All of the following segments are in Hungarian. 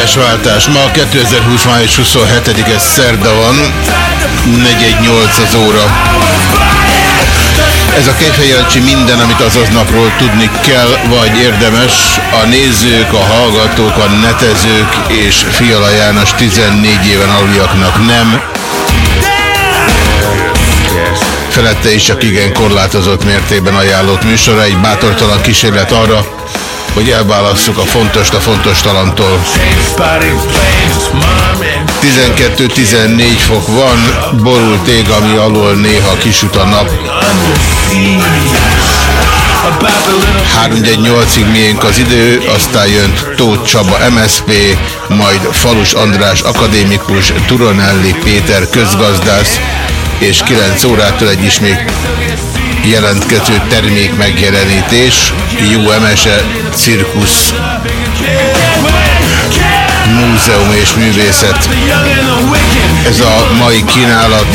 Éles váltás. Ma 2020. május 27-e szerda van, 418 az óra. Ez a Kejfejancsi minden, amit azaz napról tudni kell, vagy érdemes. A nézők, a hallgatók, a netezők és Fiala János 14 éven aluljaknak nem. Felette is csak igen korlátozott mértékben ajánlott műsora, egy bátortalan kísérlet arra, hogy elválasszuk a fontos a fontos talantól. 12-14 fok van, borult ég, ami alól néha kisüt a nap. 3-8-ig miénk az idő, aztán jön Tóth Csaba MSP, majd Falus András akadémikus, Turonelli Péter közgazdász, és 9 órától egy ismét jelentkező termék megjelenítés, emese, cirkusz, múzeum és művészet. Ez a mai kínálat.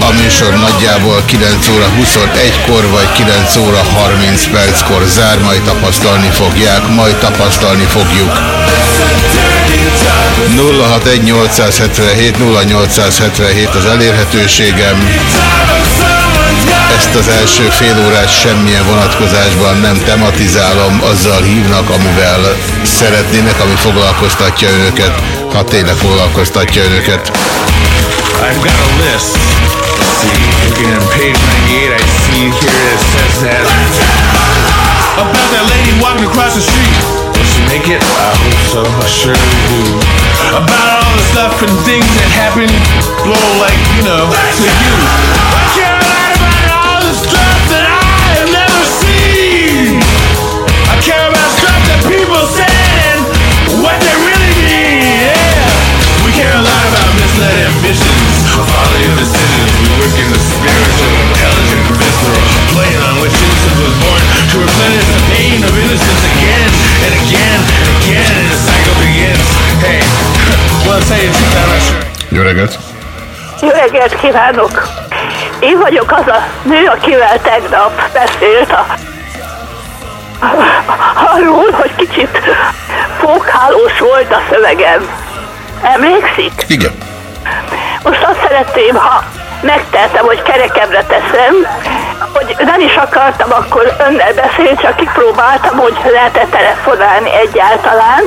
A műsor nagyjából 9 óra 21-kor vagy 9 óra 30 perckor zár, majd tapasztalni fogják, majd tapasztalni fogjuk. 061 0877 az elérhetőségem. Ezt az első fél órát semmilyen vonatkozásban nem tematizálom, azzal hívnak, amivel szeretnének, ami foglalkoztatja önöket, ha tényleg foglalkoztatja önöket. I've got a list. See, looking at page 98, I see here it says that about that lady walking across the street. Make it? I hope so. I surely do. About all the stuff and things that happen, blow like you know to you. I care a lot about all the stuff that I have never seen. I care about stuff that people say and what they really mean. Yeah, we care a lot about misled ambitions, folly of decisions. We work in the spiritual, to replenish the pain of innocence again and again and again, and the cycle begins. Hey, well, not sure. Jó reggelt! Jó reggelt kívánok! Én vagyok az a nő, akivel tegnap beszélt a... arról, hogy kicsit pókhálós volt a szövegem. Emlékszik? Igen. Most azt szeretném, ha megteltem, hogy kerekemre teszem, hogy nem is akartam akkor önnel beszélni, csak kipróbáltam, hogy lehet-e telefonálni egyáltalán.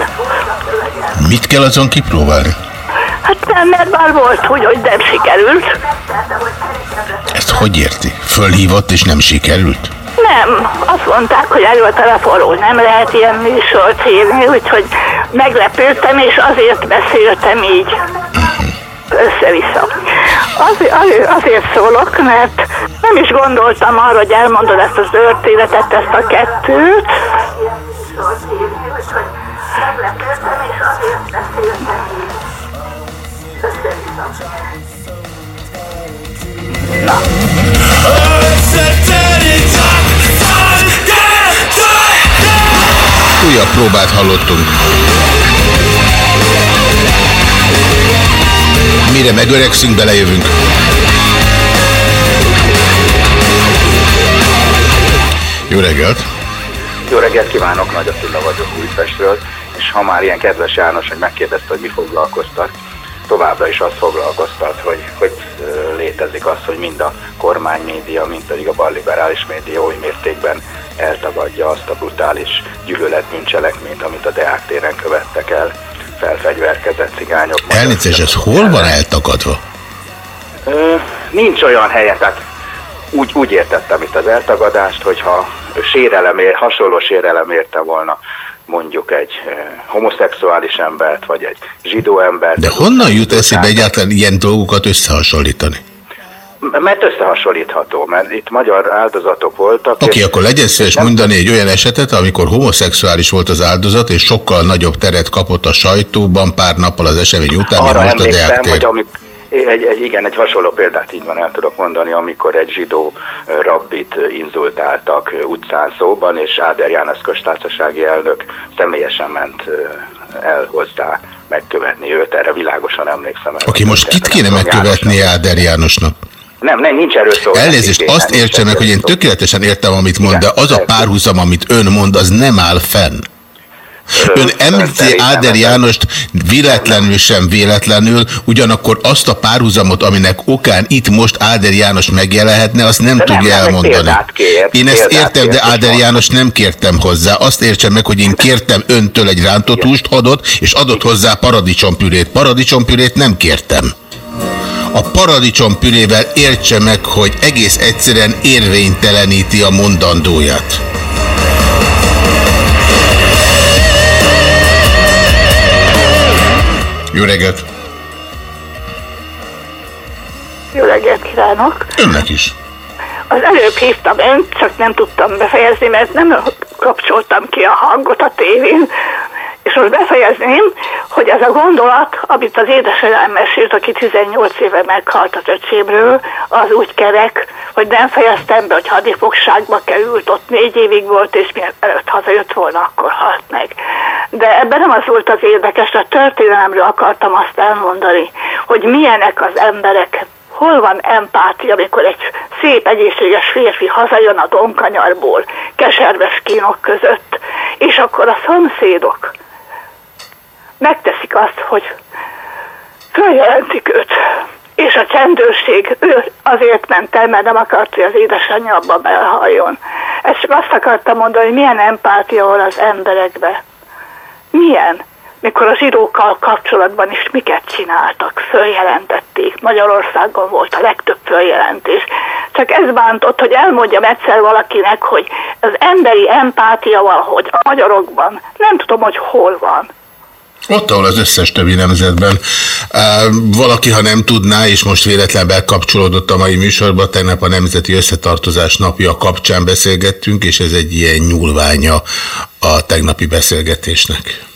Mit kell azon kipróbálni? Hát nem, mert már volt úgy, hogy nem sikerült. Ezt hogy érti? Fölhívott és nem sikerült? Nem, azt mondták, hogy erről a telefonról nem lehet ilyen műsort hívni, úgyhogy meglepődtem, és azért beszéltem így össze-vissza. Azért, azért, szólok, mert nem is gondoltam arra, hogy elmondod ezt az történetet, ezt a kettőt. Össze-vissza. Újabb próbát hallottunk. Mire megöregszünk, belejövünk. Jó reggelt! Jó reggelt kívánok, Nagy Attila vagyok Újpestről, és ha már ilyen kedves János, hogy megkérdezte, hogy mi foglalkoztat, továbbra is azt foglalkoztat, hogy, hogy létezik az, hogy mind a kormánymédia, mind pedig a balliberális média oly mértékben eltagadja azt a brutális gyűlöletbűncselekményt, amit a Deák téren követtek el felfegyverkezett cigányok. Elnézést, ez hol van eltagadva? Ö, nincs olyan helye, tehát úgy, úgy értettem itt az eltagadást, hogyha sérelem ér, hasonló sérelem érte volna mondjuk egy homoszexuális embert, vagy egy zsidó embert. De honnan jut eszébe egyáltalán ilyen dolgokat összehasonlítani? Mert összehasonlítható, mert itt magyar áldozatok voltak. Oké, okay, akkor legyen szíves mondani egy olyan esetet, amikor homoszexuális volt az áldozat, és sokkal nagyobb teret kapott a sajtóban pár nappal az esemény után, mint most a Deák hogy amik, egy, egy, igen, egy hasonló példát így van el tudok mondani, amikor egy zsidó rabbit inzultáltak utcán szóban, és Áder János köztársasági elnök személyesen ment el hozzá megkövetni őt, erre világosan emlékszem. Oké, okay, most kit kéne megkövetni Áder Jánosnak? Nem, nem, nincs erről szó. Elnézést, nem, azt nincs értse meg, erről hogy én tökéletesen értem, amit mond, de az a párhuzam, amit ön mond, az nem áll fenn. Ön említi Áder. Jánost véletlenül sem véletlenül, ugyanakkor azt a párhuzamot, aminek okán itt most Áder János megjelenhetne, azt nem De tudja nem, elmondani. kért, Én ezt értem, de kért, és Áder. János nem kértem hozzá. Azt értse meg, hogy én kértem öntől egy rántott húst, adott, és adott hozzá paradicsompürét. Paradicsompürét nem kértem a paradicsom pürével értse meg, hogy egész egyszerűen érvényteleníti a mondandóját. Jó reggelt! Jó reggelt kívánok! Önnek is! Az előbb hívtam önt, csak nem tudtam befejezni, mert nem kapcsoltam ki a hangot a tévén. És most befejezném, hogy ez a gondolat, amit az édesanyám mesélt, aki 18 éve meghalt az öcsémről, az úgy kerek, hogy nem fejeztem be, hogy hadifogságba került, ott négy évig volt, és mielőtt hazajött volna, akkor halt meg. De ebben nem az volt az érdekes, a történelemről akartam azt elmondani, hogy milyenek az emberek, hol van empátia, amikor egy szép, egészséges férfi hazajön a donkanyarból, keserves kínok között, és akkor a szomszédok megteszik azt, hogy följelentik őt, és a csendőrség, ő azért ment el, mert nem akart, hogy az édesanyja abba belhaljon. Ezt csak azt akartam mondani, hogy milyen empátia van az emberekbe. Milyen? mikor a zsidókkal kapcsolatban is miket csináltak, följelentették. Magyarországon volt a legtöbb följelentés. Csak ez bántott, hogy elmondjam egyszer valakinek, hogy az emberi empátia valahogy a magyarokban, nem tudom, hogy hol van. Ott, ahol az összes többi nemzetben. Valaki, ha nem tudná, és most véletlen bekapcsolódott a mai műsorba, tegnap a Nemzeti Összetartozás napja kapcsán beszélgettünk, és ez egy ilyen nyúlványa a tegnapi beszélgetésnek.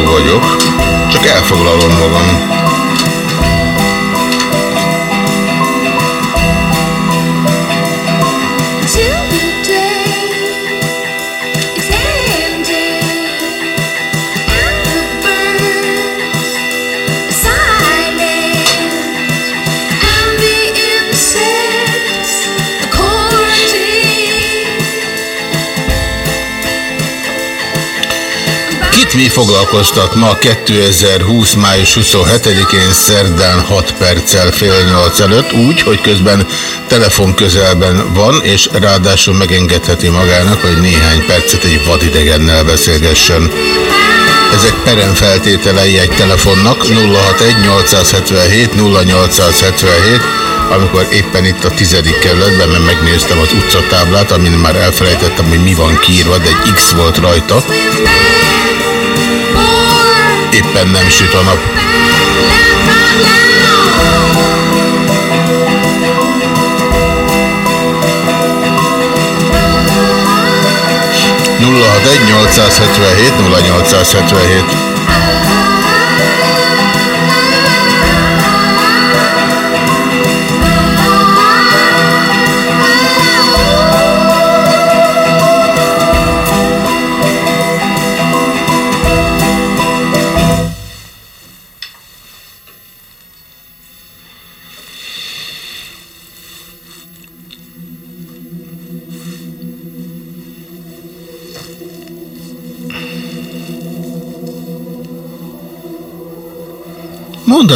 Hívható vagyok, csak elfoglalom magam. Foglalkoztat ma 2020. május 27-én szerdán 6 perccel fél 8 előtt, úgy, hogy közben telefon közelben van, és ráadásul megengedheti magának, hogy néhány percet egy vadidegennel beszélgessen. Ezek peremfeltételei egy telefonnak 061-877-0877, amikor éppen itt a tizedik kerületben, mert megnéztem az utcatáblát, amin már elfelejtettem, hogy mi van kiírva, de egy X volt rajta éppen nem süt a nap. Nulla hat egy 877 0877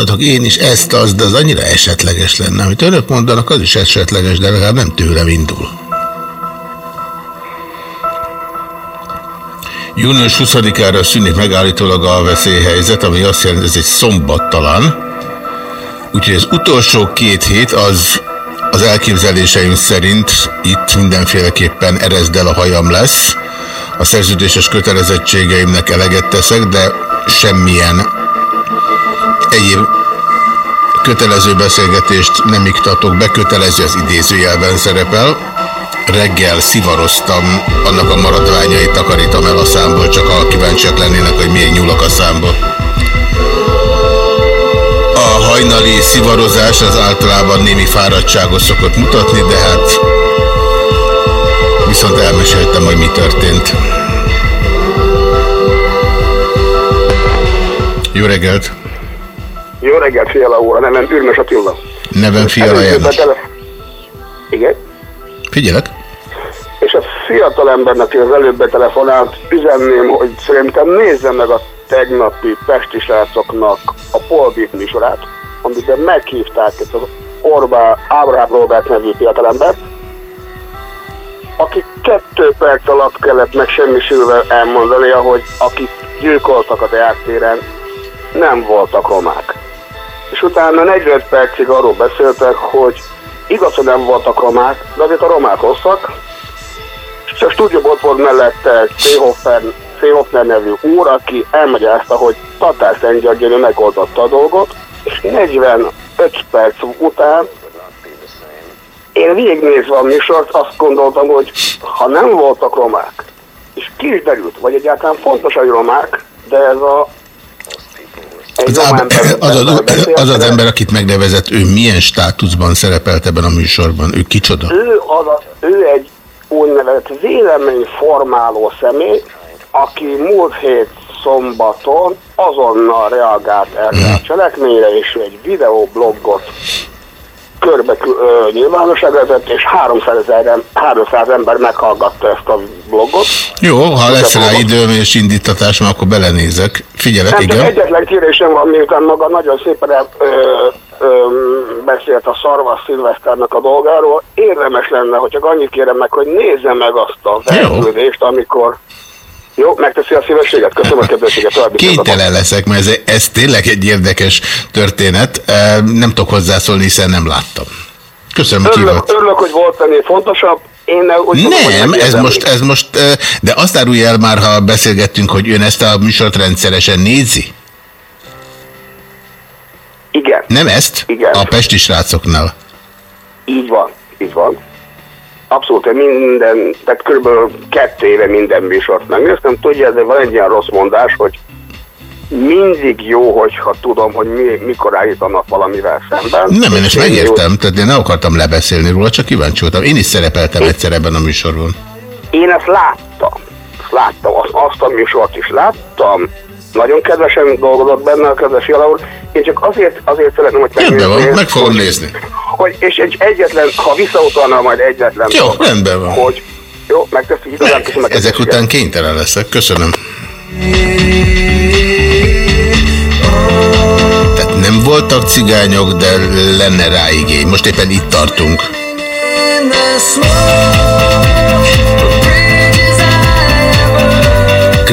Mondhatok én is ezt, az, de az annyira esetleges lenne. Amit önök mondanak, az is esetleges, de legalább nem tőlem indul. Június 20-ára szűnik megállítólag a veszélyhelyzet, ami azt jelenti, ez egy szombattalan. Úgyhogy az utolsó két hét az az elképzeléseim szerint itt mindenféleképpen erezdel a hajam lesz. A szerződéses kötelezettségeimnek eleget teszek, de semmilyen egyéb kötelező beszélgetést nem iktatok be, kötelező az idézőjelben szerepel. Reggel szivaroztam, annak a maradványait takarítom el a számból, csak ha kíváncsiak lennének, hogy miért nyúlok a számba. A hajnali szivarozás az általában némi fáradtságot szokott mutatni, de hát viszont elmeséltem, hogy mi történt. Jó reggelt! Jó reggelt, Fiala úr, nevem Ürmes Attila. Nevem Fiala János. tele- Igen? Figyelek! És a fiatal embernek, aki az előbb betelefonált, üzenném, hogy szerintem nézze meg a tegnapi Pesti srácoknak a Polbit műsorát, amiben meghívták ezt az Orbán Ábrahám Robert nevű fiatalembert, aki kettő perc alatt kellett megsemmisülve elmondani, hogy akik gyilkoltak a deáktéren, nem voltak romák. És utána 45 percig arról beszéltek, hogy igaz, hogy nem voltak romák, de azért a romák rosszak, és a stúdióban ott volt mellette Seehofer, Seehofer nevű úr, aki elmagyarázta, hogy Tatár Szentgyörgyön megoldotta a dolgot, és 45 perc után én végignézve a műsort azt gondoltam, hogy ha nem voltak romák, és ki is derült, vagy egyáltalán fontos, hogy romák, de ez a Az, áb- az, az, az az ember, akit megnevezett, ő milyen státuszban szerepelt ebben a műsorban? Ő kicsoda? ő, az ő egy úgynevezett véleményformáló személy, aki múlt hét szombaton azonnal reagált erre a cselekményre, és egy videoblogot körbe ö, nyilvánosságra tett, és 300, ezer, 300 ember meghallgatta ezt a blogot. Jó, ha lesz rá időm és indítatásom, akkor belenézek. Figyelek, Nem, csak igen. egyetlen kérésem van, miután maga nagyon szépen ö, ö, beszélt a Szarvas Szilveszternek a dolgáról, érdemes lenne, hogy csak annyit kérem meg, hogy nézze meg azt a verkődést, amikor jó, megteszi a szívességet, köszönöm a kedvességet, Kénytelen leszek, mert ez, ez tényleg egy érdekes történet. Nem tudok hozzászólni, hiszen nem láttam. Köszönöm, hogy hívott. Örülök, örülök, hogy volt ennél fontosabb. Én úgy tudom, hogy Nem, ez megérdemli. most, ez most, de azt árulja el már, ha beszélgettünk, hogy ön ezt a műsort rendszeresen nézi? Igen. Nem ezt? Igen. A pesti srácoknál. Így van, így van. Abszolút, én minden, tehát körülbelül kettő éve minden műsort megnéztem. Tudja, de van egy ilyen rossz mondás, hogy mindig jó, hogyha tudom, hogy mi, mikor állítanak valamivel szemben. Nem, én És megértem, tehát én nem akartam lebeszélni róla, csak kíváncsi voltam. Én is szerepeltem egyszer ebben a műsorban. Én ezt láttam. Ezt láttam, azt, azt a műsort is láttam. Nagyon kedvesen dolgozott benne a kedves Jala úr. Én csak azért, azért szeretném, hogy Rendben van, meg fogom hogy- nézni. Hogy, és egy egyetlen, ha visszautalna majd egyetlen Jó, dolgot, rendben van. Hogy, jó, megteszi, igazán köszönöm. a Ezek után kénytelen leszek. Köszönöm. Tehát nem voltak cigányok, de lenne rá igény. Most éppen itt tartunk.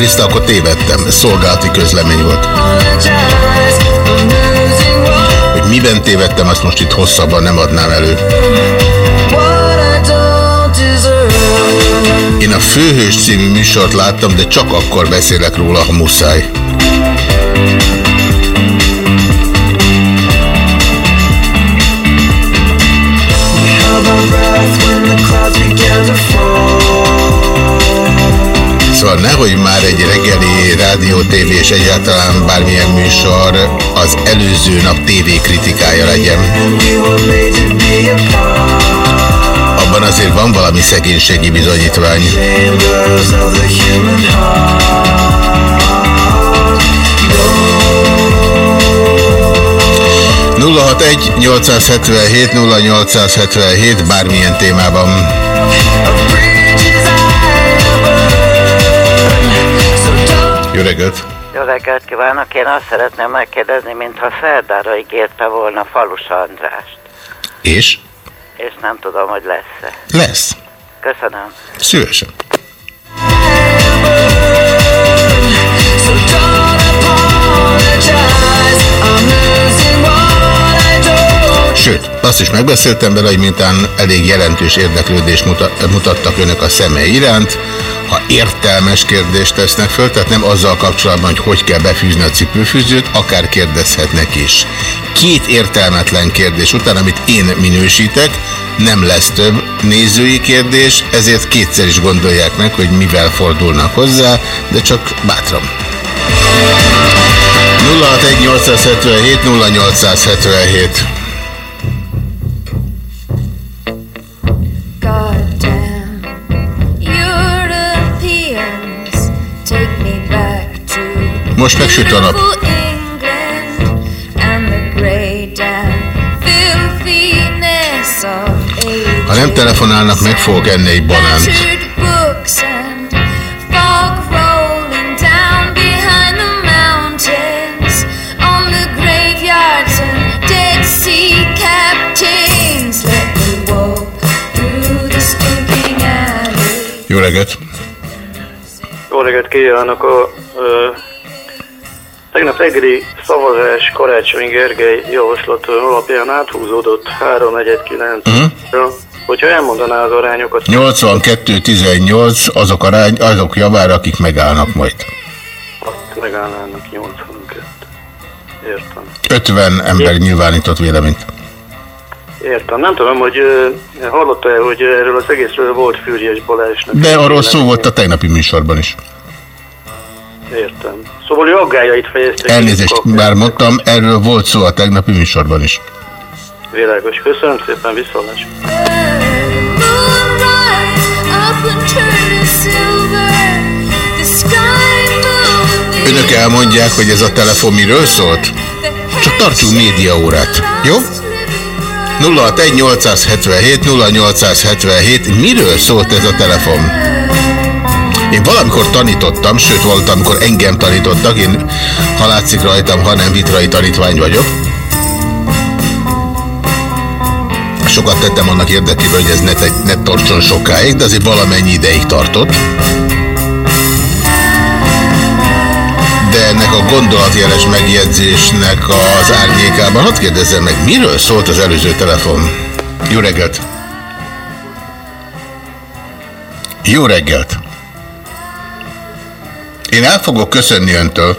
Kriszta, akkor tévedtem. Szolgálati közlemény volt. Hogy miben tévedtem, azt most itt hosszabban nem adnám elő. Én a Főhős című műsort láttam, de csak akkor beszélek róla, ha muszáj. Szóval nehogy már egy reggeli rádió, tévé és egyáltalán bármilyen műsor az előző nap tévé kritikája legyen. Abban azért van valami szegénységi bizonyítvány. 061 877 0877 bármilyen témában. Jó reggelt! Jó reggelt kívánok! Én azt szeretném megkérdezni, mintha Feldára ígérte volna Falus Andrást. És? És nem tudom, hogy lesz-e. Lesz. Köszönöm. Szívesen. Sőt, is megbeszéltem vele, hogy miután elég jelentős érdeklődést muta- mutattak önök a szeme iránt, ha értelmes kérdést tesznek föl, tehát nem azzal kapcsolatban, hogy hogy kell befűzni a cipőfűzőt, akár kérdezhetnek is. Két értelmetlen kérdés után, amit én minősítek, nem lesz több nézői kérdés, ezért kétszer is gondolják meg, hogy mivel fordulnak hozzá, de csak bátran. 061 0877 Most megsüt a nap. Ha nem telefonálnak, meg fogok enni egy banánt. Jó reggelt! Jó reggelt kívánok! A, ö, tegnap reggeli szavazás Karácsony Gergely javaslata alapján áthúzódott 3-1-9. Uh-huh. Hogyha elmondaná az arányokat, 82-18 azok, arány, azok javára, akik megállnak majd. megállnának 82. Értem. 50 ember nyilvánított véleményt. Értem. Nem tudom, hogy ö, hallotta-e, hogy erről az egészről volt Fűrjes Balázsnak. De arról szó volt a tegnapi műsorban is. Értem. Szóval ő aggájait fejezte. Elnézést, már mondtam, erről volt szó a tegnapi műsorban is. Világos. Köszönöm szépen, viszontlás. Önök elmondják, hogy ez a telefon miről szólt? Csak tartsunk médiaórát, jó? 061 877 0877 Miről szólt ez a telefon? Én valamikor tanítottam, sőt volt, amikor engem tanítottak, én ha látszik rajtam, ha nem vitrai tanítvány vagyok. Sokat tettem annak érdekében, hogy ez ne, ne tartson sokáig, de azért valamennyi ideig tartott. De ennek a gondolatjeles megjegyzésnek az árnyékában, hadd kérdezzem meg, miről szólt az előző telefon? Jó reggelt! Jó reggelt! Én el fogok köszönni öntől.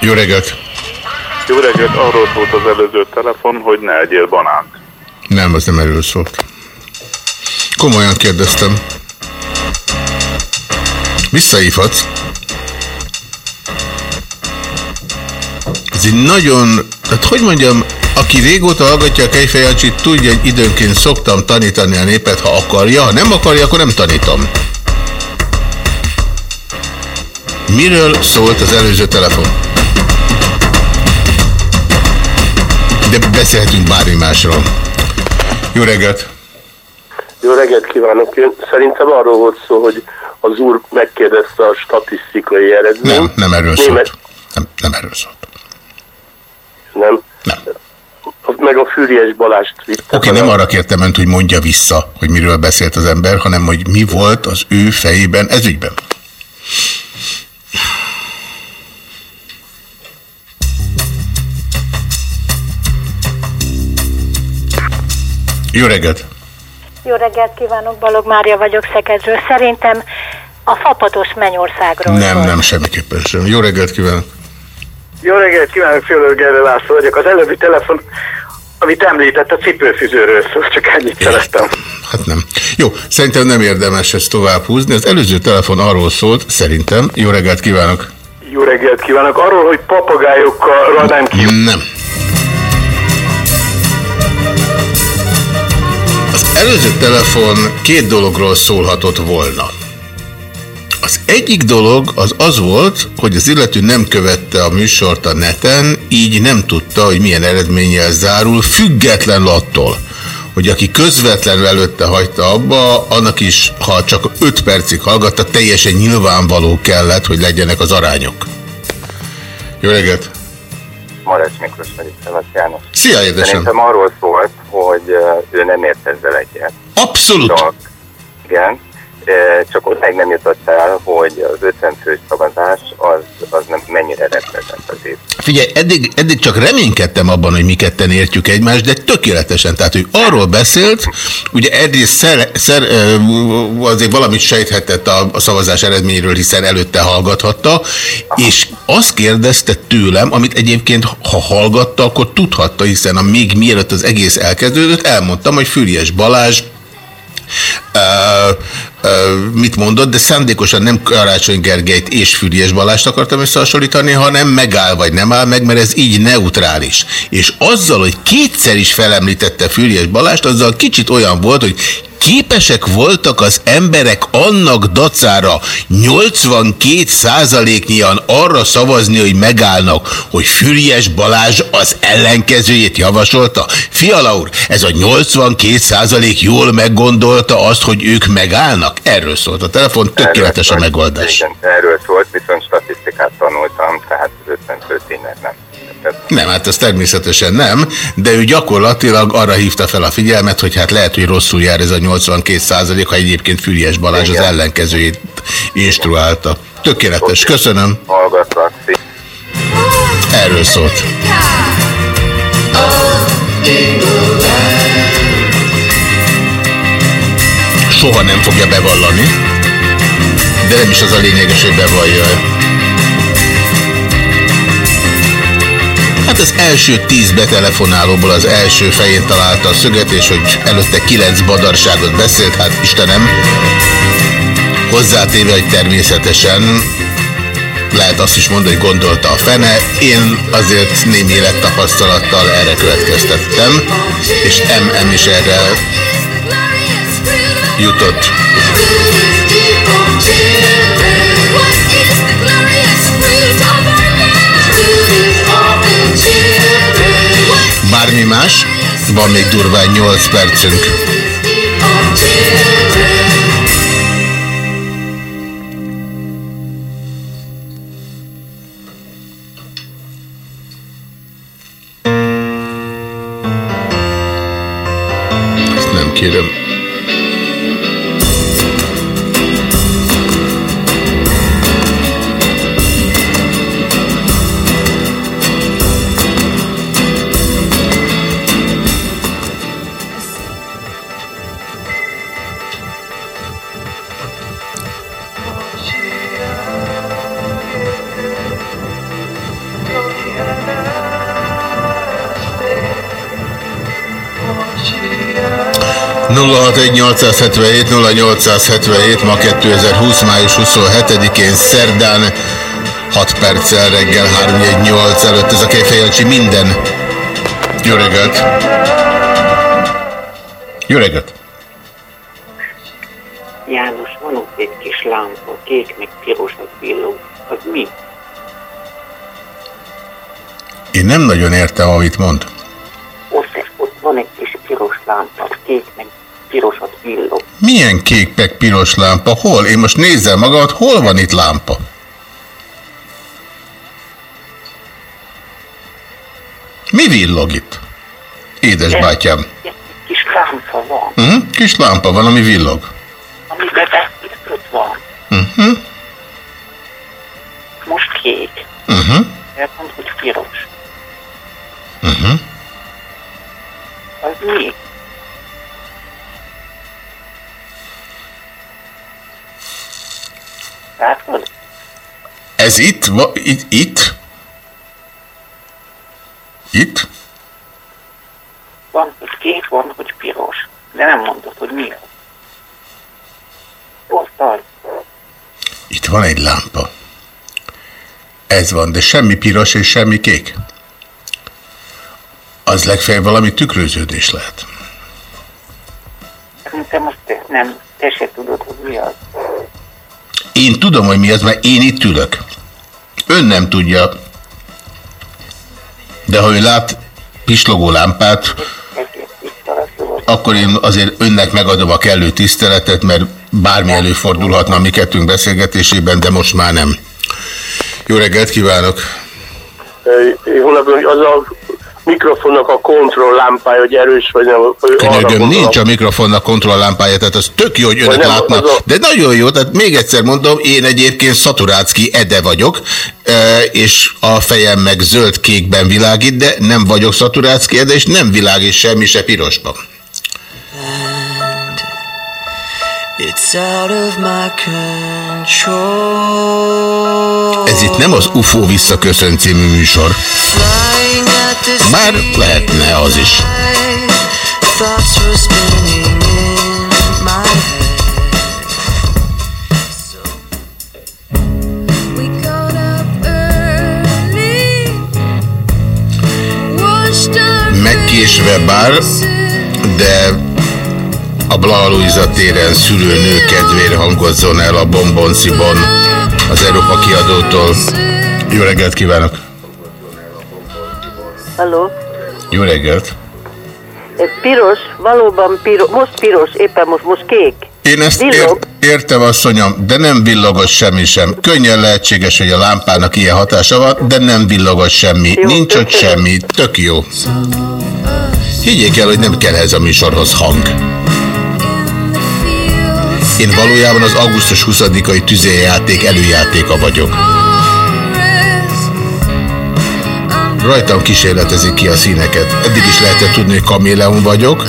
Jó reggelt! Jó reggelt, arról szólt az előző telefon, hogy ne egyél banánt. Nem, az nem erről szólt. Komolyan kérdeztem. Visszahívhatsz. Ez egy nagyon, tehát hogy mondjam, aki régóta hallgatja a Kejfejancsit, tudja, hogy időnként szoktam tanítani a népet, ha akarja. Ha nem akarja, akkor nem tanítom. Miről szólt az előző telefon? De beszélhetünk bármi másról. Jó reggelt! Jó reggelt kívánok! Én Szerintem arról volt szó, hogy az úr megkérdezte a statisztikai eredményt. Nem, nem erről szólt. Nem, nem erről szólt. Nem? Nem. Meg a Fűries Balást vitte. Oké, okay, nem arra kértem önt, hogy mondja vissza, hogy miről beszélt az ember, hanem hogy mi volt az ő fejében ez ügyben. Jó reggelt! Jó reggelt kívánok, Balog Mária vagyok Szegedről. Szerintem a fapados mennyországról Nem, szól. nem, semmiképpen sem. Jó reggelt kívánok! Jó reggelt kívánok, Főlő Gerő László vagyok. Az előbbi telefon, amit említett, a cipőfüzőről szól, csak ennyit szerettem. Hát nem. Jó, szerintem nem érdemes ezt tovább húzni. Az előző telefon arról szólt, szerintem. Jó reggelt kívánok! Jó reggelt kívánok. Arról, hogy papagájokkal nem kívánok. Nem. Az előző telefon két dologról szólhatott volna. Az egyik dolog az az volt, hogy az illető nem követte a műsort a neten, így nem tudta, hogy milyen eredménnyel zárul, független attól, hogy aki közvetlenül előtte hagyta abba, annak is, ha csak 5 percig hallgatta, teljesen nyilvánvaló kellett, hogy legyenek az arányok. Jó reggelt! Marács Miklós vagyok, Szevasz János. Szia, édesem! Szerintem arról szólt, hogy ő nem ért ezzel egyet. Abszolút! Csak, igen, csak odáig nem jutott el, hogy az 50 fős szavazás az, az nem, mennyire reprezentatív. Figyelj, eddig, eddig csak reménykedtem abban, hogy mi ketten értjük egymást, de tökéletesen. Tehát, hogy arról beszélt, ugye egyrészt szer, szer, azért valamit sejthetett a, a szavazás eredményről, hiszen előtte hallgathatta, és azt kérdezte tőlem, amit egyébként, ha hallgatta, akkor tudhatta, hiszen a még mielőtt az egész elkezdődött, elmondtam, hogy Füriyes Balázs Mit mondott, de szándékosan nem Karácsony Gergelyt és Füriyes Balást akartam összehasonlítani, hanem megáll vagy nem áll meg, mert ez így neutrális. És azzal, hogy kétszer is felemlítette Füriyes Balást, azzal kicsit olyan volt, hogy képesek voltak az emberek annak dacára 82 százaléknyian arra szavazni, hogy megállnak, hogy Füriyes Balázs az ellenkezőjét javasolta. Fiala úr, ez a 82 százalék jól meggondolta azt, hogy ők megállnak? Erről szólt a telefon, tökéletes a megoldás. Igen, erről szólt, viszont statisztikát Nem, hát ez természetesen nem, de ő gyakorlatilag arra hívta fel a figyelmet, hogy hát lehet, hogy rosszul jár ez a 82 százalék, ha egyébként Füriyes Balázs az Igen. ellenkezőjét instruálta. Tökéletes, köszönöm. Hallgatlak, Erről szólt. Soha nem fogja bevallani, de nem is az a lényeges, hogy bevallja. Az első tíz betelefonálóból az első fején találta a szöget, és hogy előtte kilenc badarságot beszélt, hát Istenem, hozzátéve, hogy természetesen lehet azt is mondani, hogy gondolta a fene. Én azért némi élettapasztalattal erre következtettem, és MM is erre jutott. Bármi más? Van még durván 8 percünk. Ezt nem kérem. Egy 877 0877 ma 2020. május 27-én szerdán 6 perccel reggel 318 előtt ez a Kejfejancsi minden. Jó reggelt! Jó reggelt! János, van ott egy kis lámpa, kék meg piros az villog. Az mi? Én nem nagyon értem, amit mond. Ott, ott van egy kis piros lámpa, kék meg piros az villog. Milyen kék meg piros lámpa? Hol? Én most nézzem magamat, hol van itt lámpa? Mi villog itt? Édes bátyám. Egy kis lámpa van, Uh -huh. Kis lámpa van, ami villog. Ez itt? Itt? Itt? Itt? Van, hogy kék, van, hogy piros. De nem mondod, hogy mi az. Ott az. Itt van egy lámpa. Ez van, de semmi piros és semmi kék. Az legfeljebb valami tükröződés lehet. Szerintem azt te nem, te se tudod, hogy mi az. Én tudom, hogy mi az, mert én itt ülök. Ön nem tudja. De ha ő lát pislogó lámpát, akkor én azért önnek megadom a kellő tiszteletet, mert bármi előfordulhatna a mi kettőnk beszélgetésében, de most már nem. Jó reggelt kívánok! Ö, Jó napot, az a mikrofonnak a kontroll lámpája, hogy erős vagy Könyörgöm, nincs a mikrofonnak kontrollámpája, tehát az tök jó, hogy önök látnak. a- De nagyon jó, tehát még egyszer mondom, én egyébként Szaturácki Ede vagyok, és a fejem meg zöld-kékben világít, de nem vagyok Szaturácki Ede, és nem világít semmi se pirosban. It's out of my control. Ez itt nem az UFO visszaköszön című műsor. Bár lehetne az is. Megkésve bár, de a Bla Luisa téren szülő nő kedvére hangozzon el a Bombonciban az Európa kiadótól. Jó reggelt kívánok! Halló? Jó reggelt! Piros, valóban piros, most piros, éppen most, most kék. Én ezt Villog. ér, értem, asszonyom, de nem villogos semmi sem. Könnyen lehetséges, hogy a lámpának ilyen hatása van, de nem villogos semmi. Jó, Nincs ott semmi. Tök jó. Higgyék el, hogy nem kell ez a műsorhoz hang. Én valójában az augusztus 20-ai tüzéljáték előjátéka vagyok. Rajtam kísérletezik ki a színeket. Eddig is lehetett tudni, hogy kaméleon vagyok,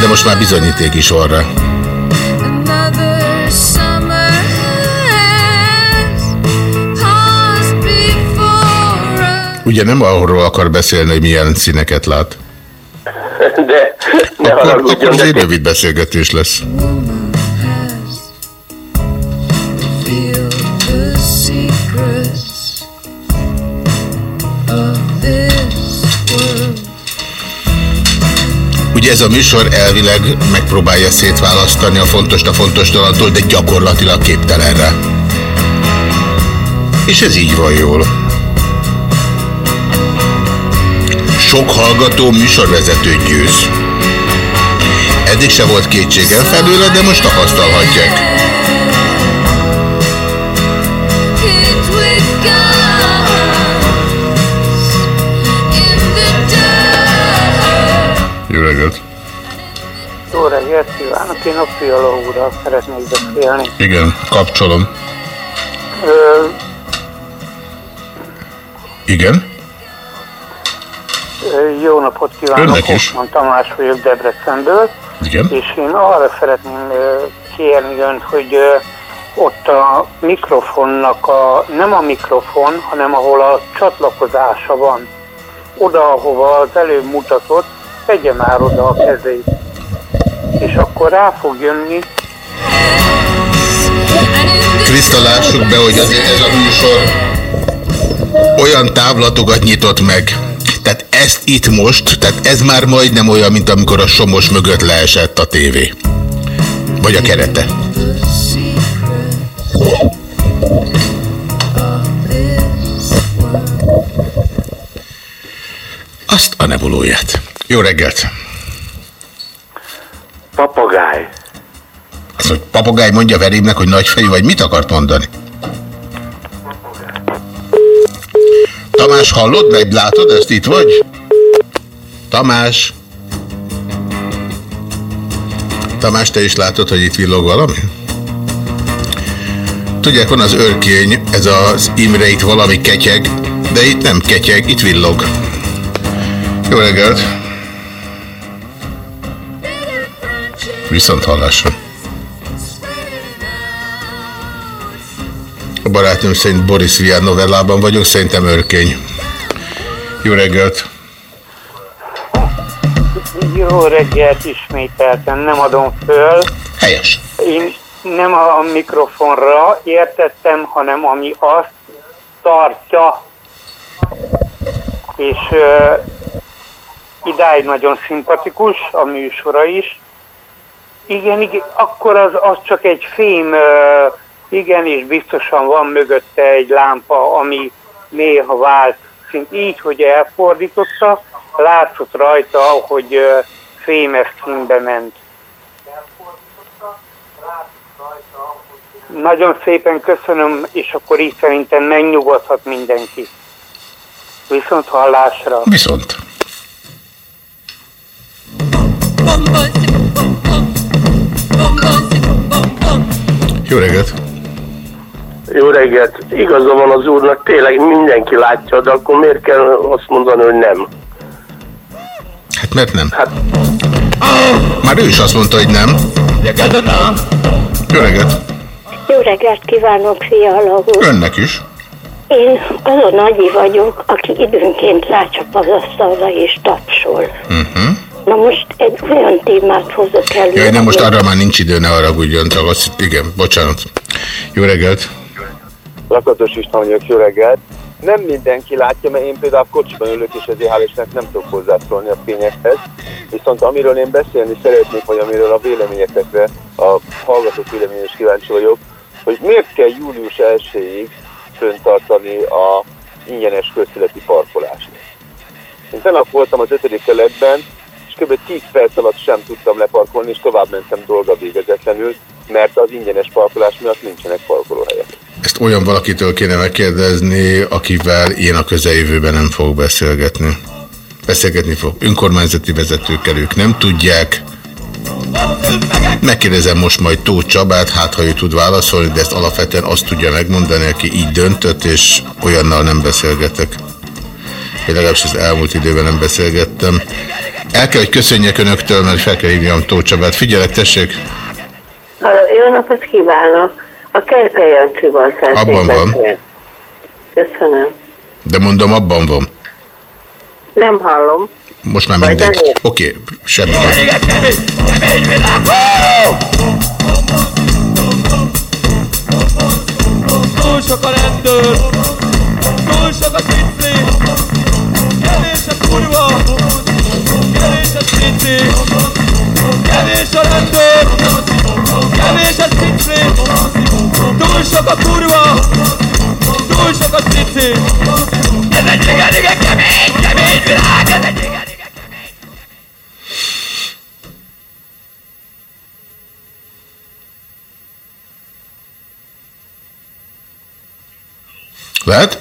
de most már bizonyíték is van rá. Ugye nem arról akar beszélni, hogy milyen színeket lát. De ne Akkor, akkor haragudjon, ez egy rövid beszélgetés lesz. Ugye ez a műsor elvileg megpróbálja szétválasztani a fontos a fontos talantól, de gyakorlatilag képtelen rá. És ez így van jól. Sok hallgató műsorvezető győz. Eddig se volt kétségem felőle, de most tapasztalhatják. Jó reggelt! Jó reggelt kívánok, én a Fiala úrral szeretnék beszélni. Igen, kapcsolom. Ö, Igen? Jó napot kívánok, Önnek is. Hoffman Tamás vagyok Debrecenből. Igen. És én arra szeretném kérni önt, hogy ott a mikrofonnak a, nem a mikrofon, hanem ahol a csatlakozása van, oda, ahova az előbb mutatott, tegye már oda a kezét. És akkor rá fog jönni, Kriszta, lássuk be, hogy ez a műsor olyan távlatokat nyitott meg. Tehát ezt itt most, tehát ez már majdnem olyan, mint amikor a somos mögött leesett a tévé. Vagy a kerete. Azt a nebulóját. Jó reggelt! papagáj. Azt, hogy papagáj mondja verémnek, hogy nagyfejű, vagy mit akart mondani? Tamás, hallod meg? Látod ezt? Itt vagy? Tamás? Tamás, te is látod, hogy itt villog valami? Tudják, van az örkény, ez az Imre itt valami ketyeg, de itt nem ketyeg, itt villog. Jó reggelt! Viszont hallásra. A barátnőm szerint Boris Vian novellában vagyok, szerintem örkény. Jó reggelt! jó reggelt ismételten, nem adom föl. Helyes. Én nem a mikrofonra értettem, hanem ami azt tartja, és ö, idáig nagyon szimpatikus a műsora is. Igen, igen akkor az, az csak egy fém, ö, igen, és biztosan van mögötte egy lámpa, ami néha vált, szint így, hogy elfordította, látszott rajta, hogy fémes színbe ment. Nagyon szépen köszönöm, és akkor így szerintem megnyugodhat mindenki. Viszont hallásra. Viszont. Jó reggelt! Jó reggelt! Igaza van az úrnak, tényleg mindenki látja, de akkor miért kell azt mondani, hogy nem? Hát mert nem. Hát... Már ő is azt mondta, hogy nem. Jó reggelt! Jó reggelt kívánok, Fiala úr! Önnek is. Én az a nagyi vagyok, aki időnként rácsap az asztalra és tapsol. Uh-huh. Na most egy olyan témát hozok elő. Jaj, nem, most arra már nincs idő, ne haragudjon, csak azt, igen, bocsánat. Jó reggelt! Lakatos István vagyok, jó reggelt. Nem mindenki látja, mert én például kocsiban ülök, és ezért hál' Istennek nem tudok hozzászólni a fényekhez. Viszont amiről én beszélni szeretnék, vagy amiről a véleményekre, a hallgatók véleményes kíváncsi vagyok, hogy miért kell július 1-ig föntartani a ingyenes közszületi parkolást. Én tegnap voltam az 5. keletben, és kb. 10 perc alatt sem tudtam leparkolni, és tovább mentem dolga végezetlenül, mert az ingyenes parkolás miatt nincsenek parkolóhelyek. Ezt olyan valakitől kéne megkérdezni, akivel én a közeljövőben nem fogok beszélgetni. Beszélgetni fog önkormányzati vezetőkkel, ők nem tudják. Megkérdezem most majd Tóth Csabát, hát ha ő tud válaszolni, de ezt alapvetően azt tudja megmondani, aki így döntött, és olyannal nem beszélgetek. Én legalábbis az elmúlt időben nem beszélgettem. El kell, hogy köszönjek önöktől, mert fel kell hívjam Tóth Csabát. Figyelek, tessék! Jó napot kívánok! A Kerke Jancsival szeretnék Abban van. Köszönöm. De mondom, abban van. Nem hallom. Most már mindegy. Oké, semmi. Túl sok a rendőr, túl sok a cici, kevés a kurva, kevés a cici, kevés a rendőr, kevés a cici, túl sok a kurva, túl sok a cici. Ez egy igen, igen, kemény, kemény világ, ez egy igen. Lehet?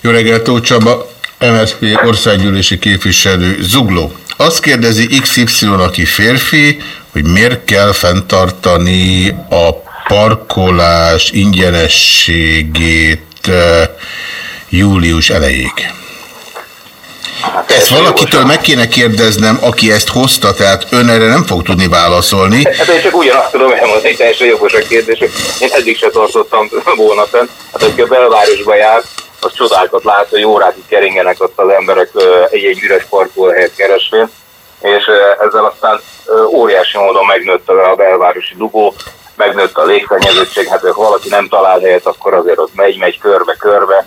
Jó reggelt, Tóth Csaba, MSZP országgyűlési képviselő, Zugló. Azt kérdezi XY, aki férfi, hogy miért kell fenntartani a parkolás ingyenességét eh, július elejéig. Ezt valakitől meg kéne kérdeznem, aki ezt hozta, tehát ön erre nem fog tudni válaszolni. Hát én csak ugyanazt tudom elmondani, teljesen jogos a kérdés, én eddig se tartottam volna fenn. Hát aki a belvárosba jár, az csodákat lát, hogy órákig keringenek ott az emberek ö, egy-egy üres parkolóhelyet keresve, és ö, ezzel aztán ö, óriási módon megnőtt a belvárosi dugó, megnőtt a légszennyezettség, hát ha valaki nem talál helyet, akkor azért ott megy, megy körbe-körbe,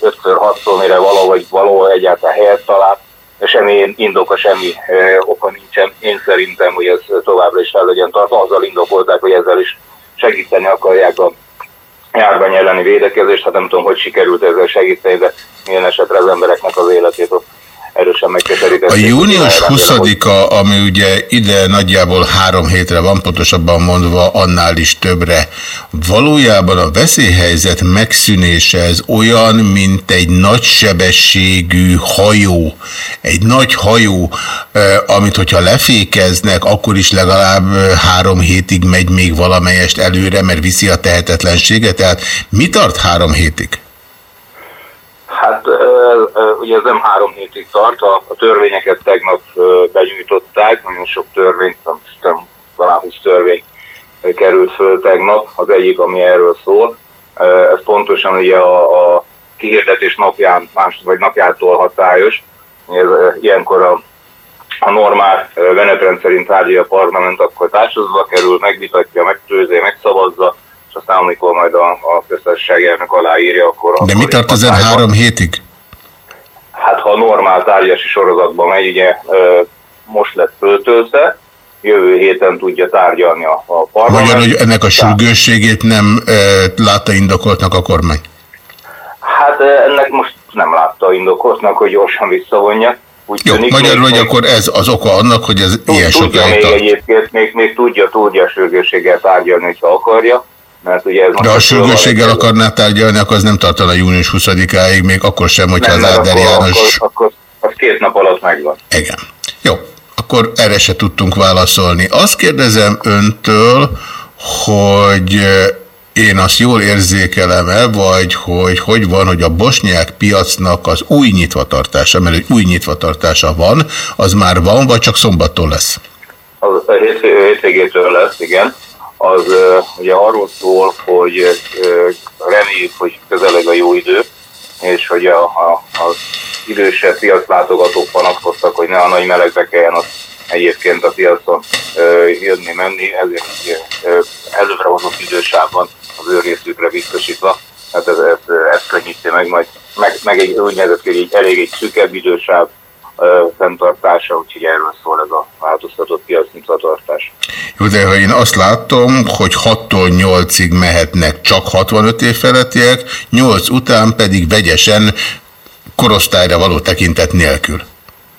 ötször, hatszor, mire valahogy valahol egyáltalán helyet talál, semmi indoka, semmi e, oka nincsen. Én szerintem, hogy ez továbbra is fel legyen tartva. Azzal indokolták, hogy ezzel is segíteni akarják a járvány elleni védekezést. Hát nem tudom, hogy sikerült ezzel segíteni, de milyen esetre az embereknek az életét ott erősen megkeserített. A június 20-a, ami ugye ide nagyjából három hétre van, pontosabban mondva annál is többre, valójában a veszélyhelyzet megszűnése ez olyan, mint egy nagysebességű hajó, egy nagy hajó, amit hogyha lefékeznek, akkor is legalább három hétig megy még valamelyest előre, mert viszi a tehetetlenséget, tehát mi tart három hétig? Hát ugye ez nem három hétig tart, a, a törvényeket tegnap benyújtották, nagyon sok törvény, nem tudom, talán 20 törvény került föl tegnap, az egyik, ami erről szól. Ez pontosan ugye a, a kihirdetés napján, más, vagy napjától hatályos. Ez, ilyenkor a, a normál menetrend szerint tárgyalja a parlament, akkor társadalomba kerül, megvitatja, megtőzé, megszavazza, és aztán amikor majd a, a köztársaság elnök aláírja, akkor... De mi tart ezen három hétig? Hát ha a normál tárgyási sorozatban megy, ugye most lett föltöltve, jövő héten tudja tárgyalni a, a parlament. Magyarul, hogy ennek a sürgősségét nem e, látta indokoltnak a kormány? Hát ennek most nem látta indokoltnak, hogy gyorsan visszavonja. Úgy Jó, tűnik, magyarul, még- hogy még- akkor ez az oka annak, hogy ez ilyen tudja sokáig még tart. egyébként, még, még tudja, tudja sürgősséggel tárgyalni, ha akarja, Mert ugye ez De a sürgősséggel akarná tárgyalni, akkor az nem tartana június 20-áig, még akkor sem, hogyha Nem, az Áder János... akkor, akkor az két nap alatt megvan. Igen. Jó, akkor erre se tudtunk válaszolni. Azt kérdezem öntől, hogy eh, én azt jól érzékelem-e, vagy hogy hogy van, hogy a bosnyák piacnak az új nyitvatartása, mert egy új nyitvatartása van, az már van, vagy csak szombattól lesz? Az a hétvég- hétvégétől lesz, igen. Az ugye arról szól, hogy reméljük, hogy közeleg a jó idő, és hogy a, a, az idősebb piaclátogatók panaszkodtak, hogy ne a nagy melegbe kelljen az egyébként a piacon jönni-menni, ezért előre hozott idősávban az ő részükre biztosítva. Hát ez, ez, ez könnyíti meg, majd meg, meg egy úgynevezett, hogy egy, elég egy szükebb idősáv fenntartása, úgyhogy erről szól ez a változtatott piacnyitvatartás. Jó, de ha én azt látom, hogy 6-tól 8-ig mehetnek csak 65 év felettiek, 8 után pedig vegyesen korosztályra való tekintet nélkül.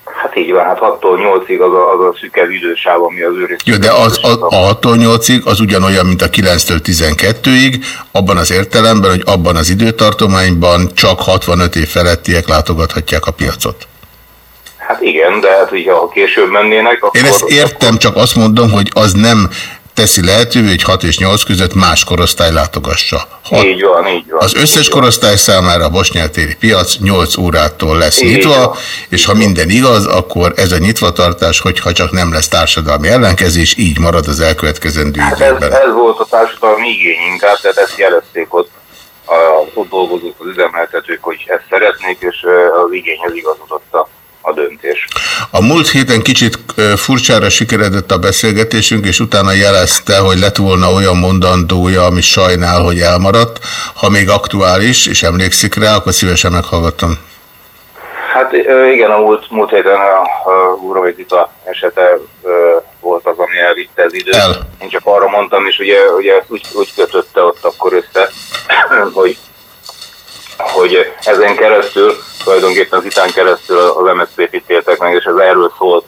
Hát így van, hát 6-tól 8-ig az a, az a szükebb idősáv, ami az ő részükre Jó, de az, a, a 6-tól 8-ig az ugyanolyan, mint a 9-től 12-ig, abban az értelemben, hogy abban az időtartományban csak 65 év felettiek látogathatják a piacot. Hát igen, de hát ugye ha később mennének, akkor... Én ezt értem, csak azt mondom, hogy az nem teszi lehetővé, hogy 6 és 8 között más korosztály látogassa. Hat, Így van, így van. az összes korosztály számára a bosnyeltéri piac 8 órától lesz Így nyitva, van. és ha minden igaz, akkor ez a nyitvatartás, hogyha csak nem lesz társadalmi ellenkezés, így marad az elkövetkezendő Hát ez, időben. ez volt a társadalmi igény inkább, tehát ezt jelezték ott a, ott dolgozók, az üzemeltetők, hogy ezt szeretnék, és az igényhez igazodott a, a döntés. A múlt héten kicsit furcsára sikeredett a beszélgetésünk, és utána jelezte, hogy lett volna olyan mondandója, ami sajnál, hogy elmaradt. Ha még aktuális, és emlékszik rá, akkor szívesen meghallgattam. Hát igen, a múlt, múlt héten a, a Úrvaitita esete volt az, ami elvitte az időt. El. Én csak arra mondtam, és ugye, ugye ezt úgy, úgy kötötte ott akkor össze, hogy, hogy ezen keresztül, tulajdonképpen az itán keresztül az MSZP-t ítéltek meg, és ez erről szólt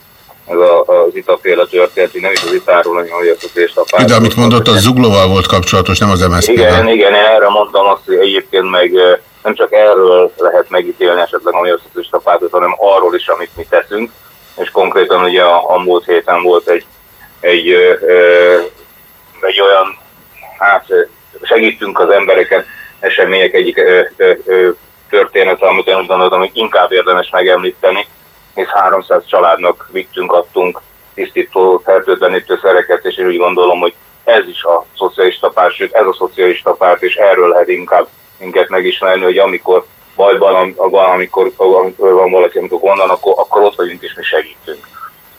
ez a, az itaféle történet, hogy nem is az itáról, hanem hogy a szocialista De amit mondott, az Zuglóval volt kapcsolatos, nem az mszp igen, igen, én erre mondtam azt, hogy egyébként meg nem csak erről lehet megítélni esetleg a Magyar Szocialista Pártot, hanem arról is, amit mi teszünk. És konkrétan ugye a, a múlt héten volt egy, egy, ö, ö, egy olyan, hát segítünk az embereken események egyik ö, ö, ö, története, amit én úgy gondoltam, hogy inkább érdemes megemlíteni, hisz 300 családnak vittünk, adtunk tisztító fertőtlenítő szereket, és én úgy gondolom, hogy ez is a szocialista párt, sőt ez a szocialista párt, és erről lehet inkább minket megismerni, hogy amikor bajban van, amikor, van valaki, amikor gond van, akkor, akkor ott vagyunk és mi segítünk.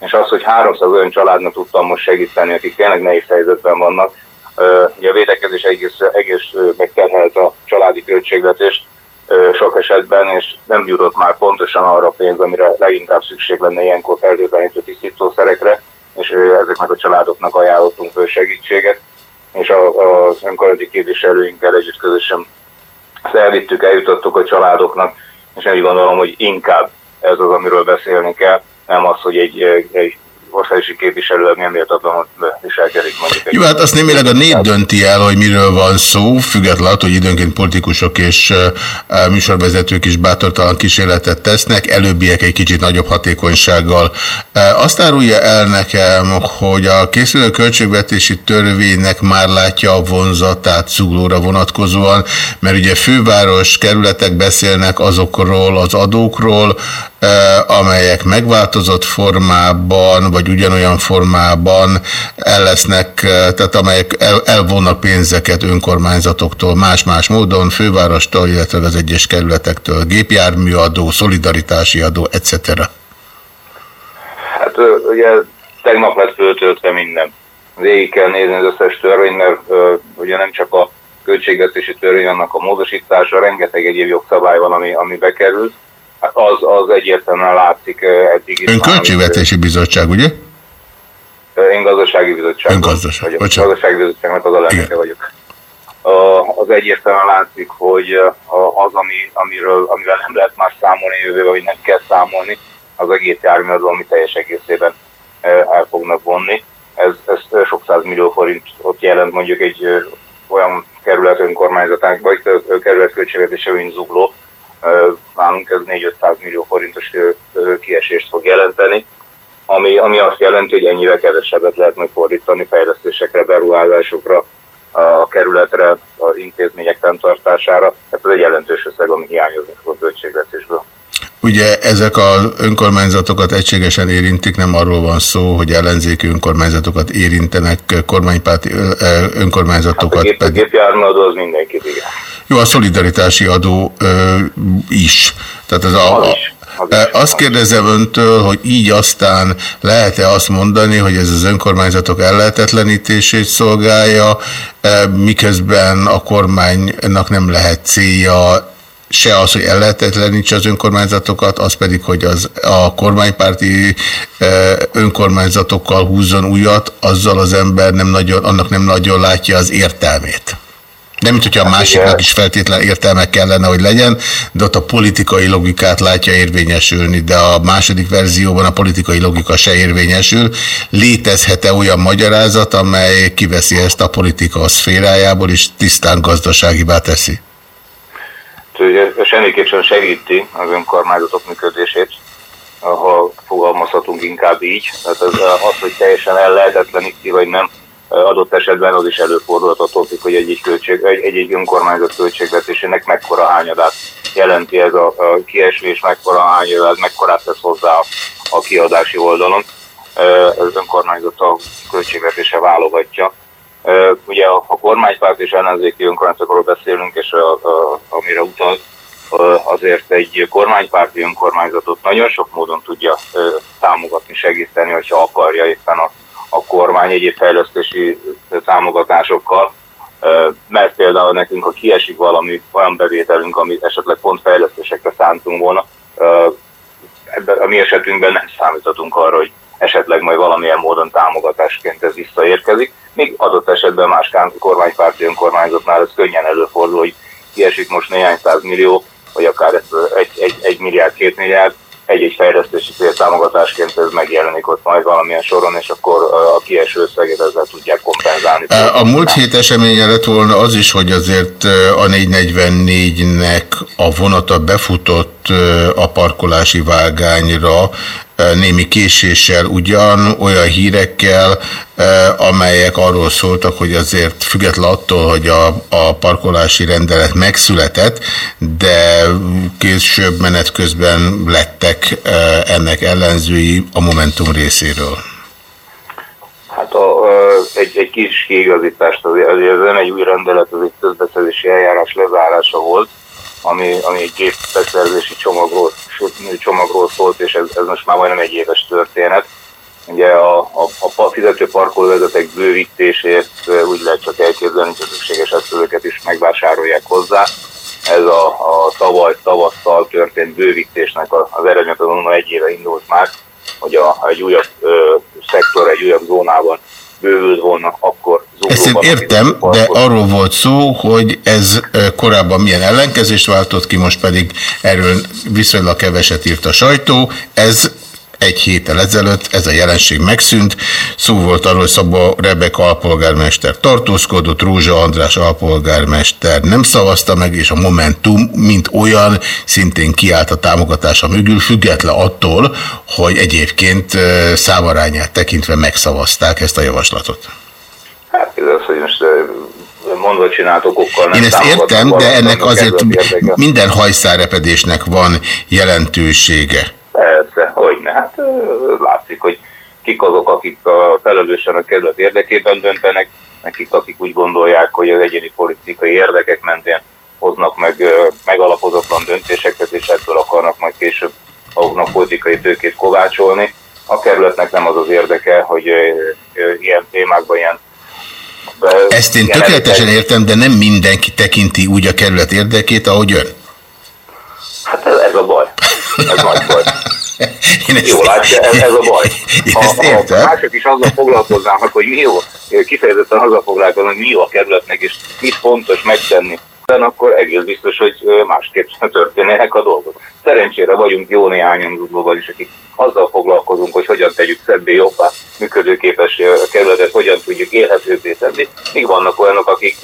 És az, hogy 300 olyan családnak tudtam most segíteni, akik tényleg nehéz helyzetben vannak, ugye a védekezés egész, egész megterhelt a családi költségvetést sok esetben, és nem jutott már pontosan arra a pénz, amire leginkább szükség lenne ilyenkor fertőtlenítő tisztítószerekre, és ezeknek a családoknak ajánlottunk ö, segítséget, és az önkormányzati képviselőinkkel együtt közösen elvittük, eljutottuk a családoknak, és én úgy gondolom, hogy inkább ez az, amiről beszélni kell, nem az, hogy egy, egy országosi képviselő milyen méltatlanul viselkedik mondjuk. egy- Jó, hát azt némileg a nép dönti el, hogy miről van szó, függetlenül hogy időnként politikusok és műsorvezetők is bátortalan kísérletet tesznek, előbbiek egy kicsit nagyobb hatékonysággal. Azt árulja el nekem, hogy a készülő költségvetési törvénynek már látja a vonzatát Zuglóra vonatkozóan, mert ugye főváros, kerületek beszélnek azokról az adókról, amelyek megváltozott formában, vagy ugyanolyan formában el lesznek, eh, tehát amelyek el, elvonnak pénzeket önkormányzatoktól más-más módon, fővárostól, illetve az egyes kerületektől, gépjárműadó, szolidaritási adó, etc. Hát ugye tegnap lett föltöltve minden. Végig kell nézni az összes törvény, mert ugye nem csak a költségvetési törvény, annak a módosítása, rengeteg egyéb jogszabály van, ami, ami bekerült. Hát az, az egyértelműen látszik eddig. Ön költségvetési bizottság, ugye? Én gazdasági bizottság. Öngazdaság, vagyok. bocsánat. Gazdasági bizottságnak az alelnöke vagyok. A- Az egyértelműen látszik, hogy a- az, ami, amiről, amivel nem lehet már számolni jövőben, vagy nem kell számolni, az egész járműadó, ami teljes egészében el fognak vonni. Ez, ez sok millió forintot jelent mondjuk egy olyan kerület önkormányzatánk, vagy kerület költségvetése, mint Zugló, nálunk ez 4-500 millió forintos kiesést fog jelenteni, ami, ami azt jelenti, hogy ennyivel kevesebbet lehet majd fordítani fejlesztésekre, beruházásokra, a kerületre, az intézmények fenntartására. Tehát ez egy jelentős összeg, ami hiányozik a költségvetésből. Ugye ezek az önkormányzatokat egységesen érintik, nem arról van szó, hogy ellenzéki önkormányzatokat érintenek, kormánypárti ö, önkormányzatokat A pedig. gépjárműadó az mindenkit, igen. Jó, a szolidaritási adó ö, is. Tehát ez a, a, azt kérdezem öntől, hogy így aztán lehet-e azt mondani, hogy ez az önkormányzatok ellehetetlenítését szolgálja, miközben a kormánynak nem lehet célja se az, hogy ellehetetlenítse az önkormányzatokat, az pedig, hogy az a kormánypárti önkormányzatokkal húzzon újat, azzal az ember nem nagyon, annak nem nagyon látja az értelmét. Nem, mint hogyha a másiknak is feltétlen értelme kellene, hogy legyen, de ott a politikai logikát látja érvényesülni, de a második verzióban a politikai logika se érvényesül. Létezhet-e olyan magyarázat, amely kiveszi ezt a politika szférájából, és tisztán gazdaságivá teszi? Ez semmiképp sem segíti az önkormányzatok működését, ha fogalmazhatunk inkább így. Tehát az, az hogy teljesen el lehetetleníti, vagy nem, adott esetben az is előfordulhat attól, hogy egy-egy, költség, egy-egy önkormányzat költségvetésének mekkora hányadát jelenti ez a, a kiesés, mekkora hányadát, mekkorát tesz hozzá a, a kiadási oldalon. Ez önkormányzat a költségvetése válogatja. Ugye a, a kormánypárt és ellenzéki önkormányzatokról beszélünk, és a, a, amire utalt, azért egy kormánypárti önkormányzatot nagyon sok módon tudja támogatni, segíteni, hogyha akarja éppen a a kormány egyéb fejlesztési támogatásokkal, mert például nekünk, ha kiesik valami olyan bevételünk, amit esetleg pont fejlesztésekre szántunk volna, ebben a mi esetünkben nem számíthatunk arra, hogy esetleg majd valamilyen módon támogatásként ez visszaérkezik. Még adott esetben más kormánypárti önkormányzatnál ez könnyen előfordul, hogy kiesik most néhány száz millió, vagy akár egy, egy, egy milliárd, két milliárd, egy-egy fejlesztési céltámogatásként ez megjelenik ott majd valamilyen soron, és akkor a kieső összeget ezzel tudják kompenzálni. A múlt hét eseménye lett volna az is, hogy azért a 444-nek a vonata befutott a parkolási vágányra, némi késéssel ugyan, olyan hírekkel, amelyek arról szóltak, hogy azért független attól, hogy a, a parkolási rendelet megszületett, de később menet közben lettek ennek ellenzői a Momentum részéről. Hát a, egy, egy kis kiigazítást, azért, azért nem egy új rendelet, ez egy közbeszerzési eljárás lezárása volt, ami, ami egy gépbeszerzési csomagról, csomagról szólt, és ez, ez most már majdnem egy éves történet. Ugye a, a, a fizető parkolóvezetek bővítését úgy lehet csak elképzelni, hogy szükséges eszközöket is megvásárolják hozzá. Ez a, a tavaly tavasszal történt bővítésnek az eredmény az egy éve indult már, hogy a, egy újabb ö, szektor, egy újabb zónában bővült volna, akkor Ezt én értem, de arról volt szó, hogy ez korábban milyen ellenkezést váltott ki, most pedig erről viszonylag keveset írt a sajtó. Ez egy héttel ezelőtt ez a jelenség megszűnt. Szó volt arról, hogy Szabó Rebek alpolgármester tartózkodott, Rózsa András alpolgármester nem szavazta meg, és a Momentum, mint olyan, szintén kiállt a támogatása mögül, független attól, hogy egyébként számarányát tekintve megszavazták ezt a javaslatot. Hát ez az, hogy most mondva csinált okokkal nem Én ezt értem, de ennek azért minden hajszárepedésnek van jelentősége. Persze, hogy ne. Hát látszik, hogy kik azok, akik a felelősen a kerület érdekében döntenek, nekik, akik úgy gondolják, hogy az egyéni politikai érdekek mentén hoznak meg megalapozatlan döntéseket, és ebből akarnak majd később maguknak politikai tőkét kovácsolni. A kerületnek nem az az érdeke, hogy ilyen témákban ilyen ezt én tökéletesen értem, de nem mindenki tekinti úgy a kerület érdekét, ahogy ön. Hát ez, ez a baj. Ez nagy baj. Jó, látja, ez, ez a baj. Ha, ha mások is azzal foglalkoznának, hogy mi jó, kifejezetten azzal foglalkoznak, hogy mi jó a kerületnek, és mit fontos megtenni akkor egész biztos, hogy másképp történnének a dolgok. Szerencsére vagyunk jó néhányan zuglóban is, akik azzal foglalkozunk, hogy hogyan tegyük szebbé, jobbá, működőképessé a kerületet, hogyan tudjuk élhetőbbé tenni. Míg vannak olyanok, akik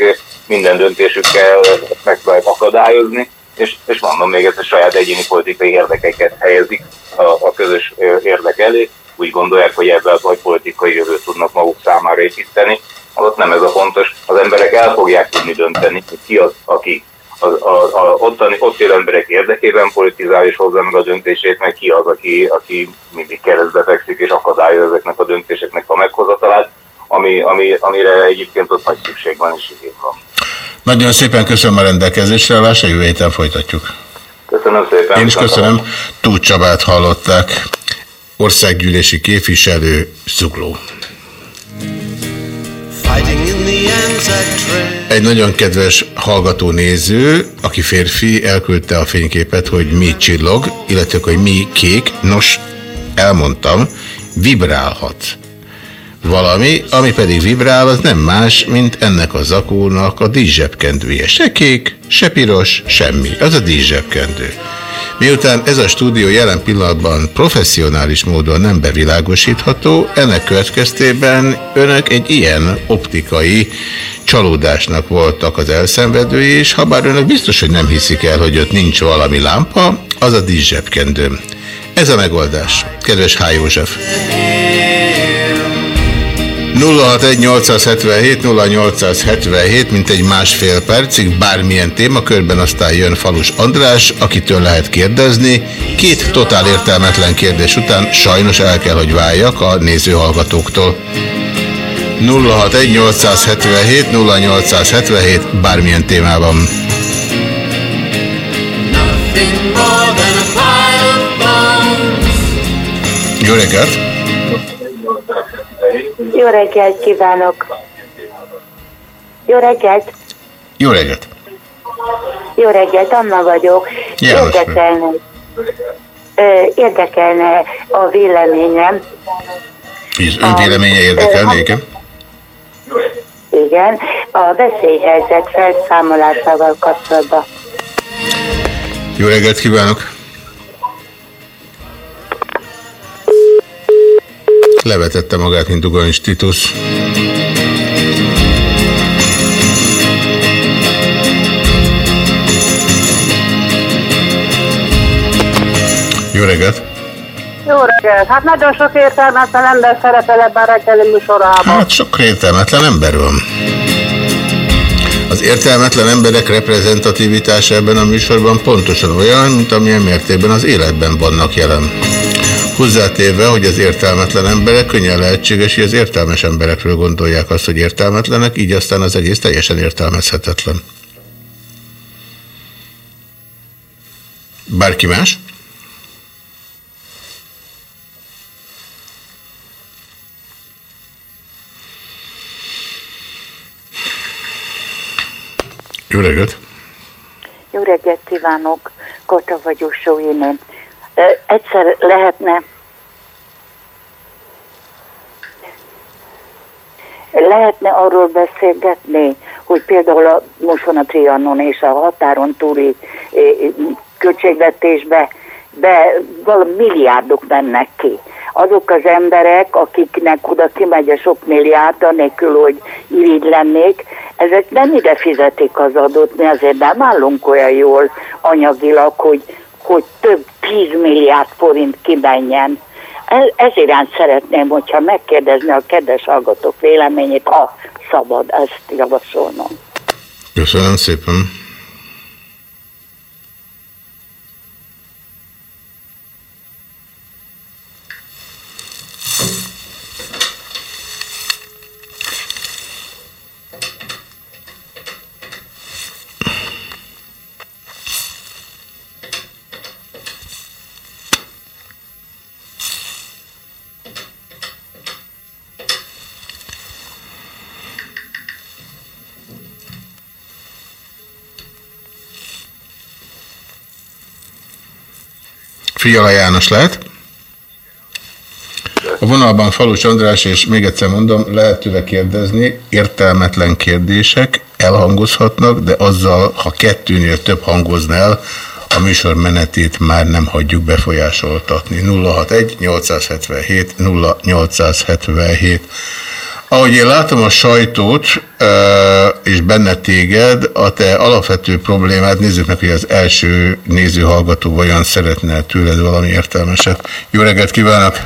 minden döntésükkel megpróbálják akadályozni, és, és mondom még ezt a saját egyéni politikai érdekeket helyezik a, a közös érdek elé, úgy gondolják, hogy ezzel vagy politikai jövőt tudnak maguk számára építeni, ott nem ez a fontos, az emberek el fogják tudni dönteni, hogy ki az, aki a, a, a ottani, ott élő emberek érdekében politizál és hozza meg a döntését, meg ki az, aki, aki mindig keresztbe fekszik és akadályoz ezeknek a döntéseknek a meghozatalát, ami, ami, amire egyébként ott nagy szükség van és igény van. Nagyon szépen köszönöm a rendelkezésre, állásra, jövő héten folytatjuk. Köszönöm szépen. Én is köszönöm. Tóth Csabát hallották. Országgyűlési képviselő, Zugló. Egy nagyon kedves hallgató néző, aki férfi, elküldte a fényképet, hogy mi csillog, illetve hogy mi kék. Nos, elmondtam, vibrálhat valami, ami pedig vibrál, az nem más, mint ennek a zakónak a díszsebkendője. Se kék, se piros, semmi. Az a díszsebkendő. Miután ez a stúdió jelen pillanatban professzionális módon nem bevilágosítható, ennek következtében önök egy ilyen optikai csalódásnak voltak az elszenvedői, és ha bár önök biztos, hogy nem hiszik el, hogy ott nincs valami lámpa, az a díszsebkendő. Ez a megoldás. Kedves H. József! 061 0877, mint egy másfél percig, bármilyen témakörben, aztán jön Falus András, akitől lehet kérdezni. Két totál értelmetlen kérdés után sajnos el kell, hogy váljak a nézőhallgatóktól. 061 877 0877, bármilyen témában. Jó reggelt! Jó reggelt kívánok! Jó reggelt! Jó reggelt! Jó reggelt, Anna vagyok. János Érdekelne, érdekelne a véleményem. És ön véleménye érdekelni, igen? Igen, a veszélyhelyzet felszámolásával kapcsolatban. Jó reggelt kívánok! Levetette magát, mint Uganis Titus. Jó reggelt! Jó reggelt! Hát nagyon sok értelmetlen ember szerepel ebben a reggeli műsorában. Hát sok értelmetlen ember van. Az értelmetlen emberek reprezentativitása ebben a műsorban pontosan olyan, mint amilyen mértékben az életben vannak jelen. Hozzátéve, hogy az értelmetlen emberek könnyen lehetséges, hogy az értelmes emberekről gondolják azt, hogy értelmetlenek, így aztán az egész teljesen értelmezhetetlen. Bárki más? Jó reggelt! Jó reggelt kívánok, Kata vagyok, Sóénén. Egyszer lehetne lehetne arról beszélgetni, hogy például a, most van a Trianon és a határon túli költségvetésbe be valami milliárdok mennek ki. Azok az emberek, akiknek oda kimegy a sok milliárd, anélkül, hogy irigy lennék, ezek nem ide fizetik az adót, mi azért nem állunk olyan jól anyagilag, hogy, hogy több 10 milliárd forint kimenjen. Ez, iránt szeretném, hogyha megkérdezni a kedves hallgatók véleményét, ha szabad ezt javasolnom. Köszönöm szépen! Fiala János lehet. A vonalban Falus András, és még egyszer mondom, lehet tőle kérdezni, értelmetlen kérdések, elhangozhatnak, de azzal, ha kettőnél több hangozna el, a műsor menetét már nem hagyjuk befolyásoltatni. 061 877 0877 ahogy én látom a sajtót, és benne téged, a te alapvető problémát, nézzük meg, hogy az első néző-hallgató vajon szeretne tőled valami értelmeset. Jó reggelt kívánok!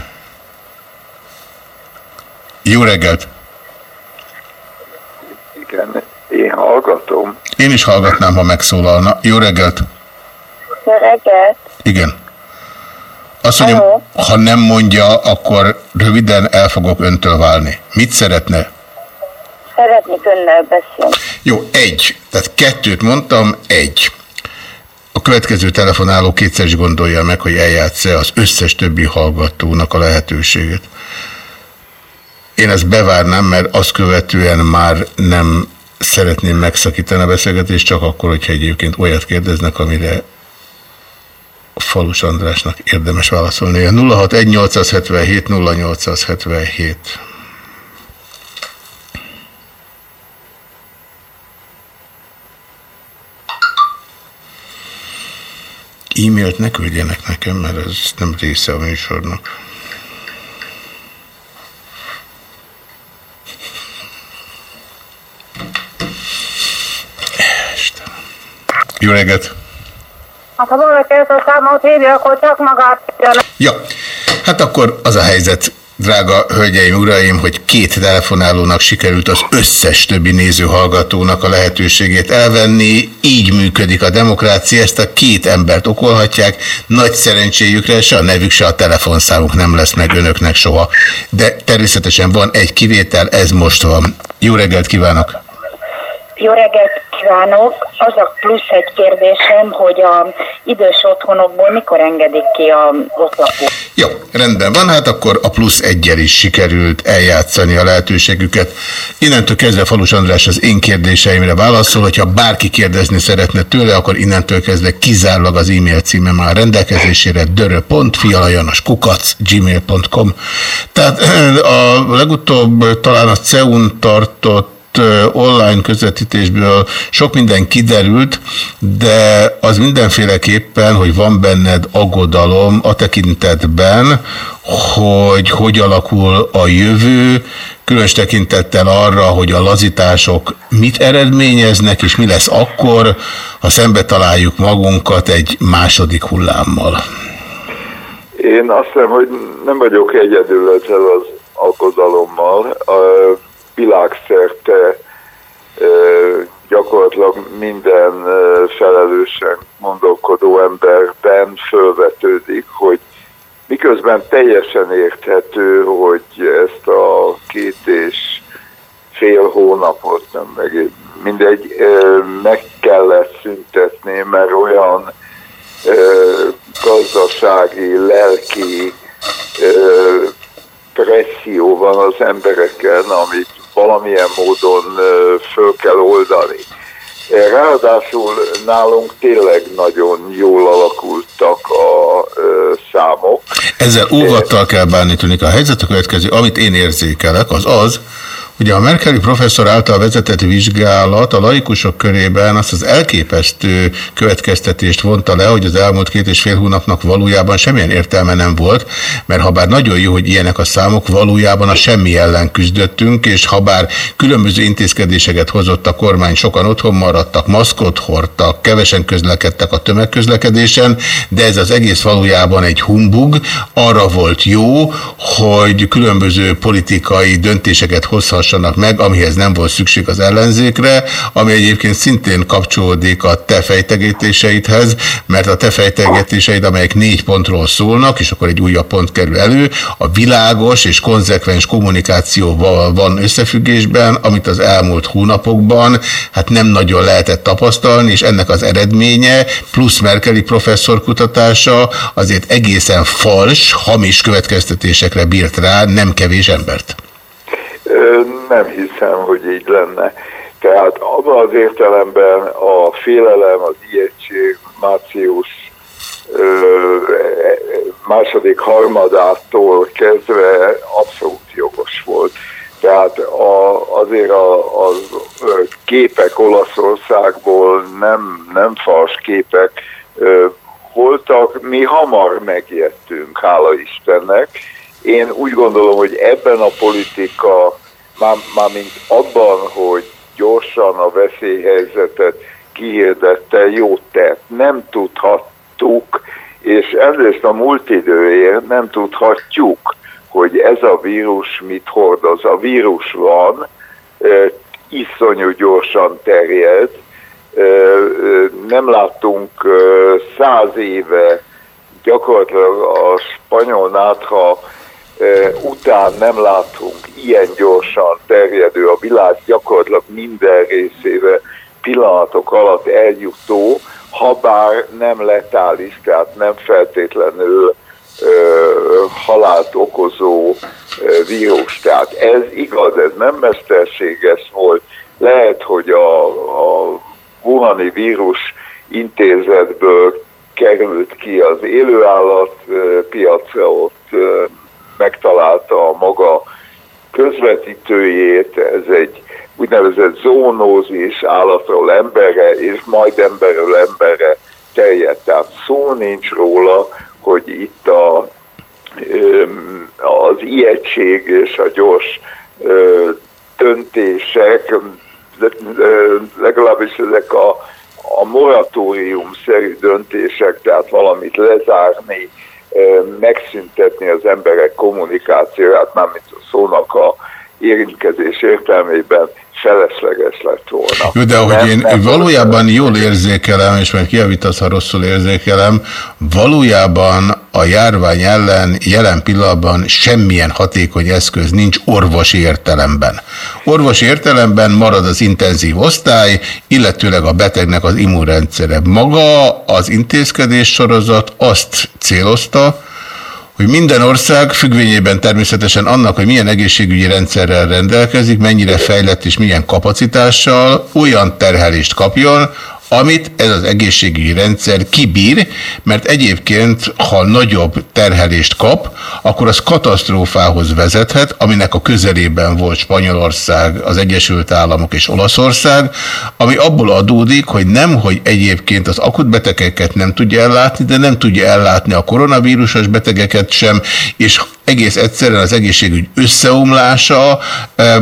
Jó reggelt! Igen, én hallgatom. Én is hallgatnám, ha megszólalna. Jó reggelt! Jó reggelt! Igen. Azt mondja, ha nem mondja, akkor röviden el fogok öntől válni. Mit szeretne? Szeretnék önnel beszélni. Jó, egy. Tehát kettőt mondtam, egy. A következő telefonáló kétszer is gondolja meg, hogy eljátsz-e az összes többi hallgatónak a lehetőséget. Én ezt bevárnám, mert azt követően már nem szeretném megszakítani a beszélgetést, csak akkor, hogyha egyébként olyat kérdeznek, amire Falus Andrásnak érdemes válaszolni. 061877 0877 E-mailt ne küldjenek nekem, mert ez nem része a műsornak. Jó reggelt! Ha ezt a számot hívja, akkor csak magát. Ja, hát akkor az a helyzet, drága hölgyeim, uraim, hogy két telefonálónak sikerült az összes többi néző-hallgatónak a lehetőségét elvenni. Így működik a demokrácia, ezt a két embert okolhatják. Nagy szerencséjükre se a nevük, se a telefonszámuk nem lesz meg önöknek soha. De természetesen van egy kivétel, ez most van. Jó reggelt kívánok! Jó reggelt kívánok! Az a plusz egy kérdésem, hogy a idős otthonokból mikor engedik ki a lakó? Jó, rendben van, hát akkor a plusz egyel is sikerült eljátszani a lehetőségüket. Innentől kezdve Falus András az én kérdéseimre válaszol, hogyha bárki kérdezni szeretne tőle, akkor innentől kezdve kizárólag az e-mail címe már rendelkezésére dörö.fialajanoskukac gmail.com Tehát a legutóbb talán a CEUN tartott online közvetítésből sok minden kiderült, de az mindenféleképpen, hogy van benned aggodalom a tekintetben, hogy hogy alakul a jövő, különös tekintettel arra, hogy a lazítások mit eredményeznek, és mi lesz akkor, ha szembe találjuk magunkat egy második hullámmal. Én azt hiszem, hogy nem vagyok egyedül ezzel az aggodalommal. Világszerte gyakorlatilag minden felelősen gondolkodó emberben fölvetődik, hogy miközben teljesen érthető, hogy ezt a két és fél hónapot, nem meg mindegy, meg kellett szüntetni, mert olyan gazdasági, lelki presszió van az embereken, amit valamilyen módon föl kell oldani. Ráadásul nálunk tényleg nagyon jól alakultak a számok. Ezzel óvattal kell bánni, tűnik a helyzet a következő, amit én érzékelek, az az, Ugye a Merkeli professzor által vezetett vizsgálat a laikusok körében azt az elképesztő következtetést vonta le, hogy az elmúlt két és fél hónapnak valójában semmilyen értelme nem volt, mert ha bár nagyon jó, hogy ilyenek a számok, valójában a semmi ellen küzdöttünk, és ha bár különböző intézkedéseket hozott a kormány, sokan otthon maradtak, maszkot hordtak, kevesen közlekedtek a tömegközlekedésen, de ez az egész valójában egy humbug, arra volt jó, hogy különböző politikai döntéseket hozhassanak hallgassanak meg, amihez nem volt szükség az ellenzékre, ami egyébként szintén kapcsolódik a te fejtegetéseidhez, mert a te fejtegetéseid, amelyek négy pontról szólnak, és akkor egy újabb pont kerül elő, a világos és konzekvens kommunikációval van összefüggésben, amit az elmúlt hónapokban hát nem nagyon lehetett tapasztalni, és ennek az eredménye plusz Merkeli professzor kutatása azért egészen fals, hamis következtetésekre bírt rá nem kevés embert. Nem hiszem, hogy így lenne. Tehát abban az értelemben a félelem, az ijegység március második harmadától kezdve abszolút jogos volt. Tehát a, azért a, az képek Olaszországból, nem, nem fals képek ö, voltak, mi hamar megijedtünk, hála Istennek. Én úgy gondolom, hogy ebben a politika, már, már mint abban, hogy gyorsan a veszélyhelyzetet kihirdette, jót tett. Nem tudhattuk, és egyrészt a múlt időért nem tudhatjuk, hogy ez a vírus mit hordoz. A vírus van, iszonyú gyorsan terjed, nem láttunk száz éve gyakorlatilag a spanyol nátha után nem látunk ilyen gyorsan terjedő a világ gyakorlatilag minden részébe pillanatok alatt eljutó, ha bár nem letális, tehát nem feltétlenül ö, halált okozó ö, vírus. Tehát ez igaz, ez nem mesterséges volt. Lehet, hogy a, a Wuhani vírus intézetből került ki az élőállat piacra, ott megtalálta a maga közvetítőjét, ez egy úgynevezett zónózis állatról emberre, és majd emberről emberre terjedt. Tehát szó nincs róla, hogy itt a, az ijegység és a gyors döntések, legalábbis ezek a, a moratórium-szerű döntések, tehát valamit lezárni, megszüntetni az emberek kommunikációját, mármint a szónak a érintkezés értelmében felesleges lett volna. Jó, de ahogy nem, én nem valójában jól érzékelem, és majd kiavítasz, ha rosszul érzékelem, valójában a járvány ellen jelen pillanatban semmilyen hatékony eszköz nincs orvosi értelemben. Orvosi értelemben marad az intenzív osztály, illetőleg a betegnek az immunrendszere. Maga az intézkedés sorozat azt célozta, hogy minden ország függvényében természetesen annak, hogy milyen egészségügyi rendszerrel rendelkezik, mennyire fejlett és milyen kapacitással olyan terhelést kapjon, amit ez az egészségügyi rendszer kibír, mert egyébként, ha nagyobb terhelést kap, akkor az katasztrófához vezethet, aminek a közelében volt Spanyolország, az Egyesült Államok és Olaszország, ami abból adódik, hogy nem, hogy egyébként az akut betegeket nem tudja ellátni, de nem tudja ellátni a koronavírusos betegeket sem, és egész egyszerűen az egészségügy összeomlása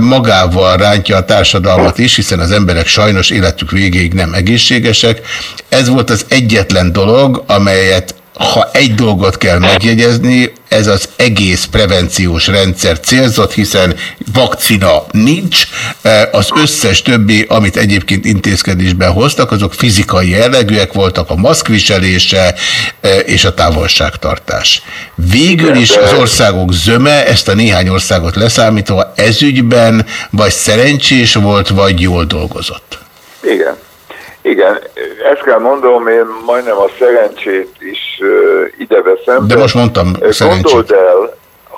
magával rántja a társadalmat is, hiszen az emberek sajnos életük végéig nem egészségesek. Ez volt az egyetlen dolog, amelyet ha egy dolgot kell megjegyezni, ez az egész prevenciós rendszer célzott, hiszen vakcina nincs, e, az összes többi, amit egyébként intézkedésben hoztak, azok fizikai jellegűek voltak, a maszkviselése e, és a távolságtartás. Végül is az országok zöme, ezt a néhány országot leszámítva ezügyben vagy szerencsés volt, vagy jól dolgozott. Igen. Igen, ezt kell mondom, én majdnem a szerencsét is ide veszem. De most mondtam szerencsét. Gondold el,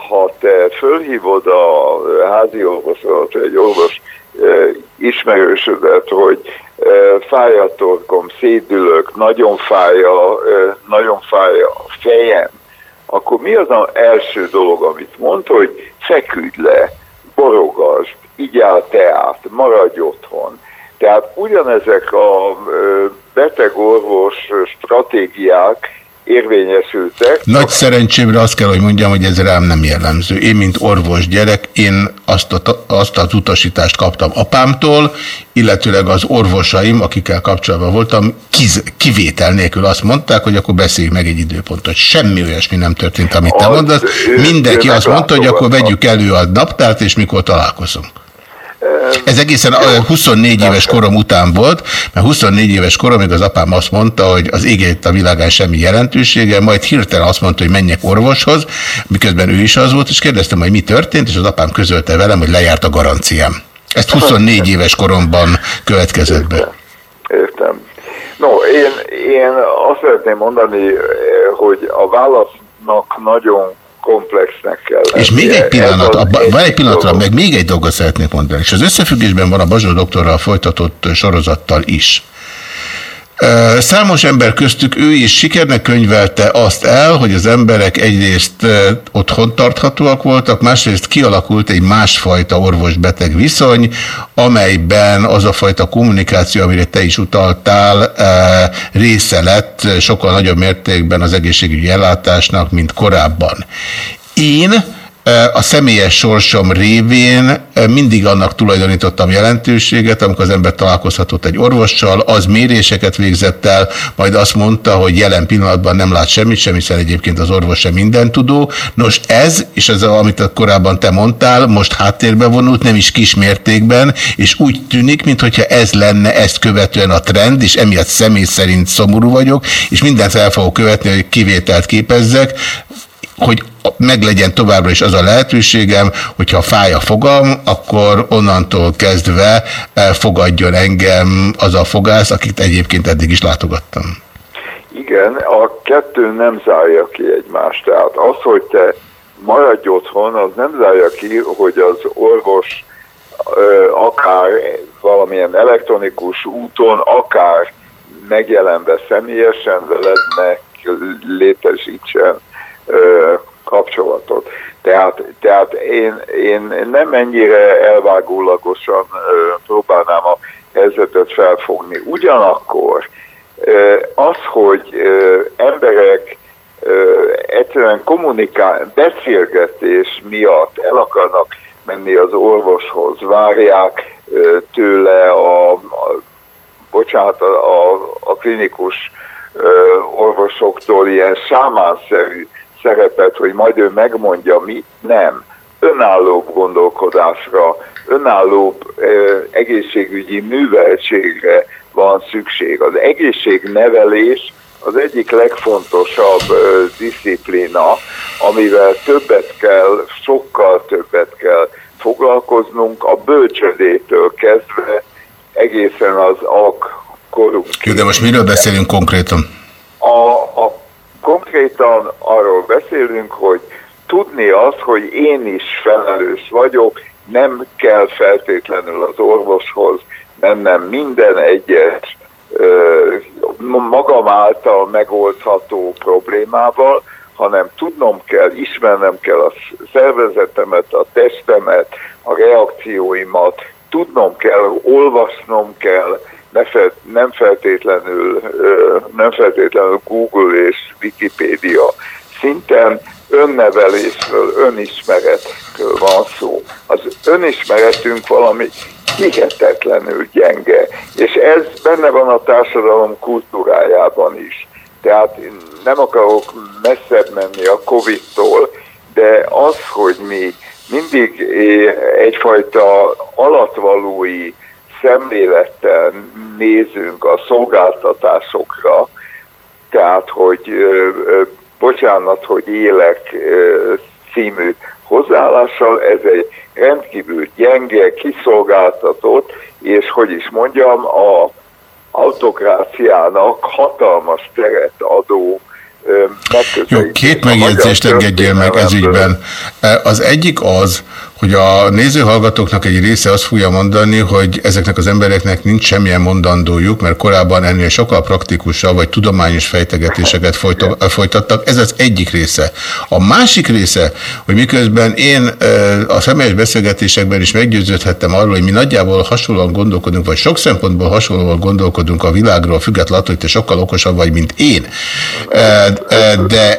ha te fölhívod a házi orvosot, egy orvos ismerősödet, hogy fáj a torkom, szédülök, nagyon fáj a, nagyon fáj a fejem, akkor mi az az első dolog, amit mond, hogy feküdj le, borogasd, igyál teát, maradj otthon tehát ugyanezek a betegorvos stratégiák érvényesültek. Nagy szerencsémre azt kell, hogy mondjam, hogy ez rám nem jellemző. Én, mint orvos gyerek, én azt, a, azt az utasítást kaptam apámtól, illetőleg az orvosaim, akikkel kapcsolatban voltam, kiz, kivétel nélkül azt mondták, hogy akkor beszéljük meg egy időpontot. Semmi olyasmi nem történt, amit te mondasz. Mindenki azt mondta, hogy akkor vegyük elő a naptárt, és mikor találkozunk. Ez egészen 24 éves korom után volt, mert 24 éves koromig az apám azt mondta, hogy az égét a világán semmi jelentősége, majd hirtelen azt mondta, hogy menjek orvoshoz, miközben ő is az volt, és kérdeztem, hogy mi történt, és az apám közölte velem, hogy lejárt a garanciám. Ezt 24 éves koromban következett be. Értem. No, én, én azt szeretném mondani, hogy a válasznak nagyon komplexnek kell lennie. És még egy pillanat, a, van egy pillanatra, meg még egy dolgot szeretnék mondani, és az összefüggésben van a Bazsó doktorral folytatott sorozattal is. Számos ember köztük ő is sikernek könyvelte azt el, hogy az emberek egyrészt otthon tarthatóak voltak, másrészt kialakult egy másfajta orvos-beteg viszony, amelyben az a fajta kommunikáció, amire te is utaltál, része lett sokkal nagyobb mértékben az egészségügyi ellátásnak, mint korábban. Én a személyes sorsom révén mindig annak tulajdonítottam jelentőséget, amikor az ember találkozhatott egy orvossal, az méréseket végzett el, majd azt mondta, hogy jelen pillanatban nem lát semmit sem, hiszen egyébként az orvos sem minden tudó. Nos, ez, és ez, amit korábban te mondtál, most háttérbe vonult, nem is kismértékben, és úgy tűnik, mintha ez lenne ezt követően a trend, és emiatt személy szerint szomorú vagyok, és mindent el fogok követni, hogy kivételt képezzek, hogy meglegyen továbbra is az a lehetőségem, hogyha fáj a fogam, akkor onnantól kezdve fogadjon engem az a fogász, akit egyébként eddig is látogattam. Igen, a kettő nem zárja ki egymást. Tehát az, hogy te maradj otthon, az nem zárja ki, hogy az orvos akár valamilyen elektronikus úton, akár megjelenve személyesen veled meg létesítsen kapcsolatot. Tehát, tehát én, én nem ennyire elvágólagosan ö, próbálnám a helyzetet felfogni. Ugyanakkor ö, az, hogy emberek ö, egyszerűen kommunikál, beszélgetés miatt el akarnak menni az orvoshoz, várják tőle a, a bocsánat, a, a klinikus ö, orvosoktól ilyen sámánszerű szerepet, hogy majd ő megmondja mi, nem. Önállóbb gondolkodásra, önállóbb egészségügyi műveltségre van szükség. Az egészségnevelés az egyik legfontosabb ö, disziplína, amivel többet kell, sokkal többet kell foglalkoznunk a bölcsödétől kezdve egészen az akkorunk. Jó, de most miről beszélünk konkrétan? A, a konkrétan arról beszélünk, hogy tudni az, hogy én is felelős vagyok, nem kell feltétlenül az orvoshoz mennem minden egyes magam által megoldható problémával, hanem tudnom kell, ismernem kell a szervezetemet, a testemet, a reakcióimat, tudnom kell, olvasnom kell, ne fel, nem, feltétlenül, nem feltétlenül Google és Wikipedia szinten önnevelésről, önismeretről van szó. Az önismeretünk valami hihetetlenül gyenge, és ez benne van a társadalom kultúrájában is. Tehát nem akarok messzebb menni a Covid-tól, de az, hogy mi mindig egyfajta alatvalói szemlélettel nézünk a szolgáltatásokra, tehát, hogy bocsánat, hogy élek című hozzáállással, ez egy rendkívül gyenge, kiszolgáltatott, és hogy is mondjam, a autokráciának hatalmas teret adó Jó, két megjegyzést engedjél meg ez ügyben. Az egyik az, hogy a nézőhallgatóknak egy része azt fogja mondani, hogy ezeknek az embereknek nincs semmilyen mondandójuk, mert korábban ennél sokkal praktikusabb vagy tudományos fejtegetéseket folytattak. Ez az egyik része. A másik része, hogy miközben én a személyes beszélgetésekben is meggyőződhettem arról, hogy mi nagyjából hasonlóan gondolkodunk, vagy sok szempontból hasonlóan gondolkodunk a világról, függetlenül, hogy te sokkal okosabb vagy, mint én. De,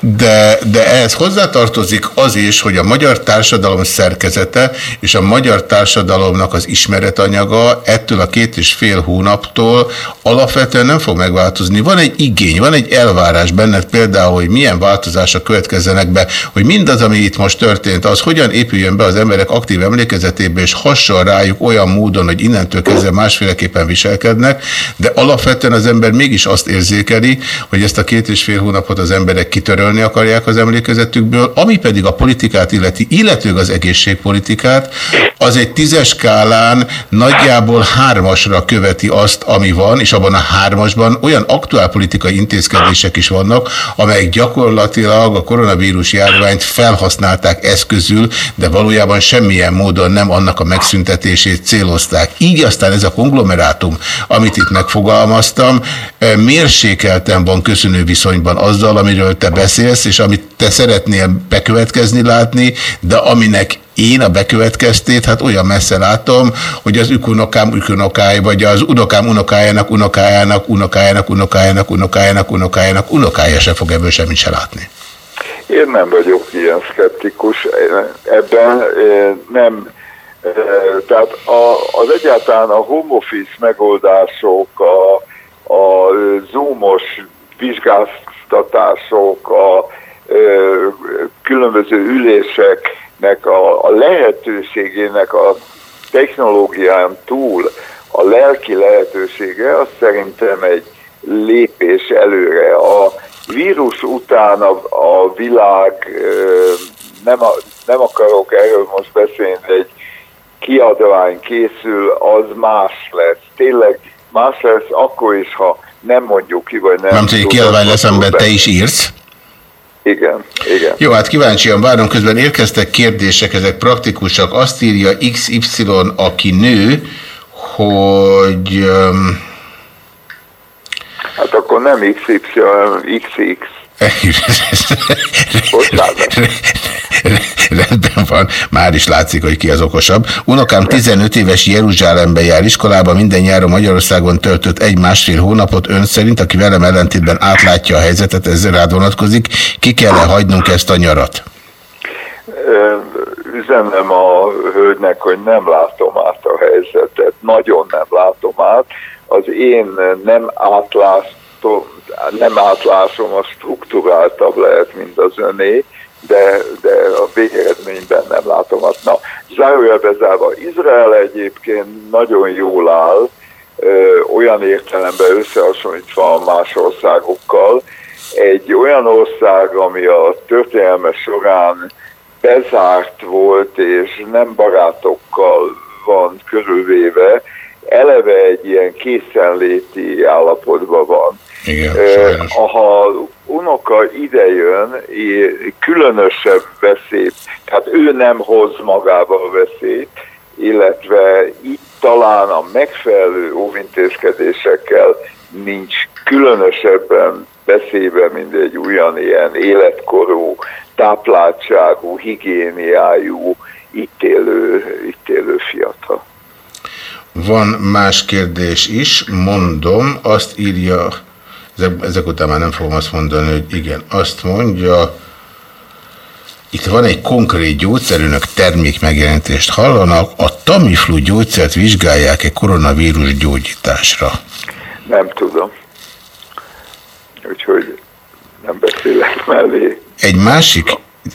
de, de ehhez hozzátartozik az is, hogy a magyar társadalom társadalom szerkezete és a magyar társadalomnak az ismeretanyaga ettől a két és fél hónaptól alapvetően nem fog megváltozni. Van egy igény, van egy elvárás benned például, hogy milyen változások következzenek be, hogy mindaz, ami itt most történt, az hogyan épüljön be az emberek aktív emlékezetébe, és hasonl rájuk olyan módon, hogy innentől kezdve másféleképpen viselkednek, de alapvetően az ember mégis azt érzékeli, hogy ezt a két és fél hónapot az emberek kitörölni akarják az emlékezetükből, ami pedig a politikát illeti, illetve illetőleg az egészségpolitikát, az egy tízes skálán nagyjából hármasra követi azt, ami van, és abban a hármasban olyan aktuálpolitikai intézkedések is vannak, amelyek gyakorlatilag a koronavírus járványt felhasználták eszközül, de valójában semmilyen módon nem annak a megszüntetését célozták. Így aztán ez a konglomerátum, amit itt megfogalmaztam, mérsékelten van köszönő viszonyban azzal, amiről te beszélsz, és amit te szeretnél bekövetkezni látni, de aminek én a bekövetkeztét, hát olyan messze látom, hogy az ükunokám ükunokája, vagy az unokám unokájának, unokájának, unokájának, unokájának, unokájának, unokájának, unokája se fog ebből semmit se látni. Én nem vagyok ilyen szkeptikus ebben, eh, nem, eh, tehát az egyáltalán a home office megoldások, a, a zoomos vizsgáztatások, a ö, különböző üléseknek a, a lehetőségének a technológián túl a lelki lehetősége, az szerintem egy lépés előre. A vírus után a, a világ, nem, a, nem akarok erről most beszélni, de egy kiadvány készül, az más lesz. Tényleg más lesz akkor is, ha nem mondjuk ki, vagy nem. Nem tudom, hogy kiadvány lesz, amiben te is írsz. Igen, igen. Jó, hát kíváncsian várom, közben érkeztek kérdések, ezek praktikusak. Azt írja XY, aki nő, hogy... Um, Hát akkor nem XY, hanem XX. Rendben van, már is látszik, hogy ki az okosabb. Unokám 15 éves Jeruzsálemben jár iskolába, minden nyáron Magyarországon töltött egy-másfél hónapot. Ön szerint, aki velem ellentétben átlátja a helyzetet, ezzel rád vonatkozik, ki kell -e hagynunk ezt a nyarat? Üzenem a hölgynek, hogy nem látom át a helyzetet, nagyon nem látom át. Az én nem átlátom, nem átlásom a struktúráltabb lehet, mint az öné, de, de a végeredményben nem látom azt. Na, zárójelbe zárva, Izrael egyébként nagyon jól áll, ö, olyan értelemben összehasonlítva más országokkal. Egy olyan ország, ami a történelme során bezárt volt, és nem barátokkal van körülvéve, eleve egy ilyen készenléti állapotban van. Igen, ha unoka idejön, különösebb veszélyt, tehát ő nem hoz magával veszélyt, illetve itt talán a megfelelő óvintézkedésekkel nincs különösebben veszélybe, mint egy olyan ilyen életkorú, tápláltságú, higiéniájú, itt élő, itt élő fiatal. Van más kérdés is, mondom, azt írja, ezek, ezek után már nem fogom azt mondani, hogy igen, azt mondja, itt van egy konkrét gyógyszerűnök termék megjelentést hallanak, a Tamiflu gyógyszert vizsgálják-e koronavírus gyógyításra? Nem tudom. Úgyhogy nem beszélek mellé. Egy másik,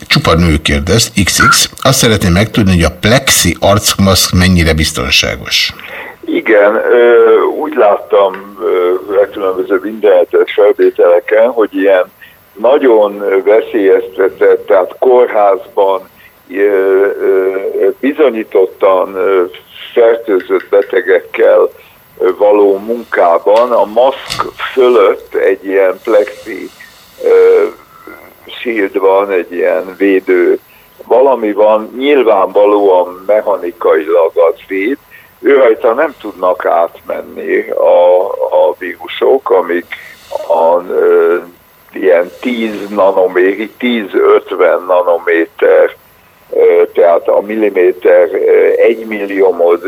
csupa nő kérdez, XX, azt szeretném megtudni, hogy a plexi arcmaszk mennyire biztonságos. Igen, úgy láttam legkülönbözőbb internetes felvételeken, hogy ilyen nagyon veszélyeztetett, tehát kórházban bizonyítottan fertőzött betegekkel való munkában a maszk fölött egy ilyen plexi shield van, egy ilyen védő. Valami van, nyilvánvalóan mechanikailag az véd, ő rajta nem tudnak átmenni a, a vírusok, amik a, ö, ilyen 10 nanométer, 10-50 nanométer, ö, tehát a milliméter egy milliómod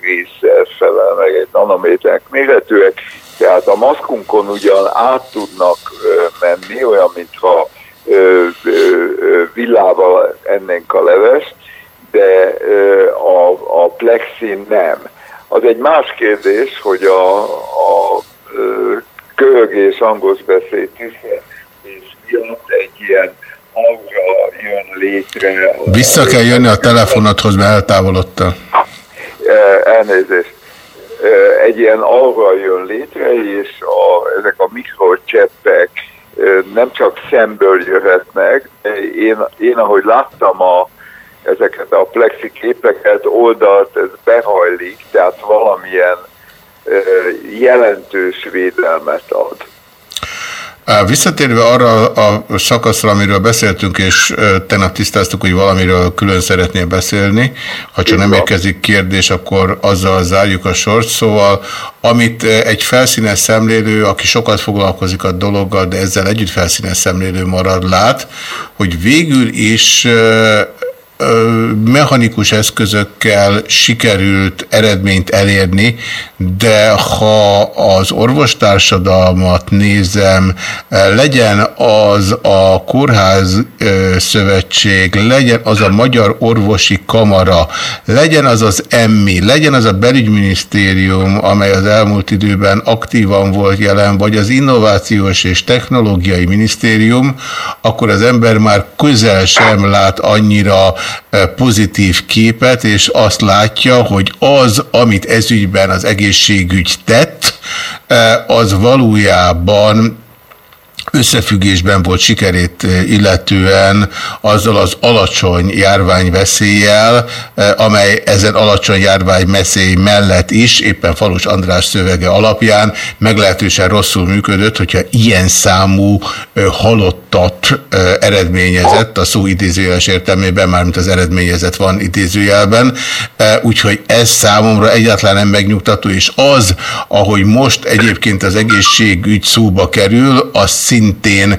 része felel meg egy nanométerek méretűek, tehát a maszkunkon ugyan át tudnak ö, menni, olyan, mintha villával ennénk a levest, de a, a plexin nem. Az egy más kérdés, hogy a, a köhögés, angol beszéd és miatt egy ilyen aura jön létre. Vissza kell jönni a telefonodhoz, mert eltávolodtál. Elnézést. Egy ilyen aura jön létre, és a, ezek a mikrocseppek nem csak szemből jöhetnek, én, én ahogy láttam a ezeket a plexiképeket, oldalt ez behajlik, tehát valamilyen jelentős védelmet ad. Visszatérve arra a szakaszra, amiről beszéltünk, és tegnap tisztáztuk, hogy valamiről külön szeretnél beszélni. Ha csak nem érkezik kérdés, akkor azzal zárjuk a sort. Szóval, amit egy felszínes szemlélő, aki sokat foglalkozik a dologgal, de ezzel együtt felszínes szemlélő marad, lát, hogy végül is mechanikus eszközökkel sikerült eredményt elérni, de ha az orvostársadalmat nézem, legyen az a Kórház Szövetség, legyen az a Magyar Orvosi Kamara, legyen az az EMMI, legyen az a belügyminisztérium, amely az elmúlt időben aktívan volt jelen, vagy az Innovációs és Technológiai Minisztérium, akkor az ember már közel sem lát annyira pozitív képet, és azt látja, hogy az, amit ezügyben az egészségügy tett, az valójában összefüggésben volt sikerét eh, illetően azzal az alacsony járványveszéllyel, eh, amely ezen alacsony járványveszély mellett is, éppen Falus András szövege alapján meglehetősen rosszul működött, hogyha ilyen számú eh, halottat eredményezett, a szó idézőjeles értelmében, mármint az eredményezett van idézőjelben, úgyhogy ez számomra egyáltalán nem megnyugtató, és az, ahogy most egyébként az egészségügy szóba kerül, az szintén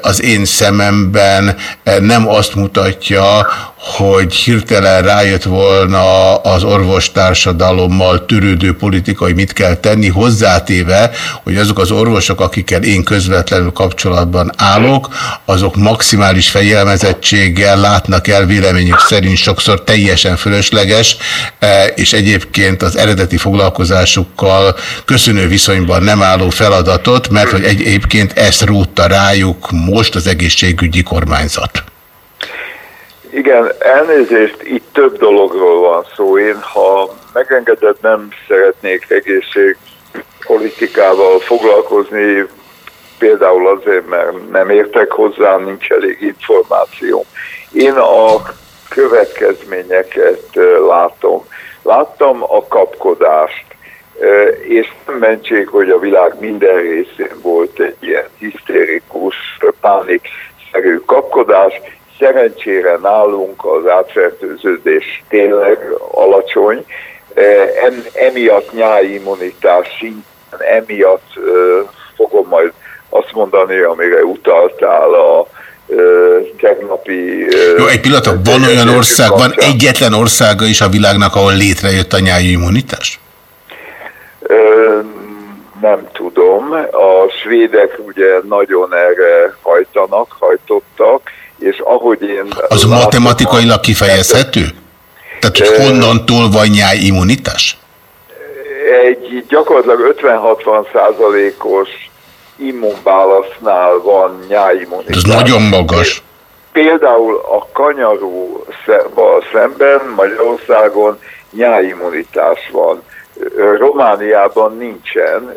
az én szememben nem azt mutatja, hogy hirtelen rájött volna az orvostársadalommal törődő politika, hogy mit kell tenni, hozzátéve, hogy azok az orvosok, akikkel én közvetlenül kapcsolatban állok, azok maximális fegyelmezettséggel látnak el véleményük szerint sokszor teljesen fölösleges, eh, és egyébként az eredeti foglalkozásukkal köszönő viszonyban nem álló feladatot, mert hogy egyébként ezt rúgta rájuk most az egészségügyi kormányzat. Igen, elnézést, itt több dologról van szó. Én, ha megengedett, nem szeretnék egészségpolitikával foglalkozni, például azért, mert nem értek hozzá, nincs elég információ. Én a következményeket látom. Láttam a kapkodást, és nem mentség, hogy a világ minden részén volt egy ilyen hisztérikus, pánikszerű kapkodás, Szerencsére nálunk az átfertőződés tényleg alacsony, em, emiatt nyáimmunitás szinten, emiatt ö, fogom majd azt mondani, amire utaltál a ö, tegnapi... Jó, egy pillanat, van olyan ország, van egyetlen országa is a világnak, ahol létrejött a nyári immunitás? Nem tudom. A svédek ugye nagyon erre hajtanak, hajtottak, és ahogy én... Az látom, matematikailag kifejezhető? Tehát, hogy honnantól van nyáj immunitás? Egy gyakorlatilag 50-60 százalékos immunválasznál van nyáimmunitás. Ez nagyon magas. Például a kanyarúval szemben Magyarországon nyáimmunitás van. Romániában nincsen,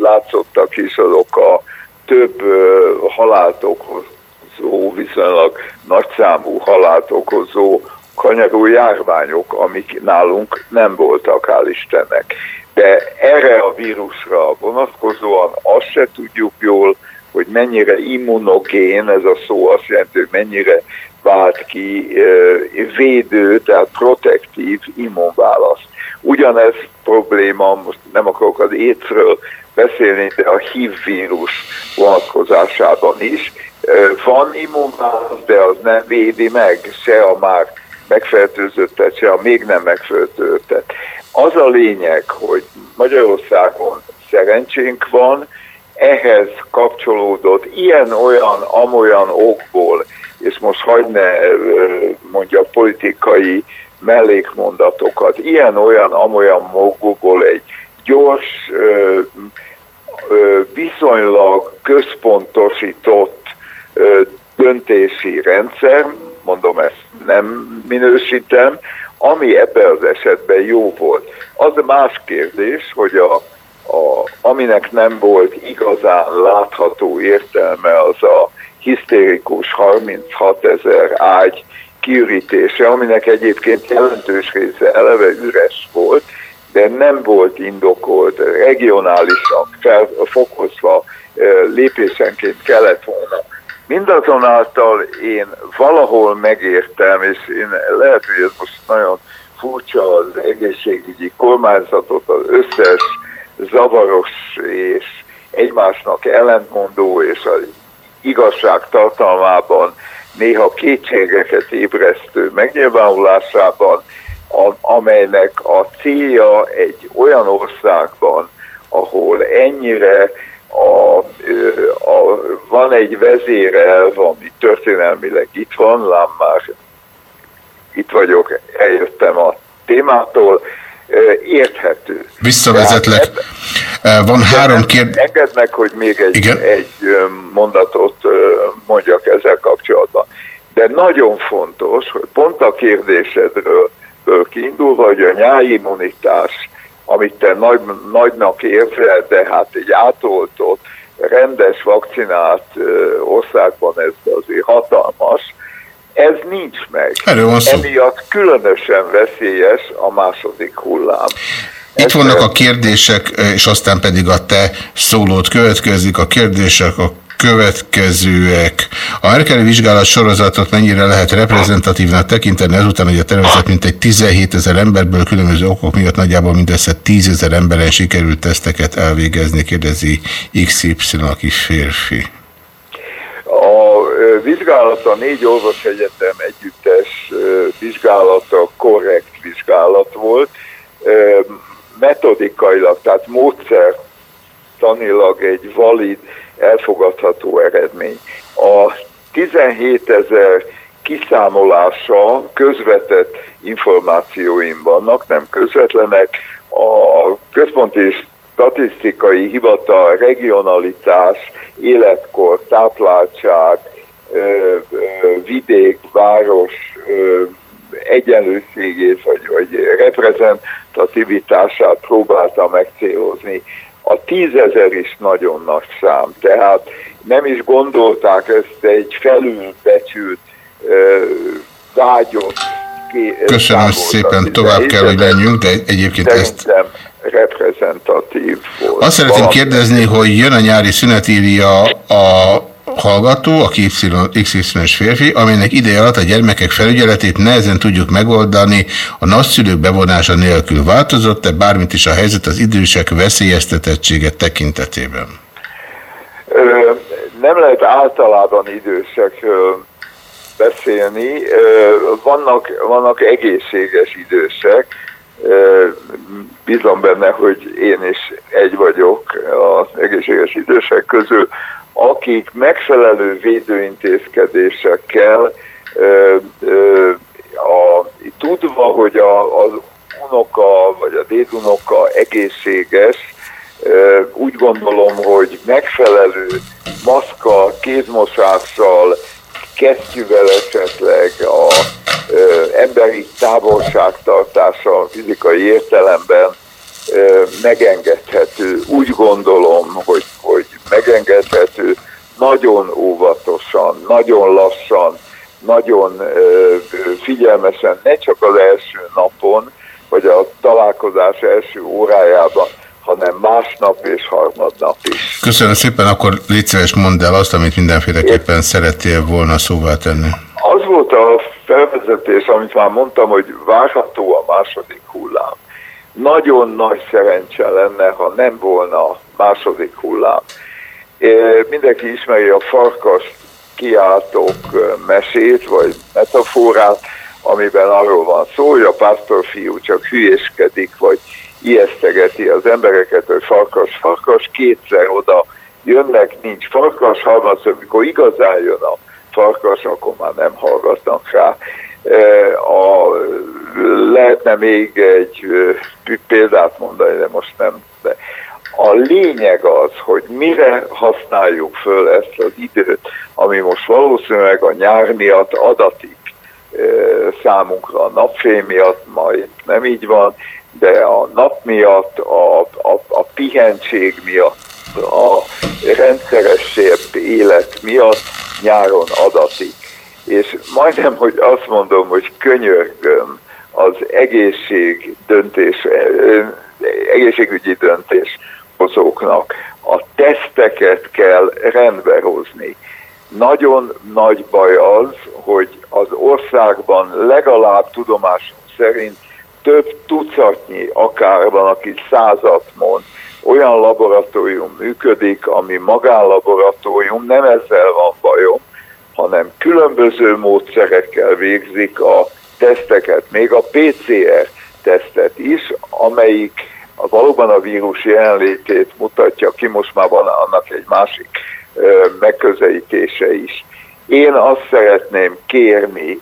látszottak is azok a több halált okozó, viszonylag nagyszámú halált okozó kanyarú járványok, amik nálunk nem voltak, hál' Istennek. De erre a vírusra vonatkozóan azt se tudjuk jól, hogy mennyire immunogén, ez a szó azt jelenti, hogy mennyire vált ki védő, tehát protektív immunválaszt. Ugyanez probléma, most nem akarok az étről beszélni, de a HIV vírus vonatkozásában is. Van immunválasz, de az nem védi meg se a már megfertőzöttet, se a még nem megfertőzöttet. Az a lényeg, hogy Magyarországon szerencsénk van, ehhez kapcsolódott ilyen-olyan, amolyan okból, és most hagyd mondja politikai mellékmondatokat, ilyen-olyan, amolyan okból egy gyors, viszonylag központosított döntési rendszer, mondom ezt nem minősítem, ami ebben az esetben jó volt. Az más kérdés, hogy a, a, aminek nem volt igazán látható értelme, az a hisztérikus 36 ezer ágy kiürítése, aminek egyébként jelentős része eleve üres volt, de nem volt indokolt, regionálisan felfokozva lépésenként kellett volna. Mindazonáltal én valahol megértem, és én lehet, hogy ez most nagyon furcsa az egészségügyi kormányzatot, az összes zavaros és egymásnak ellentmondó és az igazság tartalmában néha kétségeket ébresztő megnyilvánulásában, amelynek a célja egy olyan országban, ahol ennyire a, a, van egy vezérelv, ami történelmileg itt van, lám már itt vagyok, eljöttem a témától, érthető. Visszavezetlek. Van három kérdés. Engedd meg, hogy még egy, Igen? egy mondatot mondjak ezzel kapcsolatban. De nagyon fontos, hogy pont a kérdésedről kiindulva, hogy a nyáimmunitás, amit te nagy, nagynak érzel, de hát egy átoltott, rendes vakcinált országban ez azért hatalmas, ez nincs meg. Erről van szó. Emiatt különösen veszélyes a második hullám. Itt vannak a kérdések, és aztán pedig a te szólót következik. A kérdések a következőek. A Merkeli vizsgálat sorozatot mennyire lehet reprezentatívnak tekinteni ezután, hogy a tervezet mintegy 17 ezer emberből különböző okok miatt nagyjából mindössze 10 ezer emberen sikerült teszteket elvégezni, kérdezi XY, aki férfi. A ö, vizsgálat a négy orvos egyetem együttes vizsgálata korrekt vizsgálat volt, metodikailag, tehát módszer tanilag egy valid, elfogadható eredmény. A 17 ezer kiszámolása közvetett információim vannak, nem közvetlenek. A központi statisztikai hivatal regionalitás, életkor, tápláltság, vidék, város egyenlőségét vagy, vagy reprezentativitását próbálta megcélozni. A tízezer is nagyon nagy szám, tehát nem is gondolták ezt egy felülbecsült vágyott Köszönöm szépen, tovább kell, hogy menjünk, de egyébként ezt reprezentatív volt. Azt szeretném kérdezni, hogy jön a nyári szünet, írja a hallgató, aki XY-es férfi, amelynek ideje alatt a gyermekek felügyeletét nehezen tudjuk megoldani, a nagyszülők bevonása nélkül változott-e bármit is a helyzet az idősek veszélyeztetettsége tekintetében? Nem lehet általában idősekről beszélni. Vannak, vannak egészséges idősek. Bízom benne, hogy én is egy vagyok az egészséges idősek közül, akik megfelelő védőintézkedésekkel ö, ö, a, tudva, hogy a, az unoka vagy a dédunoka egészséges, Ö, úgy gondolom, hogy megfelelő maszkkal, kézmosással, kesztyűvel esetleg a ö, emberi távolságtartással fizikai értelemben megengedhető. Úgy gondolom, hogy, hogy megengedhető nagyon óvatosan, nagyon lassan, nagyon figyelmesen, ne csak az első napon, vagy a találkozás első órájában, hanem másnap és harmadnap is. Köszönöm szépen, akkor légy szíves mondd el azt, amit mindenféleképpen szerettél volna szóvá tenni. Az volt a felvezetés, amit már mondtam, hogy várható a második hullám. Nagyon nagy szerencse lenne, ha nem volna második hullám. Mindenki ismeri a farkas kiáltók mesét, vagy metaforát, amiben arról van szó, hogy a pásztorfiú csak hülyéskedik, vagy ijesztegeti az embereket, hogy farkas, farkas, kétszer oda jönnek, nincs farkas, harmadszor, mikor igazán jön a farkas, akkor már nem hallgatnak rá. A, lehetne még egy példát mondani, de most nem. De a lényeg az, hogy mire használjuk föl ezt az időt, ami most valószínűleg a nyár miatt adatik számunkra, a napfény miatt majd nem így van, de a nap miatt, a, a, a pihentség miatt, a rendszeresebb élet miatt nyáron adatik. És majdnem, hogy azt mondom, hogy könyörgöm az egészség döntés, egészségügyi döntéshozóknak a teszteket kell rendbe hozni. Nagyon nagy baj az, hogy az országban legalább tudomásom szerint több tucatnyi, akár van, aki százat mond, olyan laboratórium működik, ami magánlaboratórium, nem ezzel van bajom, hanem különböző módszerekkel végzik a teszteket, még a PCR tesztet is, amelyik a valóban a vírus jelenlétét mutatja ki, most már van annak egy másik ö, megközelítése is. Én azt szeretném kérni,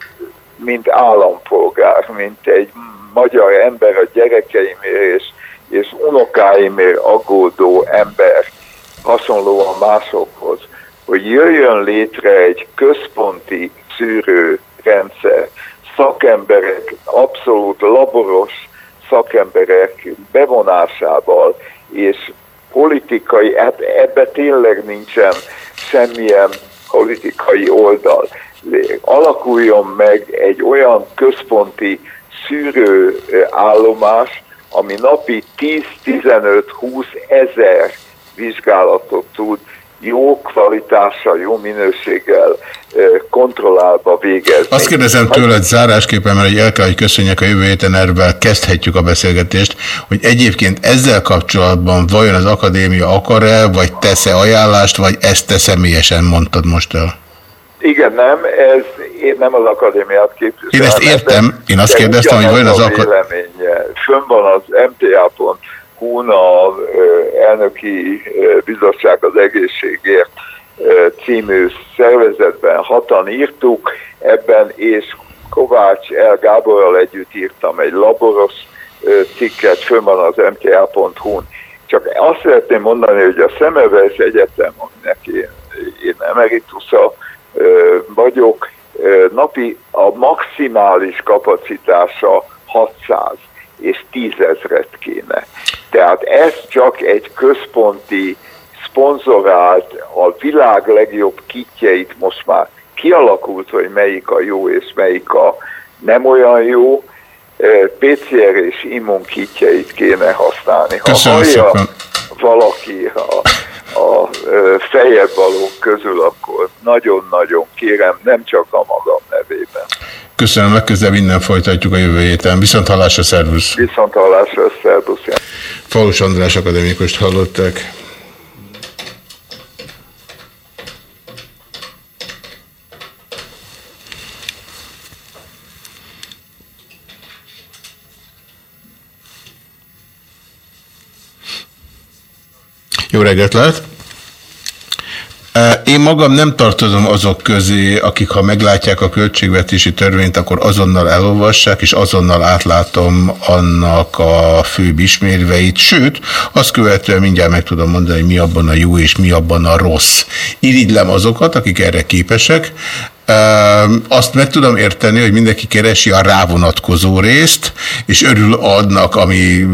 mint állampolgár, mint egy magyar ember a gyerekeimért és, és unokáimért aggódó ember, hasonlóan másokhoz, hogy jöjjön létre egy központi szűrőrendszer, szakemberek, abszolút laboros szakemberek bevonásával, és politikai, hát ebbe tényleg nincsen semmilyen politikai oldal. Alakuljon meg egy olyan központi szűrőállomás, ami napi 10-15-20 ezer vizsgálatot tud jó kvalitással, jó minőséggel kontrollálva végezni. Azt kérdezem tőled zárásképpen, mert el kell, hogy köszönjek a jövő héten erről kezdhetjük a beszélgetést, hogy egyébként ezzel kapcsolatban vajon az akadémia akar-e, vagy tesz-e ajánlást, vagy ezt te személyesen mondtad most el? Igen, nem, ez én nem az akadémiát képviselem. Én ezt értem, én azt kérdeztem, hogy vajon az akadémia... Fönn van az mta.hu-n a elnöki bizottság az egészségért című szervezetben hatan írtuk, ebben és Kovács El Gáborral együtt írtam egy laboros cikket, fönn van az mta.hu-n. Csak azt szeretném mondani, hogy a Szemeves Egyetem, aminek én, én emeritusza vagyok, napi a maximális kapacitása 600 és 10 ezret kéne. Tehát ez csak egy központi, szponzorált, a világ legjobb kitjeit most már kialakult, hogy melyik a jó és melyik a nem olyan jó, PCR és immunkitjeit kéne használni. Ha Köszönöm hallja szépen. valaki a, a fejebb valók közül, akkor nagyon-nagyon kérem, nem csak a magam nevében. Köszönöm, legközelebb innen folytatjuk a jövő héten. Viszont hallásra, szervusz! Viszont hallásra, szervusz! Falus András akadémikost hallották. Jó reggelt lehet! Én magam nem tartozom azok közé, akik ha meglátják a költségvetési törvényt, akkor azonnal elolvassák, és azonnal átlátom annak a főbb ismérveit. Sőt, azt követően mindjárt meg tudom mondani, hogy mi abban a jó és mi abban a rossz. Irigylem azokat, akik erre képesek, azt meg tudom érteni, hogy mindenki keresi a rávonatkozó részt, és örül adnak, ami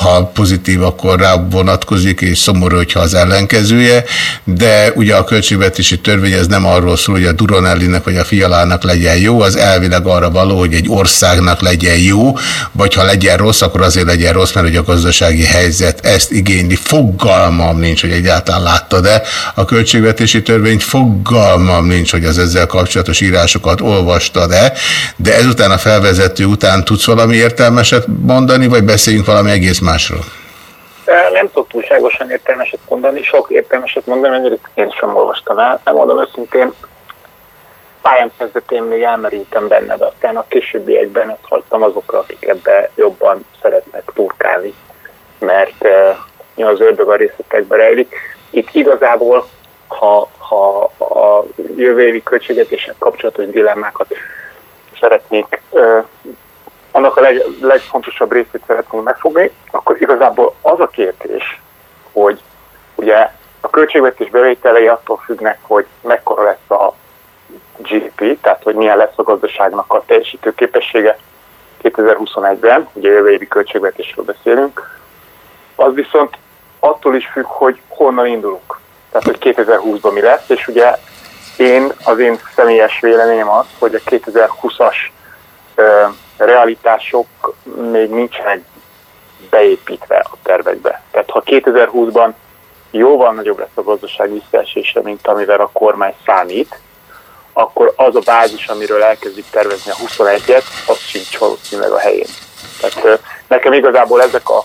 ha pozitív, akkor rávonatkozik, és szomorú, hogyha az ellenkezője, de ugye a költségvetési törvény ez nem arról szól, hogy a Duronellinek vagy a Fialának legyen jó, az elvileg arra való, hogy egy országnak legyen jó, vagy ha legyen rossz, akkor azért legyen rossz, mert hogy a gazdasági helyzet ezt igényli. Fogalmam nincs, hogy egyáltalán láttad-e a költségvetési törvényt, fogalmam nincs, hogy az ezzel kapcsolatos írásokat olvastad-e, de ezután a felvezető után tudsz valami értelmeset mondani, vagy beszéljünk valami egész másról? Nem tudok túlságosan értelmeset mondani, sok értelmeset mondani, mert én sem olvastam el. Nem mondom őszintén, pályám kezdetén még elmerítem benne, de aztán a későbbiekben ezt hagytam azokra, akik ebbe jobban szeretnek turkálni, mert uh, az ördög a részletekbe rejlik. Itt igazából, ha, ha a jövő évi költségvetéssel kapcsolatos dilemmákat szeretnék, annak a leg, legfontosabb részét szeretnénk megfogni, akkor igazából az a kérdés, hogy ugye a költségvetés bevételei attól függnek, hogy mekkora lesz a GDP, tehát hogy milyen lesz a gazdaságnak a teljesítő képessége 2021-ben, ugye jövő évi költségvetésről beszélünk, az viszont attól is függ, hogy honnan indulunk. Tehát, hogy 2020-ban mi lesz, és ugye Én, az én személyes véleményem az, hogy a 2020-as ö, realitások még nincsenek beépítve a tervekbe. Tehát ha 2020-ban jóval nagyobb lesz a gazdaság visszaesése, mint amivel a kormány számít, akkor az a bázis, amiről elkezdik tervezni a 21-et, az sincs valószínűleg a helyén. Tehát nekem igazából ezek a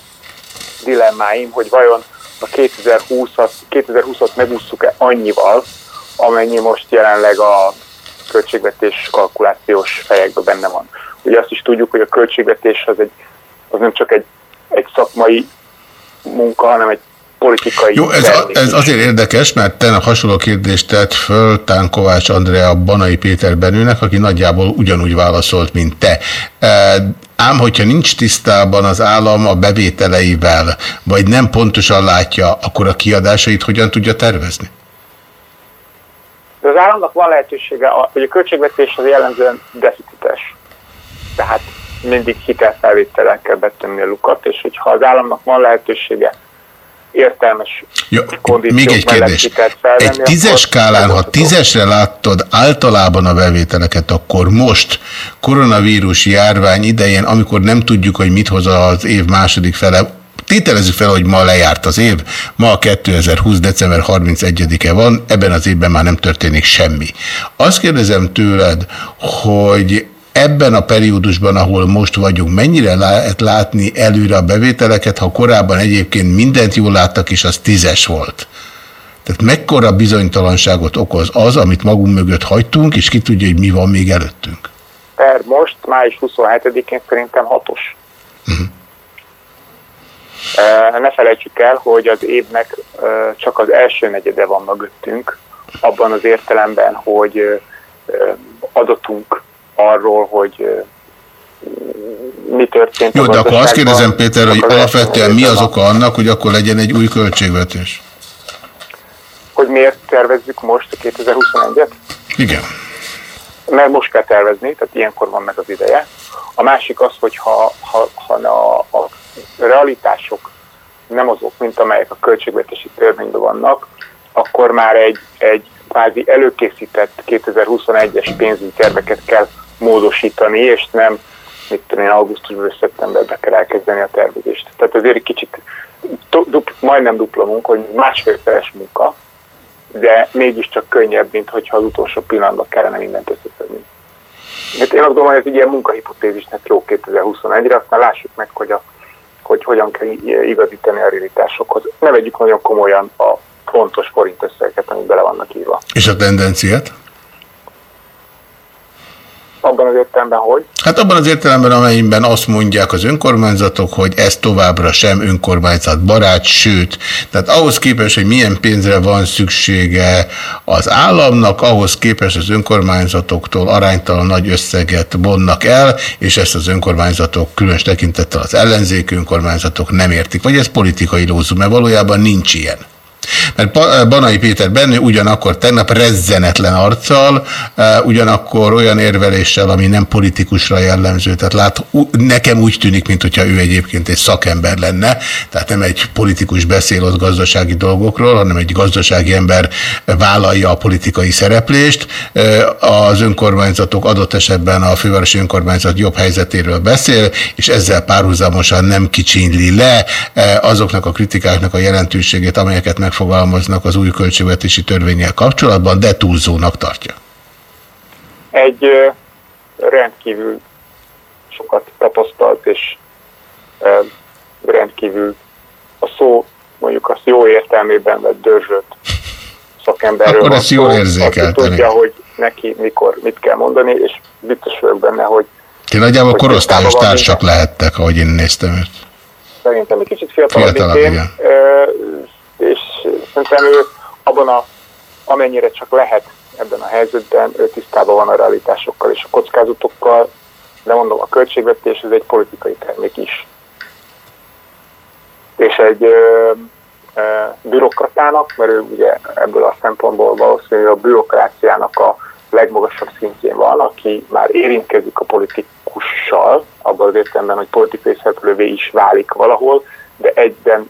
dilemmáim, hogy vajon a 2020-at, 2020-at megúsztuk-e annyival, amennyi most jelenleg a költségvetés kalkulációs fejekben benne van. Ugye azt is tudjuk, hogy a költségvetés az, egy, az nem csak egy, egy szakmai munka, hanem egy politikai Jó, ez, a, ez azért érdekes, mert tegnap hasonló kérdést tett föl Tán Kovács Andrea Banai Péter Benőnek, aki nagyjából ugyanúgy válaszolt, mint te. E, ám, hogyha nincs tisztában az állam a bevételeivel, vagy nem pontosan látja, akkor a kiadásait hogyan tudja tervezni? De az államnak van lehetősége, hogy a költségvetés az jellemzően deficites. Tehát mindig hitelfelvétellel kell betenni a lukat, és hogyha az államnak van lehetősége értelmes Jó, még egy kérdés. Egy tízes skálán, ha tízesre láttad általában a bevételeket, akkor most koronavírus járvány idején, amikor nem tudjuk, hogy mit hoz az év második fele, Tételezzük fel, hogy ma lejárt az év, ma a 2020. december 31-e van, ebben az évben már nem történik semmi. Azt kérdezem tőled, hogy ebben a periódusban, ahol most vagyunk, mennyire lehet látni előre a bevételeket, ha korábban egyébként mindent jól láttak, és az tízes volt? Tehát mekkora bizonytalanságot okoz az, amit magunk mögött hagytunk, és ki tudja, hogy mi van még előttünk? Per most, május 27-én szerintem hatos. Uh, ne felejtsük el, hogy az évnek uh, csak az első negyede van mögöttünk, abban az értelemben, hogy uh, adatunk arról, hogy mi történt. Jó, de akkor azt kérdezem, Péter, hogy alapvetően mi az oka annak, hogy akkor legyen egy új költségvetés? Hogy miért tervezzük most a 2021-et? Igen. Mert most kell tervezni, tehát ilyenkor van meg az ideje. A másik az, hogy ha, ha, ha a, a realitások nem azok, mint amelyek a költségvetési törvényben vannak, akkor már egy, egy kvázi előkészített 2021-es pénzügyi terveket kell módosítani, és nem, mit tudom én, augusztusban vagy szeptemberben kell elkezdeni a tervezést. Tehát azért egy kicsit du- dupl, majdnem dupla munka, hogy másfélfeles munka, de mégiscsak könnyebb, mint hogyha az utolsó pillanatban kellene mindent összeszedni. Hát én azt gondolom, hogy ez egy ilyen munkahipotézisnek jó 2021-re, aztán lássuk meg, hogy, a, hogy hogyan kell igazítani a realitásokhoz. Ne vegyük nagyon komolyan a fontos forint összegeket, amik bele vannak írva. És a tendenciát? Abban az értelemben, hogy Hát abban az értelemben, amelyben azt mondják az önkormányzatok, hogy ez továbbra sem önkormányzat barát, sőt, tehát ahhoz képest, hogy milyen pénzre van szüksége az államnak, ahhoz képest az önkormányzatoktól aránytalan nagy összeget vonnak el, és ezt az önkormányzatok különös tekintettel az ellenzéki önkormányzatok nem értik. Vagy ez politikai lózum, mert valójában nincs ilyen. Mert Pa- Banai Péter bennő ugyanakkor tegnap rezzenetlen arccal, eh, ugyanakkor olyan érveléssel, ami nem politikusra jellemző. Tehát lát, nekem úgy tűnik, mintha ő egyébként egy szakember lenne, tehát nem egy politikus beszél ott gazdasági dolgokról, hanem egy gazdasági ember vállalja a politikai szereplést. Eh, Az önkormányzatok adott esetben a fővárosi önkormányzat jobb helyzetéről beszél, és ezzel párhuzamosan nem kicsínli le eh, azoknak a kritikáknak a jelentőségét, amelyeket megfogalmaznak az új költségvetési törvényel kapcsolatban, de túlzónak tartja. egy rendkívül sokat tapasztalt és rendkívül a szó, mondjuk azt jó értelmében vett dörzsölt szakemberről Akkor ezt jól érzékelteni. Tudja, hogy neki mikor mit kell mondani, és biztos vagyok benne, hogy Ti nagyjából Hogy korosztályos társak lehettek, ahogy én néztem őt. szerintem egy kicsit fiatalabb, Fiatalabb, én, és szerintem ő abban a, amennyire csak lehet ebben a helyzetben, ő tisztában van a realitásokkal és a kockázatokkal, de mondom, a költségvetés ez egy politikai termék is. És egy ö, ö, bürokratának, mert ő ugye ebből a szempontból valószínűleg a bürokráciának a legmagasabb szintjén van, aki már érintkezik a politikussal, abban az értelemben, hogy politikai szereplővé is válik valahol, de egyben,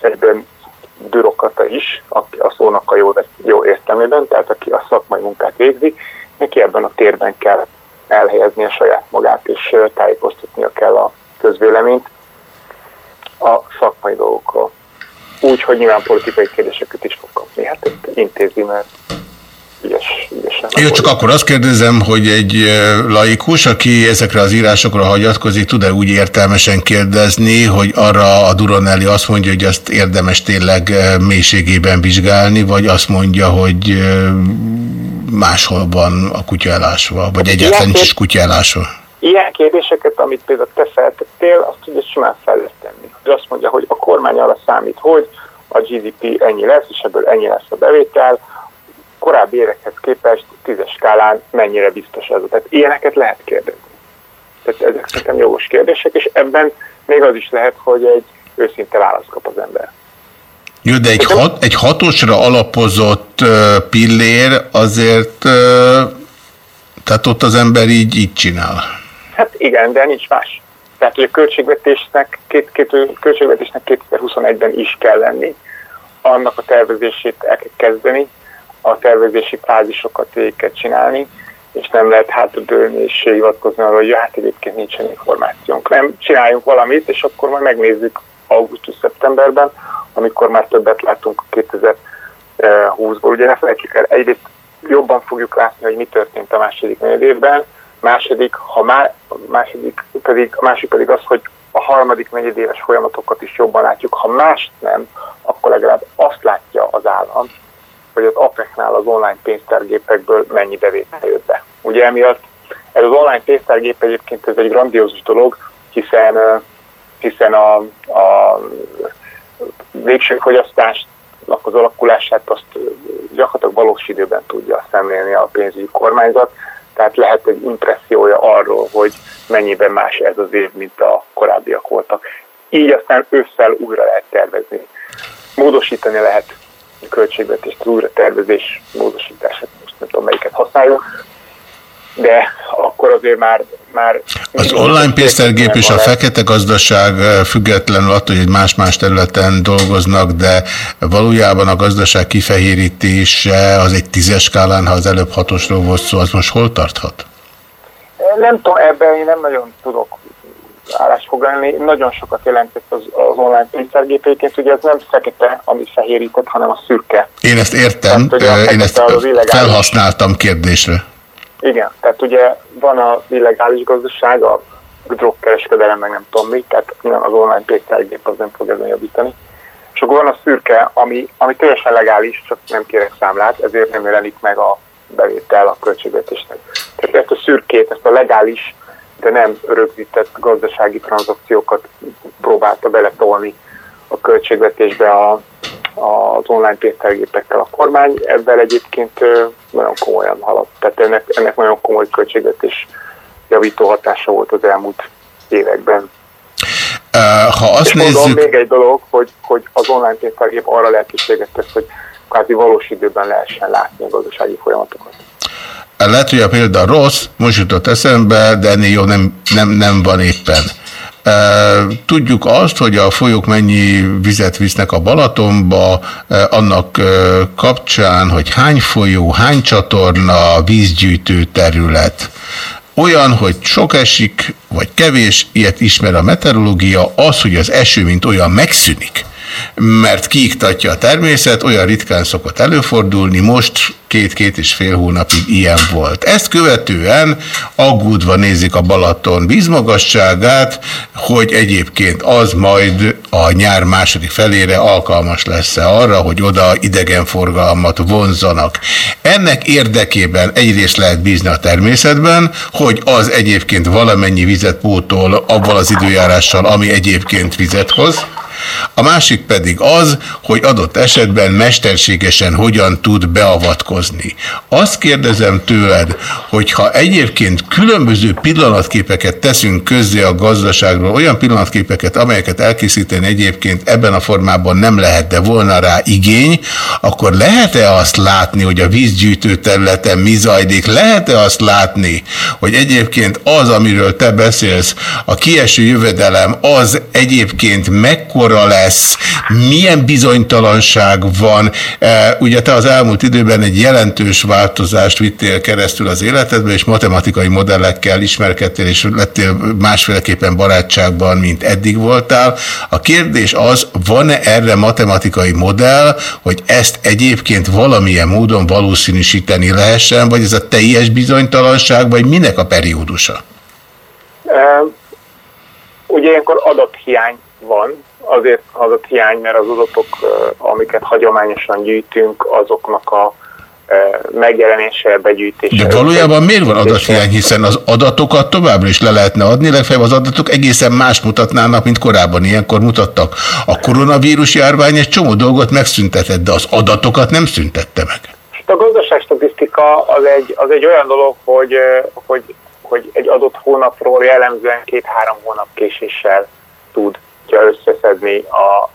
egyben bürokrata is, aki a szónak a jó, jó értelmében, tehát aki a szakmai munkát végzi, neki ebben a térben kell elhelyezni a saját magát, és tájékoztatnia kell a közvéleményt a szakmai dolgokról. Úgy, hogy nyilván politikai kérdéseket is fog kapni. Hát intézi, mert ügyes. Jó, csak akkor azt kérdezem, hogy egy laikus, aki ezekre az írásokra hagyatkozik, tud-e úgy értelmesen kérdezni, hogy arra a Duronelli azt mondja, hogy azt érdemes tényleg mélységében vizsgálni, vagy azt mondja, hogy máshol van a kutya elásva, vagy egyáltalán nincs is kutya elásva? Ilyen kérdéseket, amit például te feltettél, azt ugye simán fel lehet tenni. Hogy azt mondja, hogy a kormány arra számít, hogy a GDP ennyi lesz, és ebből ennyi lesz a bevétel, korábbi évekhez képest tízes skálán mennyire biztos ez. Tehát ilyeneket lehet kérdezni. Tehát ezek szerintem jogos kérdések, és ebben még az is lehet, hogy egy őszinte választ kap az ember. Jó, de egy, hat, egy hatosra alapozott pillér azért, tehát ott az ember így, így csinál. Hát igen, de nincs más. Tehát, hogy a költségvetésnek, két, két, költségvetésnek 2021-ben is kell lenni. Annak a tervezését el kell kezdeni, a tervezési fázisokat végig kell csinálni, és nem lehet hátradőlni és hivatkozni arra, hogy hát egyébként nincsen információnk. Nem, csináljunk valamit, és akkor majd megnézzük augusztus-szeptemberben, amikor már többet látunk 2020-ból. Ugye ne felejtsük el, egyrészt jobban fogjuk látni, hogy mi történt a második negyed évben, második, ha má, második pedig, a másik pedig az, hogy a harmadik negyedéves folyamatokat is jobban látjuk. Ha mást nem, akkor legalább azt látja az állam, hogy az APEC-nál az online pénztárgépekből mennyi bevétel jött be. Ugye emiatt ez az online pénztárgép egyébként ez egy grandiózus dolog, hiszen, hiszen a, a végső fogyasztást az alakulását azt gyakorlatilag valós időben tudja szemlélni a pénzügyi kormányzat, tehát lehet egy impressziója arról, hogy mennyiben más ez az év, mint a korábbiak voltak. Így aztán ősszel újra lehet tervezni. Módosítani lehet az újra tervezés módosítását, most nem tudom melyiket használjuk, de akkor azért már... már Az online pénztárgép és a fekete gazdaság függetlenül attól, hogy más-más területen dolgoznak, de valójában a gazdaság kifehérítése az egy tízes skálán, ha az előbb hatosról volt szó, az most hol tarthat? Nem tudom, ebben én nem nagyon tudok állást foglalni. Nagyon sokat jelentett az, az online pénztárgépéként, ugye ez nem fekete, ami fehérített, hanem a szürke. Én ezt értem, Tehát, eh, én ezt felhasználtam kérdésre. Igen, tehát ugye van az illegális gazdaság, a drogkereskedelem, meg nem tudom mi, tehát az online pénztárgép az nem fog ezen javítani. És akkor van a szürke, ami, ami teljesen legális, csak nem kérek számlát, ezért nem jelenik meg a bevétel a költségvetésnek. Tehát ezt a szürkét, ezt a legális, de nem rögzített gazdasági tranzakciókat próbálta beletolni a költségvetésbe a, az online pénztárgépekkel a kormány. Ebben egyébként nagyon komolyan haladt. Tehát ennek, ennek nagyon komoly költségvetés javító hatása volt az elmúlt években. Ha azt És mondom, nézzük, még egy dolog, hogy, hogy az online pénztárgép arra lehetőséget tesz, hogy kvázi valós időben lehessen látni a gazdasági folyamatokat. Lehet, hogy a példa rossz, most jutott eszembe, de ennél jó nem, nem, nem van éppen. Tudjuk azt, hogy a folyók mennyi vizet visznek a Balatonba, annak kapcsán, hogy hány folyó, hány csatorna, vízgyűjtő terület. Olyan, hogy sok esik, vagy kevés, ilyet ismer a meteorológia, az, hogy az eső, mint olyan megszűnik, mert kiiktatja a természet, olyan ritkán szokott előfordulni, most két-két és fél hónapig ilyen volt. Ezt követően aggódva nézik a Balaton vízmagasságát, hogy egyébként az majd a nyár második felére alkalmas lesz-e arra, hogy oda idegenforgalmat vonzanak. Ennek érdekében egyrészt lehet bízni a természetben, hogy az egyébként valamennyi vizet pótol abban az időjárással, ami egyébként vizet hoz, a másik pedig az, hogy adott esetben mesterségesen hogyan tud beavatkozni. Azt kérdezem tőled, hogyha egyébként különböző pillanatképeket teszünk közzé a gazdaságról, olyan pillanatképeket, amelyeket elkészíteni egyébként ebben a formában nem lehet, de volna rá igény, akkor lehet-e azt látni, hogy a vízgyűjtő területen mi zajlik? Lehet-e azt látni, hogy egyébként az, amiről te beszélsz, a kieső jövedelem, az egyébként mekkora mekkora lesz, milyen bizonytalanság van. E, ugye te az elmúlt időben egy jelentős változást vittél keresztül az életedbe, és matematikai modellekkel ismerkedtél, és lettél másféleképpen barátságban, mint eddig voltál. A kérdés az, van-e erre matematikai modell, hogy ezt egyébként valamilyen módon valószínűsíteni lehessen, vagy ez a teljes bizonytalanság, vagy minek a periódusa? E, ugye ilyenkor adathiány van, azért adathiány, mert az adatok, amiket hagyományosan gyűjtünk, azoknak a megjelenése, begyűjtése. De valójában miért van adathiány, hiszen az adatokat továbbra is le lehetne adni, legfeljebb az adatok egészen más mutatnának, mint korábban ilyenkor mutattak. A koronavírus járvány egy csomó dolgot megszüntetett, de az adatokat nem szüntette meg. A gazdaságstatisztika az egy, az egy olyan dolog, hogy, hogy, hogy egy adott hónapról jellemzően két-három hónap késéssel tudja összeszedni a,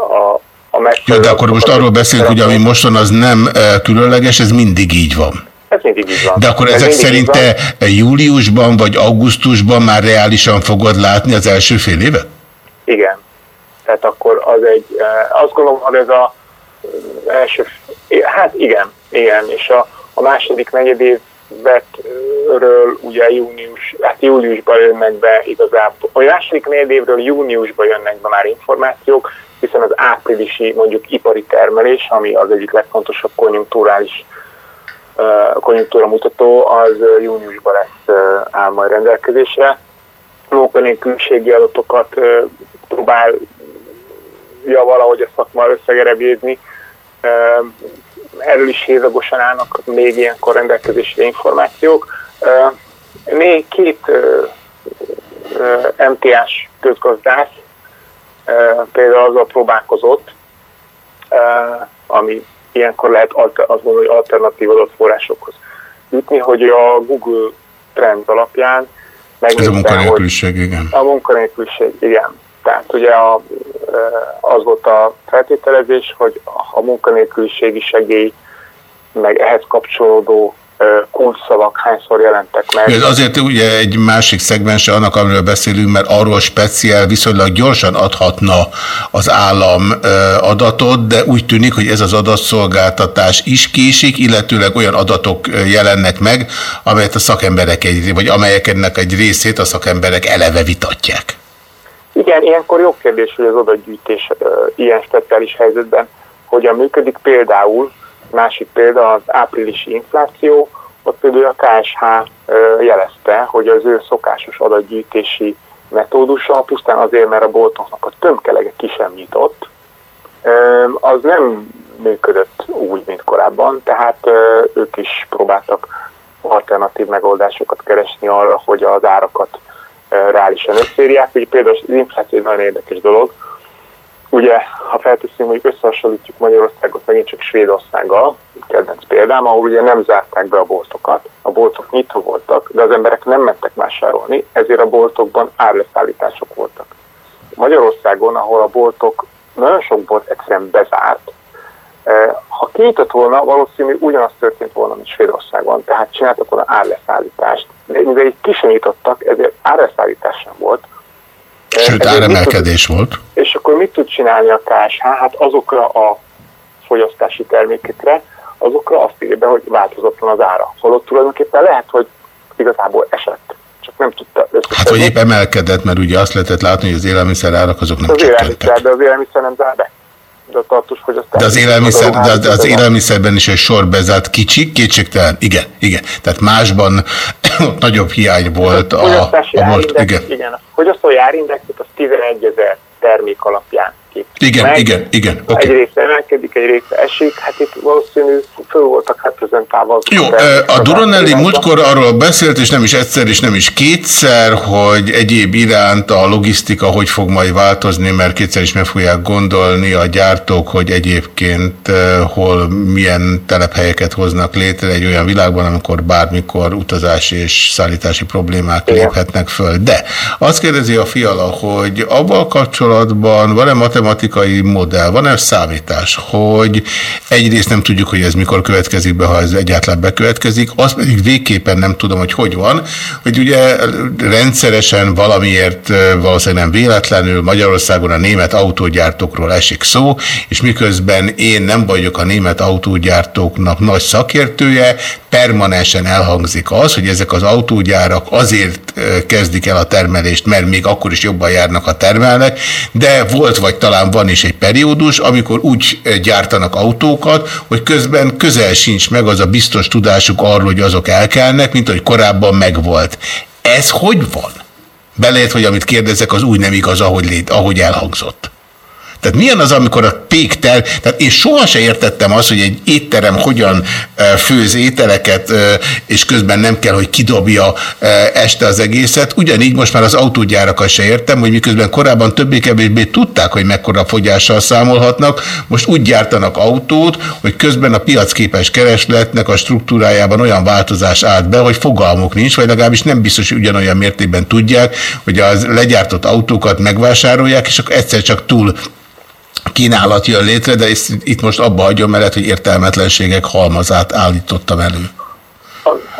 a, a Jó, de akkor most arról beszélünk, hogy ami most van, az nem e, különleges, ez mindig így van. Ez mindig így van. De akkor Ez ezek szerint te júliusban vagy augusztusban már reálisan fogod látni az első fél évet? Igen. Tehát akkor az egy, eh, azt gondolom, hogy ez a eh, első, hát igen, igen, és a, a második negyedévetről ugye június, hát júliusban jönnek be igazából, a második negyedévről júniusban jönnek be már információk, hiszen az áprilisi mondjuk ipari termelés, ami az egyik legfontosabb konjunkturális konjunktúra mutató, az júniusban lesz áll majd rendelkezésre. Munkanélküliségi adatokat próbálja valahogy a szakma összegerebjézni. Erről is hézagosan állnak még ilyenkor rendelkezésre információk. Még két MTA-s közgazdász például azzal próbálkozott, ami ilyenkor lehet azt mondani, hogy alternatív adatforrásokhoz jutni, hogy a Google Trends alapján Ez a megnézte, munkanélküliség, igen. a munkanélküliség, igen. Tehát ugye a, az volt a feltételezés, hogy a munkanélküliségi segély, meg ehhez kapcsolódó kulcsszavak hányszor jelentek meg. Ez azért ugye egy másik szegmense annak, amiről beszélünk, mert arról speciál viszonylag gyorsan adhatna az állam adatot, de úgy tűnik, hogy ez az adatszolgáltatás is késik, illetőleg olyan adatok jelennek meg, amelyet a szakemberek egy, vagy amelyeknek egy részét a szakemberek eleve vitatják. Igen, ilyenkor jó kérdés, hogy az adatgyűjtés ilyen speciális helyzetben hogyan működik. Például, másik példa az áprilisi infláció, ott például a KSH jelezte, hogy az ő szokásos adatgyűjtési metódusa, pusztán azért, mert a boltoknak a tömkelege ki sem nyitott, az nem működött úgy, mint korábban, tehát ők is próbáltak alternatív megoldásokat keresni arra, hogy az árakat reálisan összérják. Ugye például az infláció egy nagyon érdekes dolog. Ugye, ha felteszünk, hogy összehasonlítjuk Magyarországot megint csak Svédországgal, kedvenc példám, ahol ugye nem zárták be a boltokat, a boltok nyitva voltak, de az emberek nem mentek vásárolni, ezért a boltokban árleszállítások voltak. Magyarországon, ahol a boltok, nagyon sok bolt egyszerűen bezárt, ha kinyitott volna, valószínű ugyanaz történt volna, mint Svédországban, tehát csináltak volna árleszállítást, de mivel így ki sem nyitottak, ezért árleszállítás sem volt. Eh, Sőt, áremelkedés volt. és akkor mit tud csinálni a KSH? Hát azokra a fogyasztási termékekre, azokra azt írja be, hogy változatlan az ára. Holott tulajdonképpen lehet, hogy igazából esett. Csak nem tudta összeszedni. Hát, hogy épp emelkedett, mert ugye azt lehetett látni, hogy az élelmiszer árak azok nem az csökkentek. élelmiszer, de az élelmiszer nem zár be. De a tartós fogyasztás. De az, élelmiszer, de az, az élelmiszer élelmiszerben is egy sor bezárt kicsi, kétségtelen, igen, igen. Tehát másban ott nagyobb hiány volt a, fogyasztási a most, árindex, igen. igen. A fogyasztói árindexet az 11 ezer termék alapján képzik Igen, meg. igen, igen, Egy oké. része emelkedik, egy része esik, hát itt valószínű föl voltak reprezentálva. Jó, a Duronelli múltkor arról beszélt, és nem is egyszer, és nem is kétszer, hogy egyéb iránt a logisztika hogy fog majd változni, mert kétszer is meg fogják gondolni a gyártók, hogy egyébként hol milyen telephelyeket hoznak létre egy olyan világban, amikor bármikor utazási és szállítási problémák léphetnek föl. De azt kérdezi a fiala, hogy abban kapcsolatban van-e matematikai matematikai modell, van-e számítás, hogy egyrészt nem tudjuk, hogy ez mikor következik be, ha ez egyáltalán bekövetkezik, azt pedig végképpen nem tudom, hogy hogy van, hogy ugye rendszeresen valamiért valószínűleg nem véletlenül Magyarországon a német autógyártókról esik szó, és miközben én nem vagyok a német autógyártóknak nagy szakértője, permanensen elhangzik az, hogy ezek az autógyárak azért kezdik el a termelést, mert még akkor is jobban járnak a termelnek, de volt vagy talán van is egy periódus, amikor úgy gyártanak autókat, hogy közben közel sincs meg az a biztos tudásuk arról, hogy azok elkelnek, mint hogy korábban megvolt. Ez hogy van? Belét, hogy amit kérdezek, az úgy nem igaz, ahogy, lét, ahogy elhangzott. Tehát milyen az, amikor a péktel, tehát én soha se értettem azt, hogy egy étterem hogyan főz ételeket, és közben nem kell, hogy kidobja este az egészet. Ugyanígy most már az autógyárakat se értem, hogy miközben korábban többé-kevésbé tudták, hogy mekkora fogyással számolhatnak, most úgy gyártanak autót, hogy közben a piacképes keresletnek a struktúrájában olyan változás állt be, hogy fogalmuk nincs, vagy legalábbis nem biztos, hogy ugyanolyan mértékben tudják, hogy az legyártott autókat megvásárolják, és akkor egyszer csak túl kínálat jön létre, de itt most abba hagyom, mert hogy értelmetlenségek halmazát állítottam elő.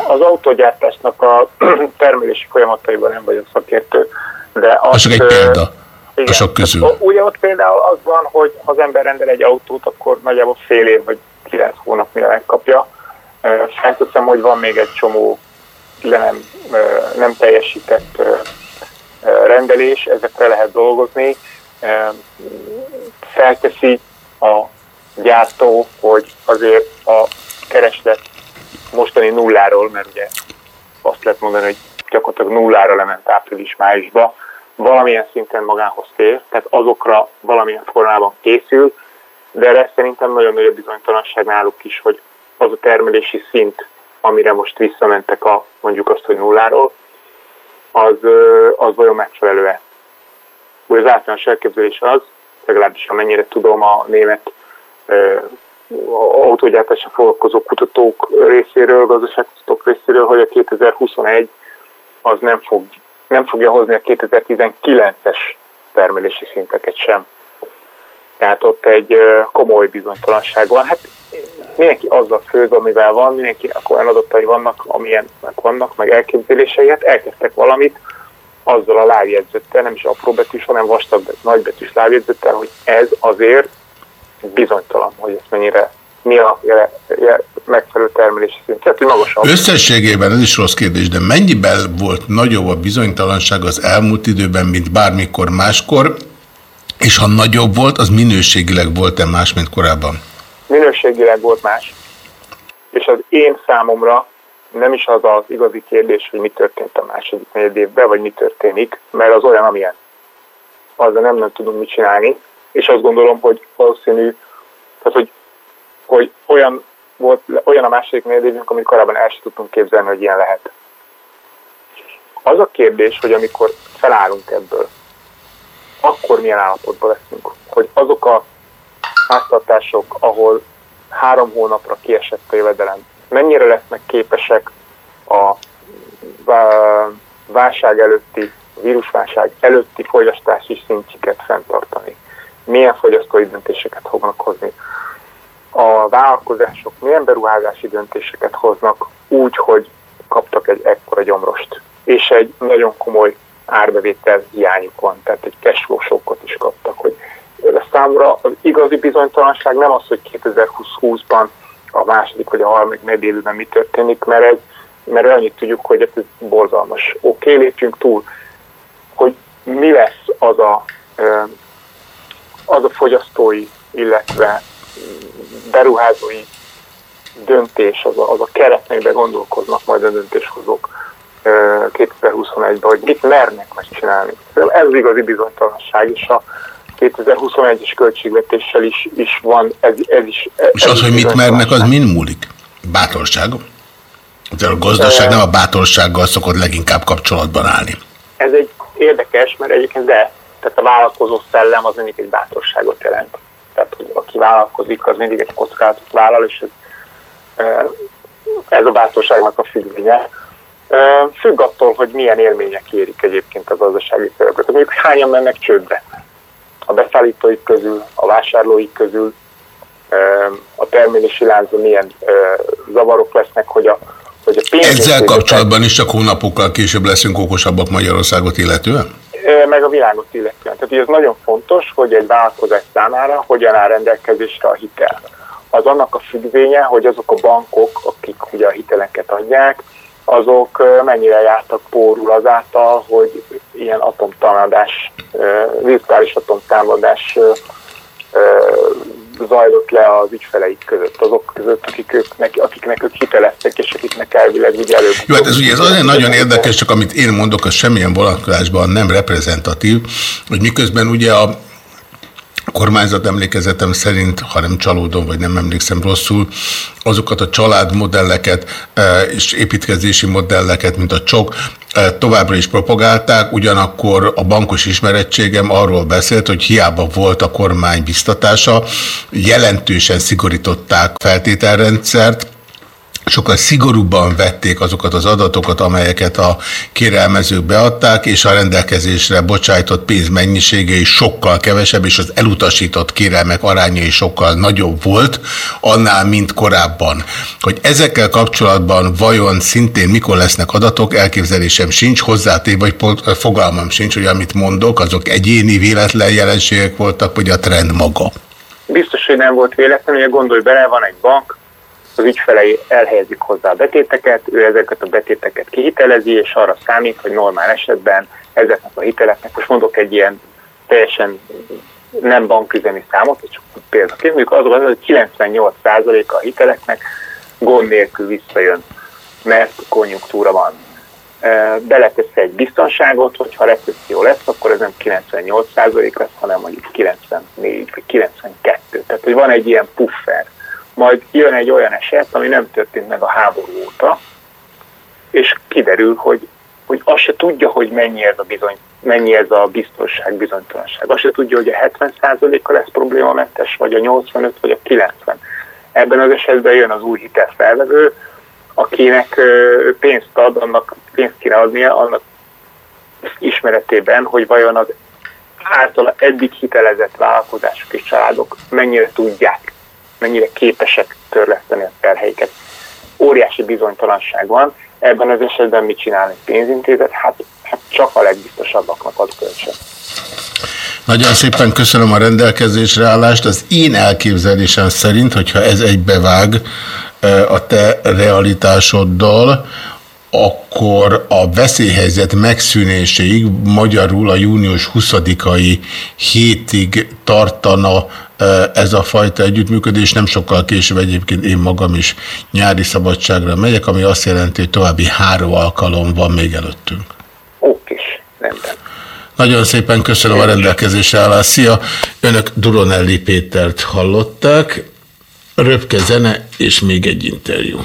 Az autógyártásnak a termelési folyamataiban nem vagyok szakértő, de az... Az csak egy példa. Igen. A sok közül. Ugye ott például az van, hogy ha az ember rendel egy autót, akkor nagyjából fél év vagy kilenc hónap mire megkapja. Felteszem, hogy van még egy csomó le nem, nem teljesített rendelés, ezekre lehet dolgozni felteszi a gyártó, hogy azért a kereslet mostani nulláról, mert ugye azt lehet mondani, hogy gyakorlatilag nullára lement április-májusba, valamilyen szinten magához tér, tehát azokra valamilyen formában készül, de erre szerintem nagyon nagy a bizonytalanság náluk is, hogy az a termelési szint, amire most visszamentek a, mondjuk azt, hogy nulláról, az, az vajon megfelelő-e. az általános elképzelés az, legalábbis amennyire tudom a német autógyártásra foglalkozó kutatók részéről, gazdaságkutatók részéről, hogy a 2021 az nem, fog, nem fogja hozni a 2019-es termelési szinteket sem. Tehát ott egy komoly bizonytalanság van. Hát mindenki azzal főz, amivel van, mindenki akkor adatai vannak, amilyenek vannak, meg elképzelései, hát elkezdtek valamit, azzal a lábjegyzettel, nem is apró betűs, hanem vastag nagybetűs lábjegyzettel, hogy ez azért bizonytalan, hogy ez mennyire mi a megfelelő termelési szint. Tehát, hogy magasabb. Összességében ez is rossz kérdés, de mennyiben volt nagyobb a bizonytalanság az elmúlt időben, mint bármikor máskor, és ha nagyobb volt, az minőségileg volt-e más, mint korábban? Minőségileg volt más. És az én számomra nem is az az igazi kérdés, hogy mi történt a második negyed évben, vagy mi történik, mert az olyan, amilyen. Azzal nem, nem tudunk mit csinálni, és azt gondolom, hogy valószínű, tehát, hogy, hogy olyan, volt, olyan a második negyed évünk, amit korábban el sem tudtunk képzelni, hogy ilyen lehet. Az a kérdés, hogy amikor felállunk ebből, akkor milyen állapotban leszünk. Hogy azok a háztartások, ahol három hónapra kiesett a jövedelem, mennyire lesznek képesek a válság előtti, vírusválság előtti fogyasztási szintjüket fenntartani. Milyen fogyasztói döntéseket fognak hozni. A vállalkozások milyen beruházási döntéseket hoznak úgy, hogy kaptak egy ekkora gyomrost, és egy nagyon komoly árbevétel hiányuk van, tehát egy cashflow is kaptak, hogy számomra az igazi bizonytalanság nem az, hogy 2020-ban a második vagy a harmadik negyedében mi történik, mert, ez, mert annyit tudjuk, hogy ez borzalmas. Oké, okay, lépjünk túl, hogy mi lesz az a, az a fogyasztói, illetve beruházói döntés, az a, az a keret, amiben gondolkoznak majd a döntéshozók 2021-ben, hogy mit mernek megcsinálni. Ez az igazi bizonytalanság, és a 2021-es költségvetéssel is, is van, ez, ez is... Ez És az, hogy mit mernek, az mind múlik? Bátorság? De a gazdaság nem a bátorsággal szokott leginkább kapcsolatban állni. Ez egy érdekes, mert egyébként de, tehát a vállalkozó szellem az mindig egy bátorságot jelent. Tehát, hogy aki vállalkozik, az mindig egy kockázatot vállal, és ez, ez a bátorságnak a függvénye. Függ attól, hogy milyen élmények érik egyébként a gazdasági szereplőket. Mondjuk hányan mennek csődbe a beszállítóik közül, a vásárlóik közül, a termelési láncban milyen zavarok lesznek, hogy a, hogy a pénz... Ezzel kapcsolatban is csak hónapokkal később leszünk okosabbak Magyarországot illetően? Meg a világot illetően. Tehát ez nagyon fontos, hogy egy vállalkozás számára hogyan áll rendelkezésre a hitel. Az annak a függvénye, hogy azok a bankok, akik ugye a hiteleket adják, azok mennyire jártak pórul azáltal, hogy ilyen atomtámadás, virtuális atomtámadás zajlott le az ügyfeleik között, azok között, akik ők, akiknek ők hiteleztek, és akiknek elvileg ugye előbb... Jó, hát ez ugye ez azért nagyon érdekes, csak amit én mondok, az semmilyen vonatkozásban nem reprezentatív, hogy miközben ugye a kormányzat emlékezetem szerint, ha nem csalódom, vagy nem emlékszem rosszul, azokat a családmodelleket e, és építkezési modelleket, mint a csok, e, továbbra is propagálták, ugyanakkor a bankos ismerettségem arról beszélt, hogy hiába volt a kormány biztatása, jelentősen szigorították feltételrendszert, sokkal szigorúbban vették azokat az adatokat, amelyeket a kérelmezők beadták, és a rendelkezésre bocsájtott pénz mennyisége is sokkal kevesebb, és az elutasított kérelmek aránya is sokkal nagyobb volt, annál, mint korábban. Hogy ezekkel kapcsolatban vajon szintén mikor lesznek adatok, elképzelésem sincs, hozzátéve, vagy fogalmam sincs, hogy amit mondok, azok egyéni véletlen jelenségek voltak, vagy a trend maga. Biztos, hogy nem volt véletlen, hogy gondolj bele, van egy bank, az ügyfelei elhelyezik hozzá a betéteket, ő ezeket a betéteket kihitelezi, és arra számít, hogy normál esetben ezeknek a hiteleknek, most mondok egy ilyen teljesen nem banküzemi számot, csak példaként, mondjuk az az, hogy 98%-a a hiteleknek gond nélkül visszajön, mert konjunktúra van. Beletesz egy biztonságot, hogyha recesszió lesz, akkor ez nem 98% lesz, hanem mondjuk 94 vagy 92. Tehát, hogy van egy ilyen puffer majd jön egy olyan eset, ami nem történt meg a háború óta, és kiderül, hogy, hogy azt se tudja, hogy mennyi ez a, bizony, mennyi ez a biztonság, bizonytalanság. Azt se tudja, hogy a 70%-a lesz problémamentes, vagy a 85, vagy a 90. Ebben az esetben jön az új hitelfelvevő, akinek pénzt ad, annak pénzt kéne adnia, annak ismeretében, hogy vajon az általa eddig hitelezett vállalkozások és családok mennyire tudják mennyire képesek törleszteni a terheiket. Óriási bizonytalanság van, ebben az esetben mit csinál egy pénzintézet? Hát, hát csak a legbiztosabbaknak ad kölcsön. Nagyon szépen köszönöm a rendelkezésre állást. Az én elképzelésem szerint, hogyha ez egybevág a te realitásoddal, akkor a veszélyhelyzet megszűnéséig, magyarul a június 20-ai hétig tartana ez a fajta együttműködés. Nem sokkal később egyébként én magam is nyári szabadságra megyek, ami azt jelenti, hogy további három alkalom van még előttünk. Oké, rendben. Nagyon szépen köszönöm a rendelkezésre állást. Szia! Önök Duronelli Pétert hallották. Röpke zene és még egy interjú.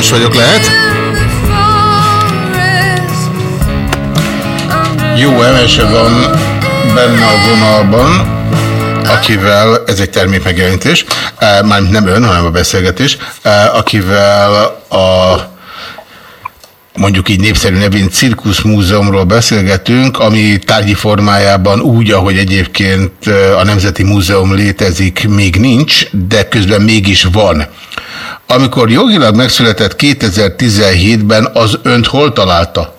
Fiala János vagyok, lehet? Jó emese van benne a vonalban, akivel, ez egy termékmegjelentés, eh, már nem ön, hanem a beszélgetés, eh, akivel a mondjuk így népszerű nevén Cirkusz Múzeumról beszélgetünk, ami tárgyi formájában úgy, ahogy egyébként a Nemzeti Múzeum létezik, még nincs, de közben mégis van. Amikor jogilag megszületett 2017-ben, az önt hol találta?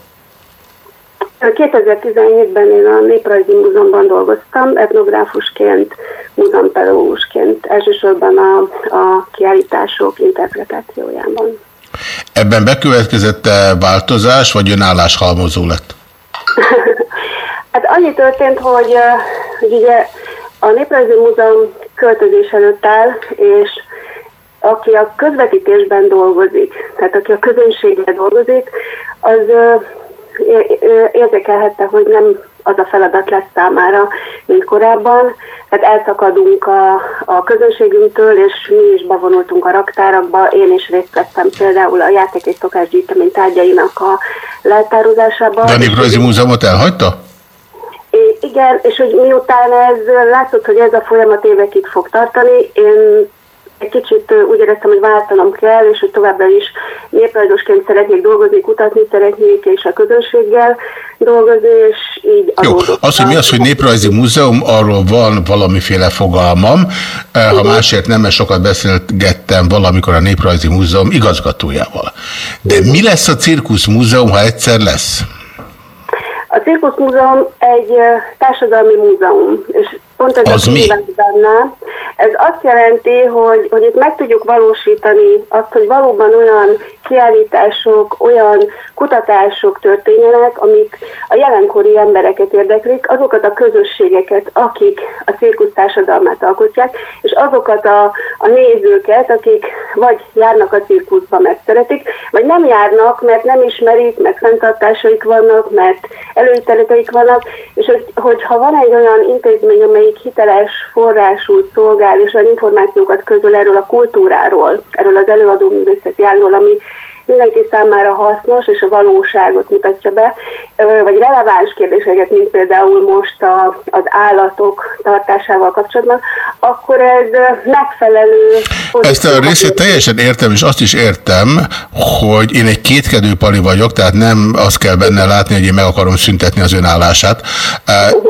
2017-ben én a Néprajzi Múzeumban dolgoztam, etnográfusként, múzeumpedagógusként, elsősorban a, a kiállítások interpretációjában. Ebben bekövetkezett-e változás, vagy önállás halmozó lett? Hát annyi történt, hogy, ugye a Néprajzi Múzeum költözés előtt áll, és aki a közvetítésben dolgozik, tehát aki a közönséggel dolgozik, az érzékelhette, hogy nem az a feladat lesz számára, mint korábban. Tehát elszakadunk a, a közönségünktől, és mi is bevonultunk a raktárakba. Én is részt vettem például a játék és szokásgyűjtemény tárgyainak a leltározásában. De a Néprajzi Múzeumot elhagyta? É, igen, és hogy miután ez látszott, hogy ez a folyamat évekig fog tartani, én egy kicsit úgy éreztem, hogy váltanom kell, és hogy továbbra is néprajzosként szeretnék dolgozni, kutatni szeretnék, és a közönséggel dolgozni, és így Jó, az, hogy mi az, hogy Néprajzi Múzeum, arról van valamiféle fogalmam. Eh, Ha másért nem, mert sokat beszélgettem valamikor a Néprajzi Múzeum igazgatójával. De mi lesz a Cirkusz Múzeum, ha egyszer lesz? A Cirkusz Múzeum egy ö, társadalmi múzeum, és pont ez Az a mi? benne. Ez azt jelenti, hogy, hogy itt meg tudjuk valósítani azt, hogy valóban olyan kiállítások, olyan kutatások történjenek, amik a jelenkori embereket érdeklik, azokat a közösségeket, akik a cirkusz társadalmát alkotják, és azokat a, a nézőket, akik vagy járnak a cirkuszba, mert szeretik, vagy nem járnak, mert nem ismerik, mert fenntartásaik vannak, mert előítéleteik vannak, és hogy, hogyha van egy olyan intézmény, amelyik hiteles forrású szolgál, és olyan információkat közöl erről a kultúráról, erről az előadó művészeti ágról, ami mindenki számára hasznos, és a valóságot mutatja be, vagy releváns kérdéseket, mint például most a, az állatok tartásával kapcsolatban, akkor ez megfelelő... Ezt a részét teljesen értem, és azt is értem, hogy én egy kétkedő pali vagyok, tehát nem azt kell benne látni, hogy én meg akarom szüntetni az önállását.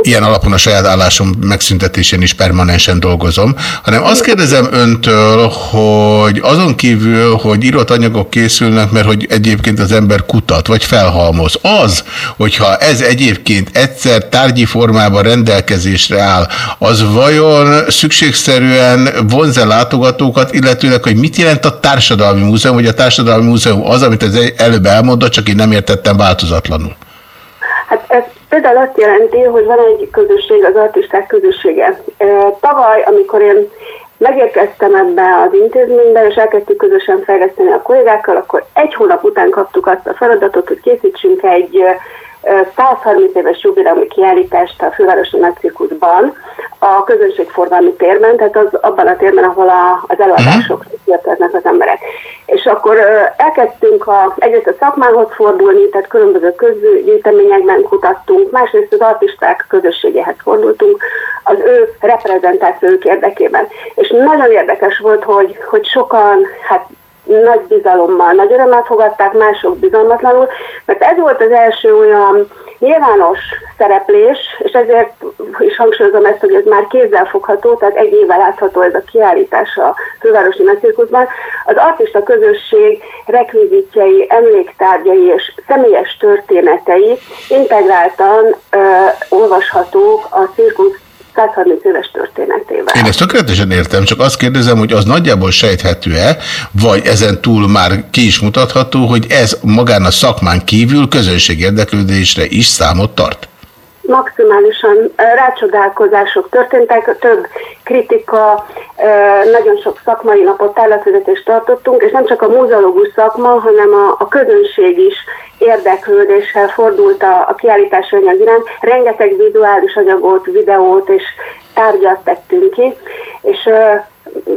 Ilyen alapon a saját állásom megszüntetésén is permanensen dolgozom, hanem azt kérdezem öntől, hogy azon kívül, hogy írott anyagok készülnek, mert hogy egyébként az ember kutat, vagy felhalmoz, az, hogyha ez egyébként egyszer tárgyi formában rendelkezésre áll, az vajon szükségszerűen vonz-e látogatókat, illetőleg, hogy mit jelent a társadalmi múzeum, vagy a társadalmi múzeum az, amit az előbb elmondott, csak én nem értettem változatlanul. Hát ez például azt jelenti, hogy van egy közösség, az artisták közössége. Tavaly, amikor én megérkeztem ebbe az intézménybe, és elkezdtük közösen fejleszteni a kollégákkal, akkor egy hónap után kaptuk azt a feladatot, hogy készítsünk egy 130 éves jubileumi kiállítást a Fővárosi Nagycirkuszban, a közönségforgalmi térben, tehát az, abban a térben, ahol a, az előadások érkeznek az emberek. És akkor elkezdtünk a, egyrészt a szakmához fordulni, tehát különböző közgyűjteményekben kutattunk, másrészt az artisták közösségéhez fordultunk, az ő reprezentációjuk érdekében. És nagyon érdekes volt, hogy, hogy sokan, hát nagy bizalommal, nagy örömmel fogadták, mások bizalmatlanul, mert ez volt az első olyan nyilvános szereplés, és ezért is hangsúlyozom ezt, hogy ez már kézzelfogható, tehát egy éve látható ez a kiállítás a Fővárosi Nagycirkuszban. Az artista közösség rekvizitjei, emléktárgyai és személyes történetei integráltan ö, olvashatók a cirkusz 130 éves történetével. Én ezt tökéletesen értem, csak azt kérdezem, hogy az nagyjából sejthető-e, vagy ezen túl már ki is mutatható, hogy ez magán a szakmán kívül közönség érdeklődésre is számot tart? Maximálisan rácsodálkozások történtek, több kritika, nagyon sok szakmai napot, tárlatvezetést tartottunk, és nem csak a múzeológus szakma, hanem a, a közönség is érdeklődéssel fordult a, a kiállítás anyag iránt. Rengeteg vizuális anyagot, videót és tárgyat tettünk ki, és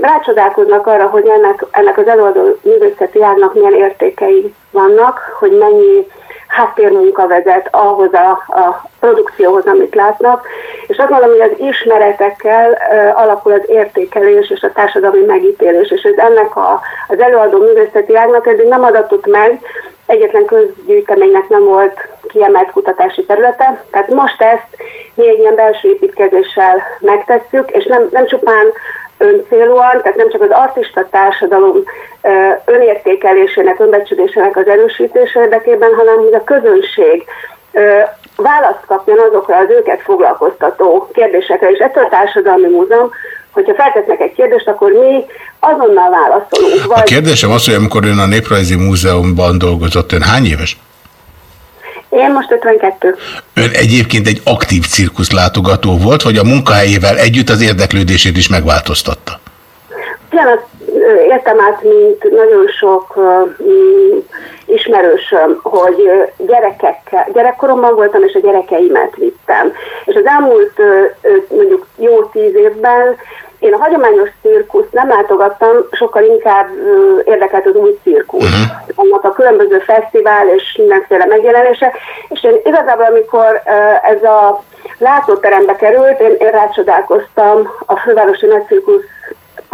rácsodálkoznak arra, hogy ennek, ennek az előadó művészeti ágnak milyen értékei vannak, hogy mennyi háttérmunka vezet ahhoz a, a produkcióhoz, amit látnak, és azt mondom, hogy az ismeretekkel uh, alakul az értékelés és a társadalmi megítélés, és ez ennek a, az előadó művészeti ágnak eddig nem adatott meg, egyetlen közgyűjteménynek nem volt kiemelt kutatási területe, tehát most ezt mi egy ilyen belső építkezéssel megtesszük, és nem, nem csupán öncélúan, tehát nem csak az artista társadalom önértékelésének, önbecsülésének az erősítése érdekében, hanem hogy a közönség választ kapjon azokra az őket foglalkoztató kérdésekre, és ettől a Társadalmi Múzeum, hogyha feltesznek egy kérdést, akkor mi azonnal válaszolunk. A kérdésem az, hogy amikor ön a Néprajzi Múzeumban dolgozott, ön hány éves? Én most 52. Ön egyébként egy aktív cirkuszlátogató volt, vagy a munkahelyével együtt az érdeklődését is megváltoztatta? Ugyanazt értem át, mint nagyon sok mm, ismerősöm, hogy gyerekekkel, gyerekkoromban voltam, és a gyerekeimet vittem. És az elmúlt mondjuk jó tíz évben én a hagyományos cirkusz nem látogattam, sokkal inkább érdekelt az új cirkusz. Uh-huh. Annak a különböző fesztivál és mindenféle megjelenése. És én igazából, amikor ez a látóterembe került, én, én rácsodálkoztam a fővárosi nagycirkusz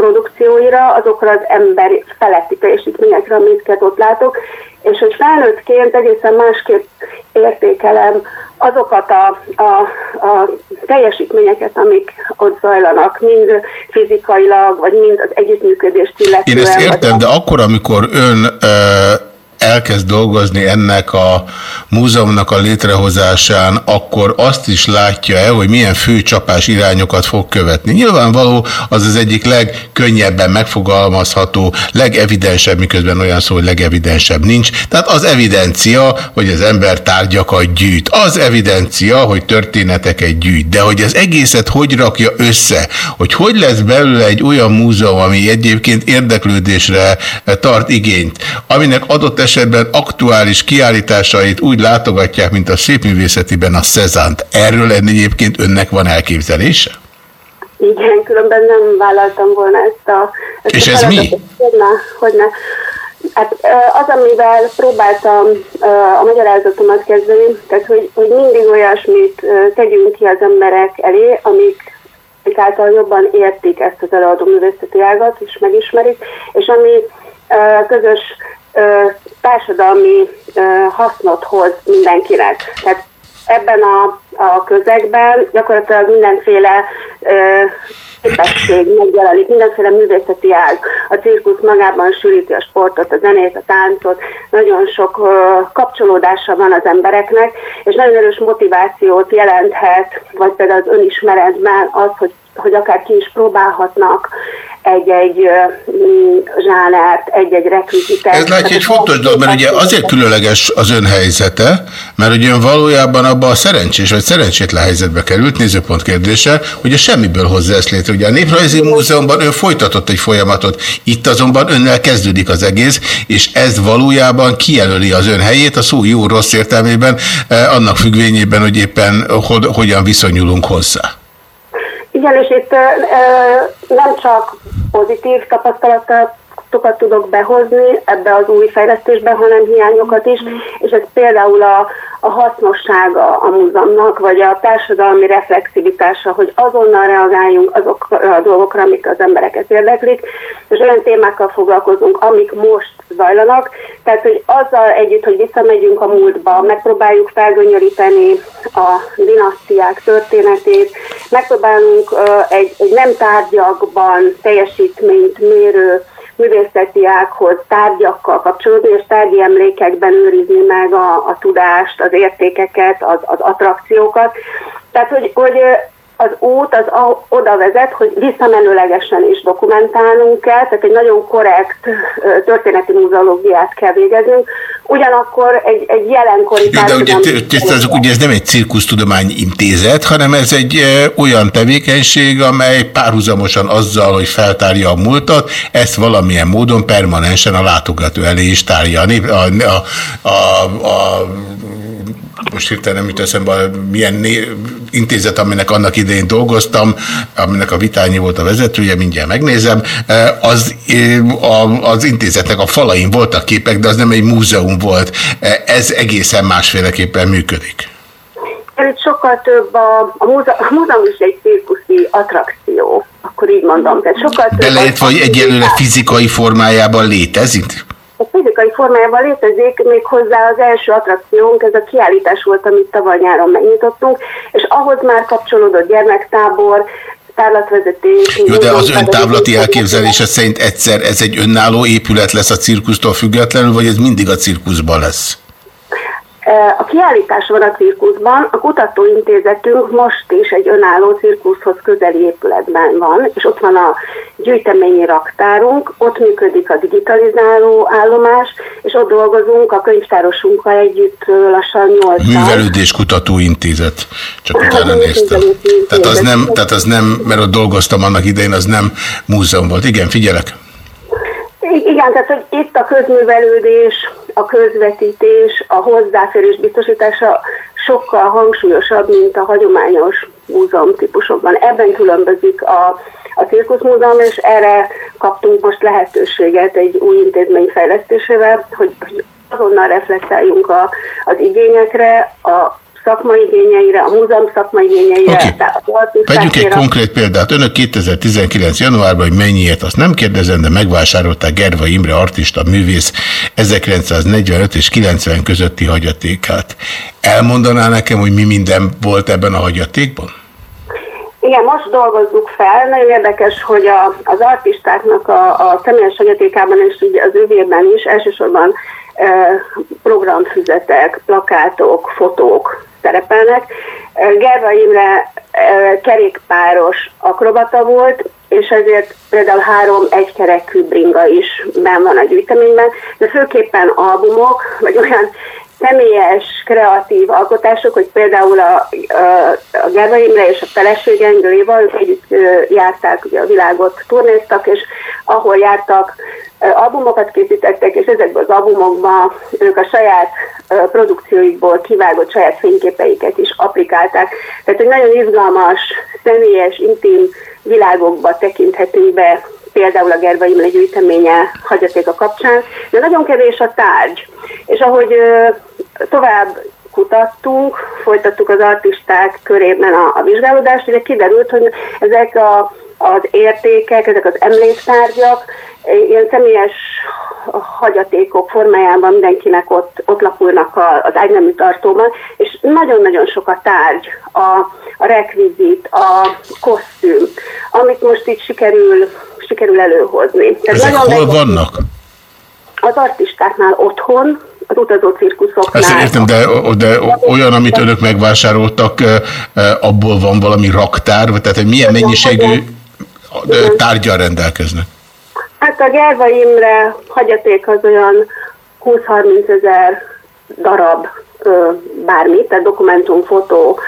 produkcióira, azokra az ember feletti teljesítményekre, amiket ott látok, és hogy felnőttként egészen másképp értékelem azokat a, a, a teljesítményeket, amik ott zajlanak, mind fizikailag, vagy mind az együttműködést illetően. Én ezt értem, de akkor, amikor ön ö, elkezd dolgozni ennek a múzeumnak a létrehozásán, akkor azt is látja-e, hogy milyen főcsapás irányokat fog követni. Nyilvánvaló az az egyik legkönnyebben megfogalmazható, legevidensebb, miközben olyan szó, hogy legevidensebb nincs. Tehát az evidencia, hogy az ember tárgyakat gyűjt. Az evidencia, hogy történeteket gyűjt. De hogy az egészet hogy rakja össze, hogy hogy lesz belőle egy olyan múzeum, ami egyébként érdeklődésre tart igényt, aminek adott esetben aktuális kiállításait úgy látogatják, mint a szépművészetiben a Szezánt. Erről egyébként önnek van elképzelése? Igen, különben nem vállaltam volna ezt a... Ezt És a ez mi? Hogyne, hogyne. Hát az, amivel próbáltam a magyarázatomat kezdeni, tehát hogy, hogy mindig olyasmit tegyünk ki az emberek elé, amik által jobban értik ezt az előadó művészeti ágat, és megismerik, és ami közös társadalmi hasznot hoz mindenkinek. Tehát ebben a, a közegben gyakorlatilag mindenféle képesség megjelenik, mindenféle művészeti ág. A cirkusz magában sűríti a sportot, a zenét, a táncot, nagyon sok ö, kapcsolódása van az embereknek, és nagyon erős motivációt jelenthet, vagy például az önismeretben az, hogy hogy akár ki is próbálhatnak egy-egy mm, zsánert, egy-egy rekvizitet. Ez látja egy fontos dolog, mert ugye azért különleges az ön helyzete, mert ugye ön valójában abba a szerencsés vagy szerencsétlen helyzetbe került, nézőpont kérdése, a semmiből hozza ezt létre. Ugye a Néprajzi Múzeumban ön folytatott egy folyamatot, itt azonban önnel kezdődik az egész, és ez valójában kijelöli az ön helyét a szó jó-rossz értelmében, eh, annak függvényében, hogy éppen hogy, hogyan viszonyulunk hozzá. Igen, és itt nem csak pozitív tapasztalatokat tudok behozni ebbe az új fejlesztésbe, hanem hiányokat is, és ez például a, a hasznossága a múzeumnak, vagy a társadalmi reflexivitása, hogy azonnal reagáljunk azokra a dolgokra, amik az embereket érdeklik, és olyan témákkal foglalkozunk, amik most zajlanak, tehát hogy azzal együtt, hogy visszamegyünk a múltba, megpróbáljuk felgönyöríteni a dinasztiák történetét, megpróbálunk egy, egy nem tárgyakban teljesítményt mérő művészeti ághoz tárgyakkal kapcsolódni, és tárgyi emlékekben őrizni meg a, a tudást, az értékeket, az, az attrakciókat. Tehát, hogy, hogy az út az a, oda vezet, hogy visszamenőlegesen is dokumentálnunk kell, tehát egy nagyon korrekt történeti muzeológiát kell végeznünk, ugyanakkor egy, egy jelenkori de ugye társadalmi- t- tisztázzuk, ugye ez nem egy cirkusztudományi intézet, hanem ez egy olyan tevékenység, amely párhuzamosan azzal, hogy feltárja a múltat, ezt valamilyen módon permanensen a látogató elé is tárja. A, nép- a, a, a, a most hirtelen nem jut eszembe, milyen intézet, aminek annak idején dolgoztam, aminek a Vitányi volt a vezetője, mindjárt megnézem, e, az, e, az intézetnek a falain voltak képek, de az nem egy múzeum volt. E, Ez egészen másféleképpen működik. Itt sokkal több a, a, múze, a múzeum is egy cirkuszi attrakció, akkor így mondom. Tehát sokkal több Beleértve, hogy egyelőre fizikai formájában létezik? A fizikai formájában létezik még hozzá az első attrakciónk, ez a kiállítás volt, amit tavaly nyáron megnyitottunk, és ahhoz már kapcsolódott gyermektábor, tárlatvezetés. Jó, de az ön távlati elképzelése szerint egyszer ez egy önálló épület lesz a cirkusztól függetlenül, vagy ez mindig a cirkuszban lesz? A kiállítás van a cirkuszban, a kutatóintézetünk most is egy önálló cirkuszhoz közeli épületben van, és ott van a gyűjteményi raktárunk, ott működik a digitalizáló állomás, és ott dolgozunk a könyvtárosunkkal együtt lassan 8 Művelődés Kutatóintézet. Csak utána néztem. Tehát az, nem, tehát az nem, mert ott dolgoztam annak idején, az nem múzeum volt. Igen, figyelek. Igen, tehát hogy itt a közművelődés, a közvetítés, a hozzáférés biztosítása sokkal hangsúlyosabb, mint a hagyományos múzeum típusokban. Ebben különbözik a, a cirkuszmúzeum, és erre kaptunk most lehetőséget egy új intézmény fejlesztésével, hogy, azonnal reflektáljunk a, az igényekre, a szakmai igényeire, a múzeum szakmai igényeire. Okay. Vegyük egy konkrét példát. Önök 2019. januárban, hogy mennyiért, azt nem kérdezem, de megvásárolták Gerva Imre artista művész 1945 és 90 közötti hagyatékát. Elmondaná nekem, hogy mi minden volt ebben a hagyatékban? Igen, most dolgozzuk fel. Nagyon érdekes, hogy a, az artistáknak a, a személyes hagyatékában és ugye az övében is elsősorban programfüzetek, plakátok, fotók szerepelnek. Gerva Imre kerékpáros akrobata volt, és ezért például három egykerekű bringa is benn van a gyűjteményben, de főképpen albumok, vagy olyan személyes, kreatív alkotások, hogy például a, a, a Imre és a felesége Engléva, ők együtt járták, ugye a világot turnéztak, és ahol jártak, albumokat készítettek, és ezekből az albumokban ők a saját produkcióikból kivágott saját fényképeiket is applikálták. Tehát egy nagyon izgalmas, személyes, intim világokba tekinthetünk be például a Gerva Imre gyűjteménye hagyatéka kapcsán, de nagyon kevés a tárgy. És ahogy tovább kutattunk, folytattuk az artisták körében a, a vizsgálódást, ugye kiderült, hogy ezek a, az értékek, ezek az emléktárgyak ilyen személyes hagyatékok formájában mindenkinek ott, ott lapulnak az ágynemű tartóban, és nagyon-nagyon sok a tárgy, a, a rekvizit, a kosztüm, amit most itt sikerül, sikerül előhozni. Tehát Ezek hol vannak? Az artistáknál otthon, utazó cirkuszoknál. Ezt értem, de, de olyan, amit önök megvásároltak, abból van valami raktár, tehát hogy milyen mennyiségű tárgyal rendelkeznek? Hát a Gerva Imre hagyaték az olyan 20-30 ezer darab bármi, tehát dokumentum, fotó,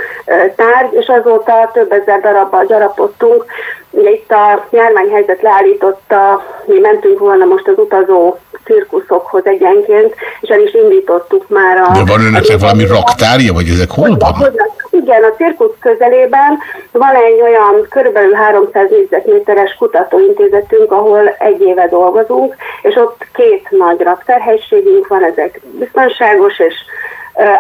tárgy, és azóta több ezer darabbal gyarapodtunk. Ugye itt a járványhelyzet leállította, mi mentünk volna most az utazó cirkuszokhoz egyenként, és el is indítottuk már a... De van önöknek valami raktárja, vagy ezek hol van? Igen, a cirkusz közelében van egy olyan körülbelül 300 négyzetméteres kutatóintézetünk, ahol egy éve dolgozunk, és ott két nagy raktárhelységünk van, ezek biztonságos és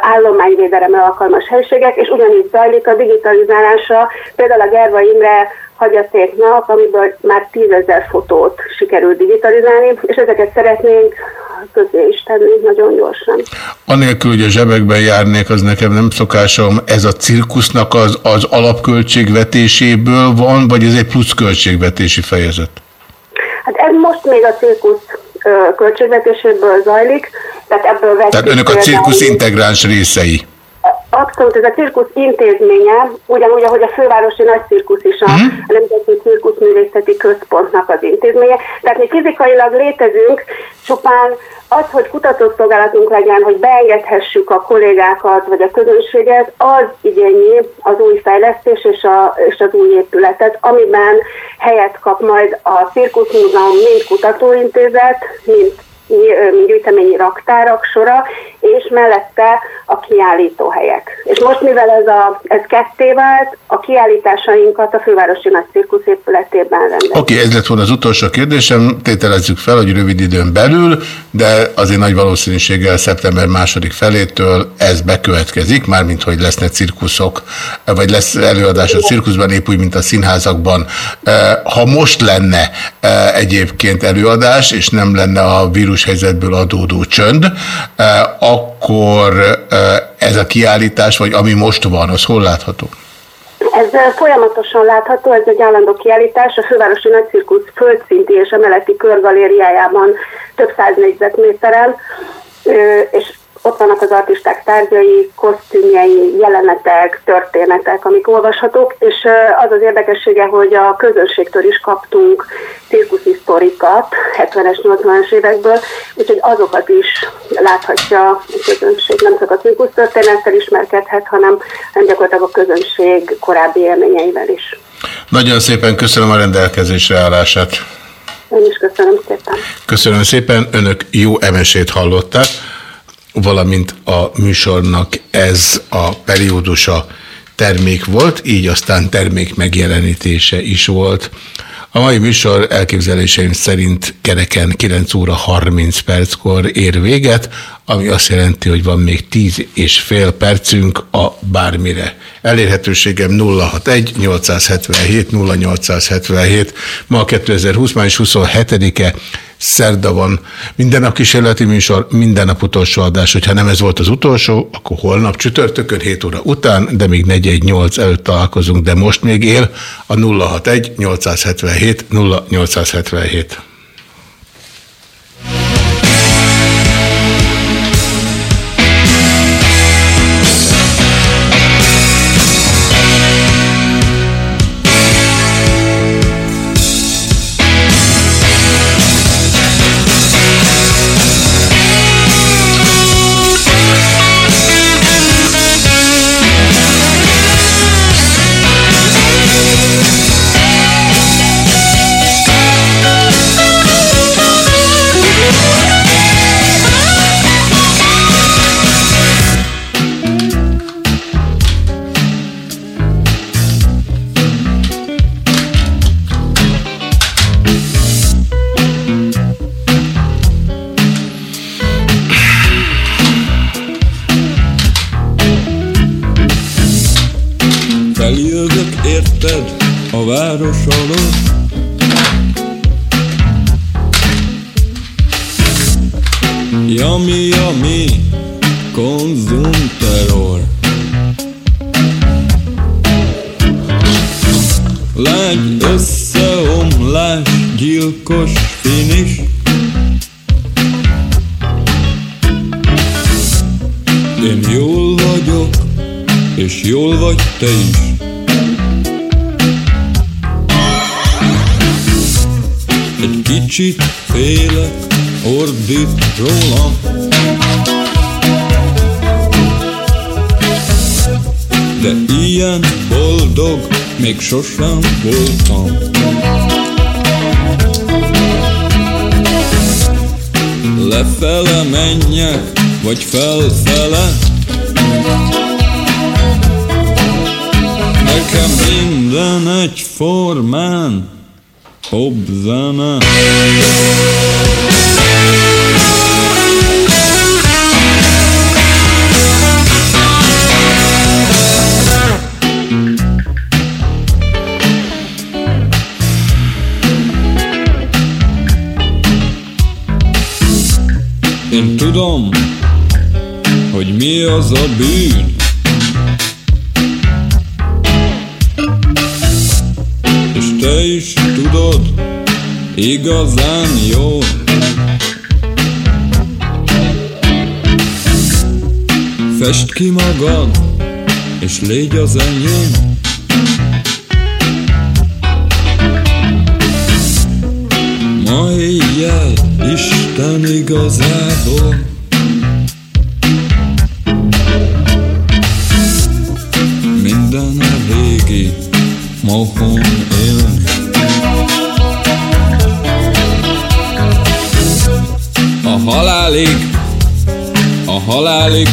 állományvédelemre alkalmas helységek, és ugyanígy zajlik a digitalizálása, például a Gerva Imre hagyatéknak, amiből már tízezer fotót sikerült digitalizálni, és ezeket szeretnénk közé is tenni nagyon gyorsan. Anélkül, hogy a zsebekben járnék, az nekem nem szokásom, ez a cirkusznak az, az alapköltségvetéséből van, vagy ez egy plusz költségvetési fejezet? Hát ez most még a cirkusz költségvetéséből zajlik, tehát ebből Tehát önök a cirkusz integráns részei? Abszolút, ez a cirkusz intézménye, ugyanúgy, ahogy a fővárosi nagy cirkusz is a, a Nemzeti Cirkuszművészeti Központnak az intézménye. Tehát mi fizikailag létezünk, csupán az, hogy kutatószolgálatunk legyen, hogy beengedhessük a kollégákat vagy a közönséget, az igényi az új fejlesztés és, a, és az új épületet, amiben helyet kap majd a Cirkuszmúzeum mind kutatóintézet, mint gyűjteményi raktárak sora, és mellette a kiállítóhelyek. És most, mivel ez, a, ez ketté vált, a kiállításainkat a Fővárosi Nagy Cirkusz épületében rendeljük. Oké, okay, ez lett volna az utolsó kérdésem. Tételezzük fel, hogy rövid időn belül, de azért nagy valószínűséggel szeptember második felétől ez bekövetkezik, mármint, hogy lesznek cirkuszok, vagy lesz előadás a cirkuszban, épp úgy, mint a színházakban. Ha most lenne egyébként előadás, és nem lenne a vírus helyzetből adódó csönd, eh, akkor eh, ez a kiállítás, vagy ami most van, az hol látható? Ez eh, folyamatosan látható, ez egy állandó kiállítás, a Fővárosi Nagycirkusz földszinti és emeleti körgalériájában több száz négyzetméteren, és ott vannak az artisták tárgyai, kosztümjei, jelenetek, történetek, amik olvashatók, és az az érdekessége, hogy a közönségtől is kaptunk cirkuszisztorikat 70-es, 80-es évekből, úgyhogy azokat is láthatja a közönség. Nem csak a cirkusz történettel ismerkedhet, hanem, hanem gyakorlatilag a közönség korábbi élményeivel is. Nagyon szépen köszönöm a rendelkezésre állását. Én is köszönöm szépen. Köszönöm szépen, önök jó emesét hallották, valamint a műsornak ez a periódusa termék volt, így aztán termék megjelenítése is volt. A mai műsor elképzeléseim szerint kereken 9 óra 30 perckor ér véget, ami azt jelenti, hogy van még 10 és fél percünk a bármire. Elérhetőségem 061 877 0877. Ma 2020. május 27-e szerda van. Minden nap kísérleti műsor, minden nap utolsó adás. Hogyha nem ez volt az utolsó, akkor holnap csütörtökön 7 óra után, de még 418 előtt találkozunk, de most még él a 061 877 0877. De ilyen boldog még sosem voltam. Lefele menjek, vagy felfele? Nekem minden egyformán Popzene Én az a bűn. És te is tudod igazán jó Fest ki magad, és légy az enyém. Ma éjjel Isten igazából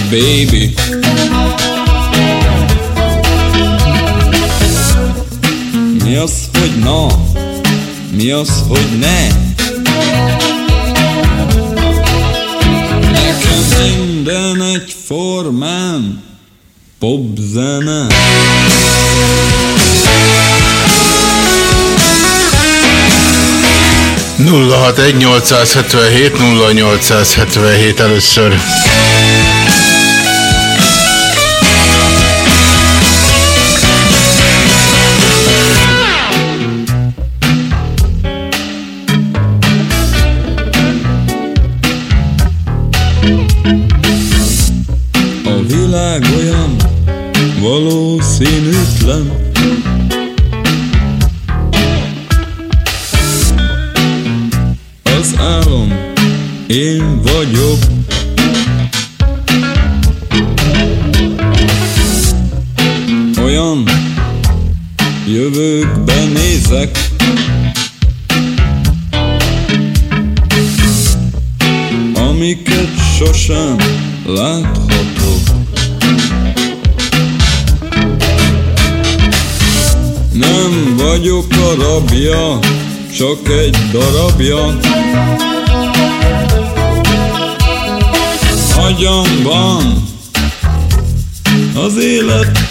baby Mi az, hogy na? Mi az, hogy ne? Nekem minden egyformán popzene. 061 877 0877 először.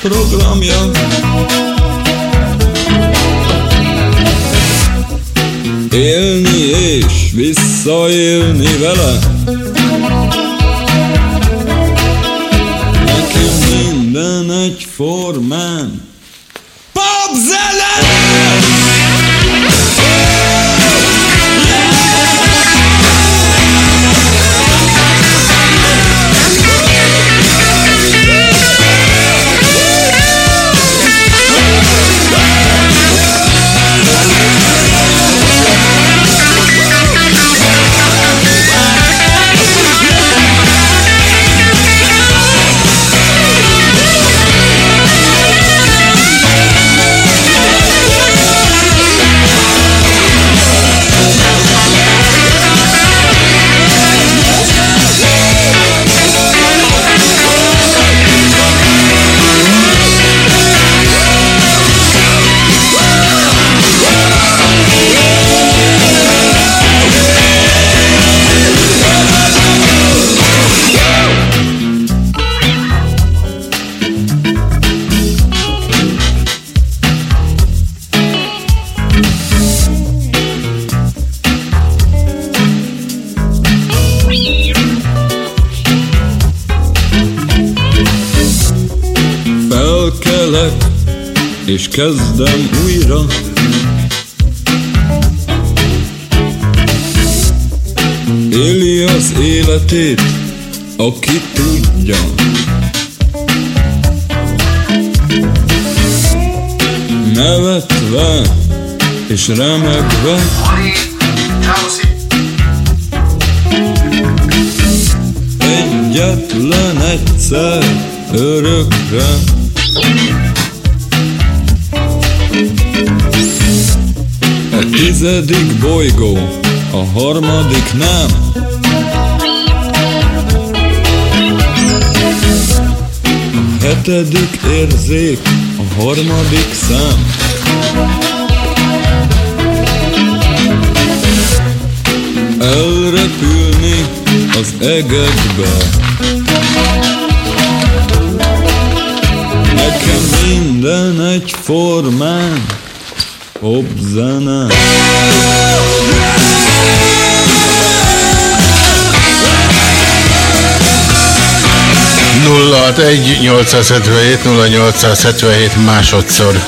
Programja. Élni és visszaélni vele Felkelek és kezdem újra. Éli az életét, aki tudja. Nevetve és remegve. Egyetlen egyszer örökre tizedik bolygó, a harmadik nem. A hetedik érzék, a harmadik szem Elrepülni az egekbe. Nekem minden egyformán Pop zene nulla egy 877 0877 másodszor.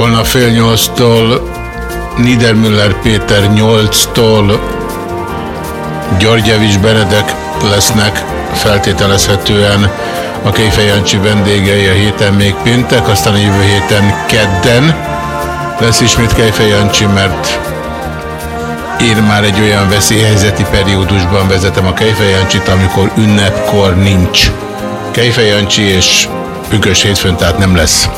Holnap fél nyolctól Niedermüller Péter 8-tól Györgyevics Benedek lesznek feltételezhetően a Kéfej Jancsi vendégei a héten még péntek, aztán a jövő héten kedden lesz ismét Kéfej Jancsi, mert én már egy olyan veszélyhelyzeti periódusban vezetem a Kejfej Jancsit, amikor ünnepkor nincs Kejfej Jancsi, és pünkös hétfőn, tehát nem lesz.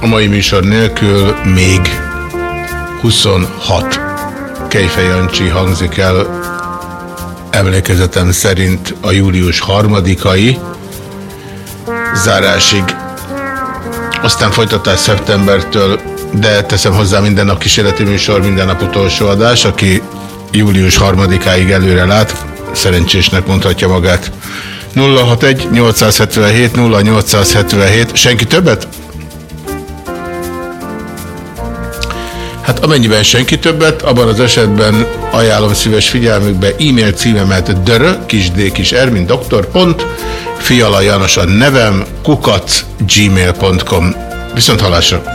A mai műsor nélkül még 26 Kejfej hangzik el emlékezetem szerint a július harmadikai zárásig aztán folytatás szeptembertől, de teszem hozzá minden nap kísérleti műsor, minden nap utolsó adás, aki július 3-áig előre lát, szerencsésnek mondhatja magát. 061 877 0877, senki többet? Amennyiben senki többet, abban az esetben ajánlom szíves figyelmükbe e-mail címemet dörö, kisd, kis r, mint doktor, pont, Fiala János a nevem, kukac, gmail.com. Viszont halásra!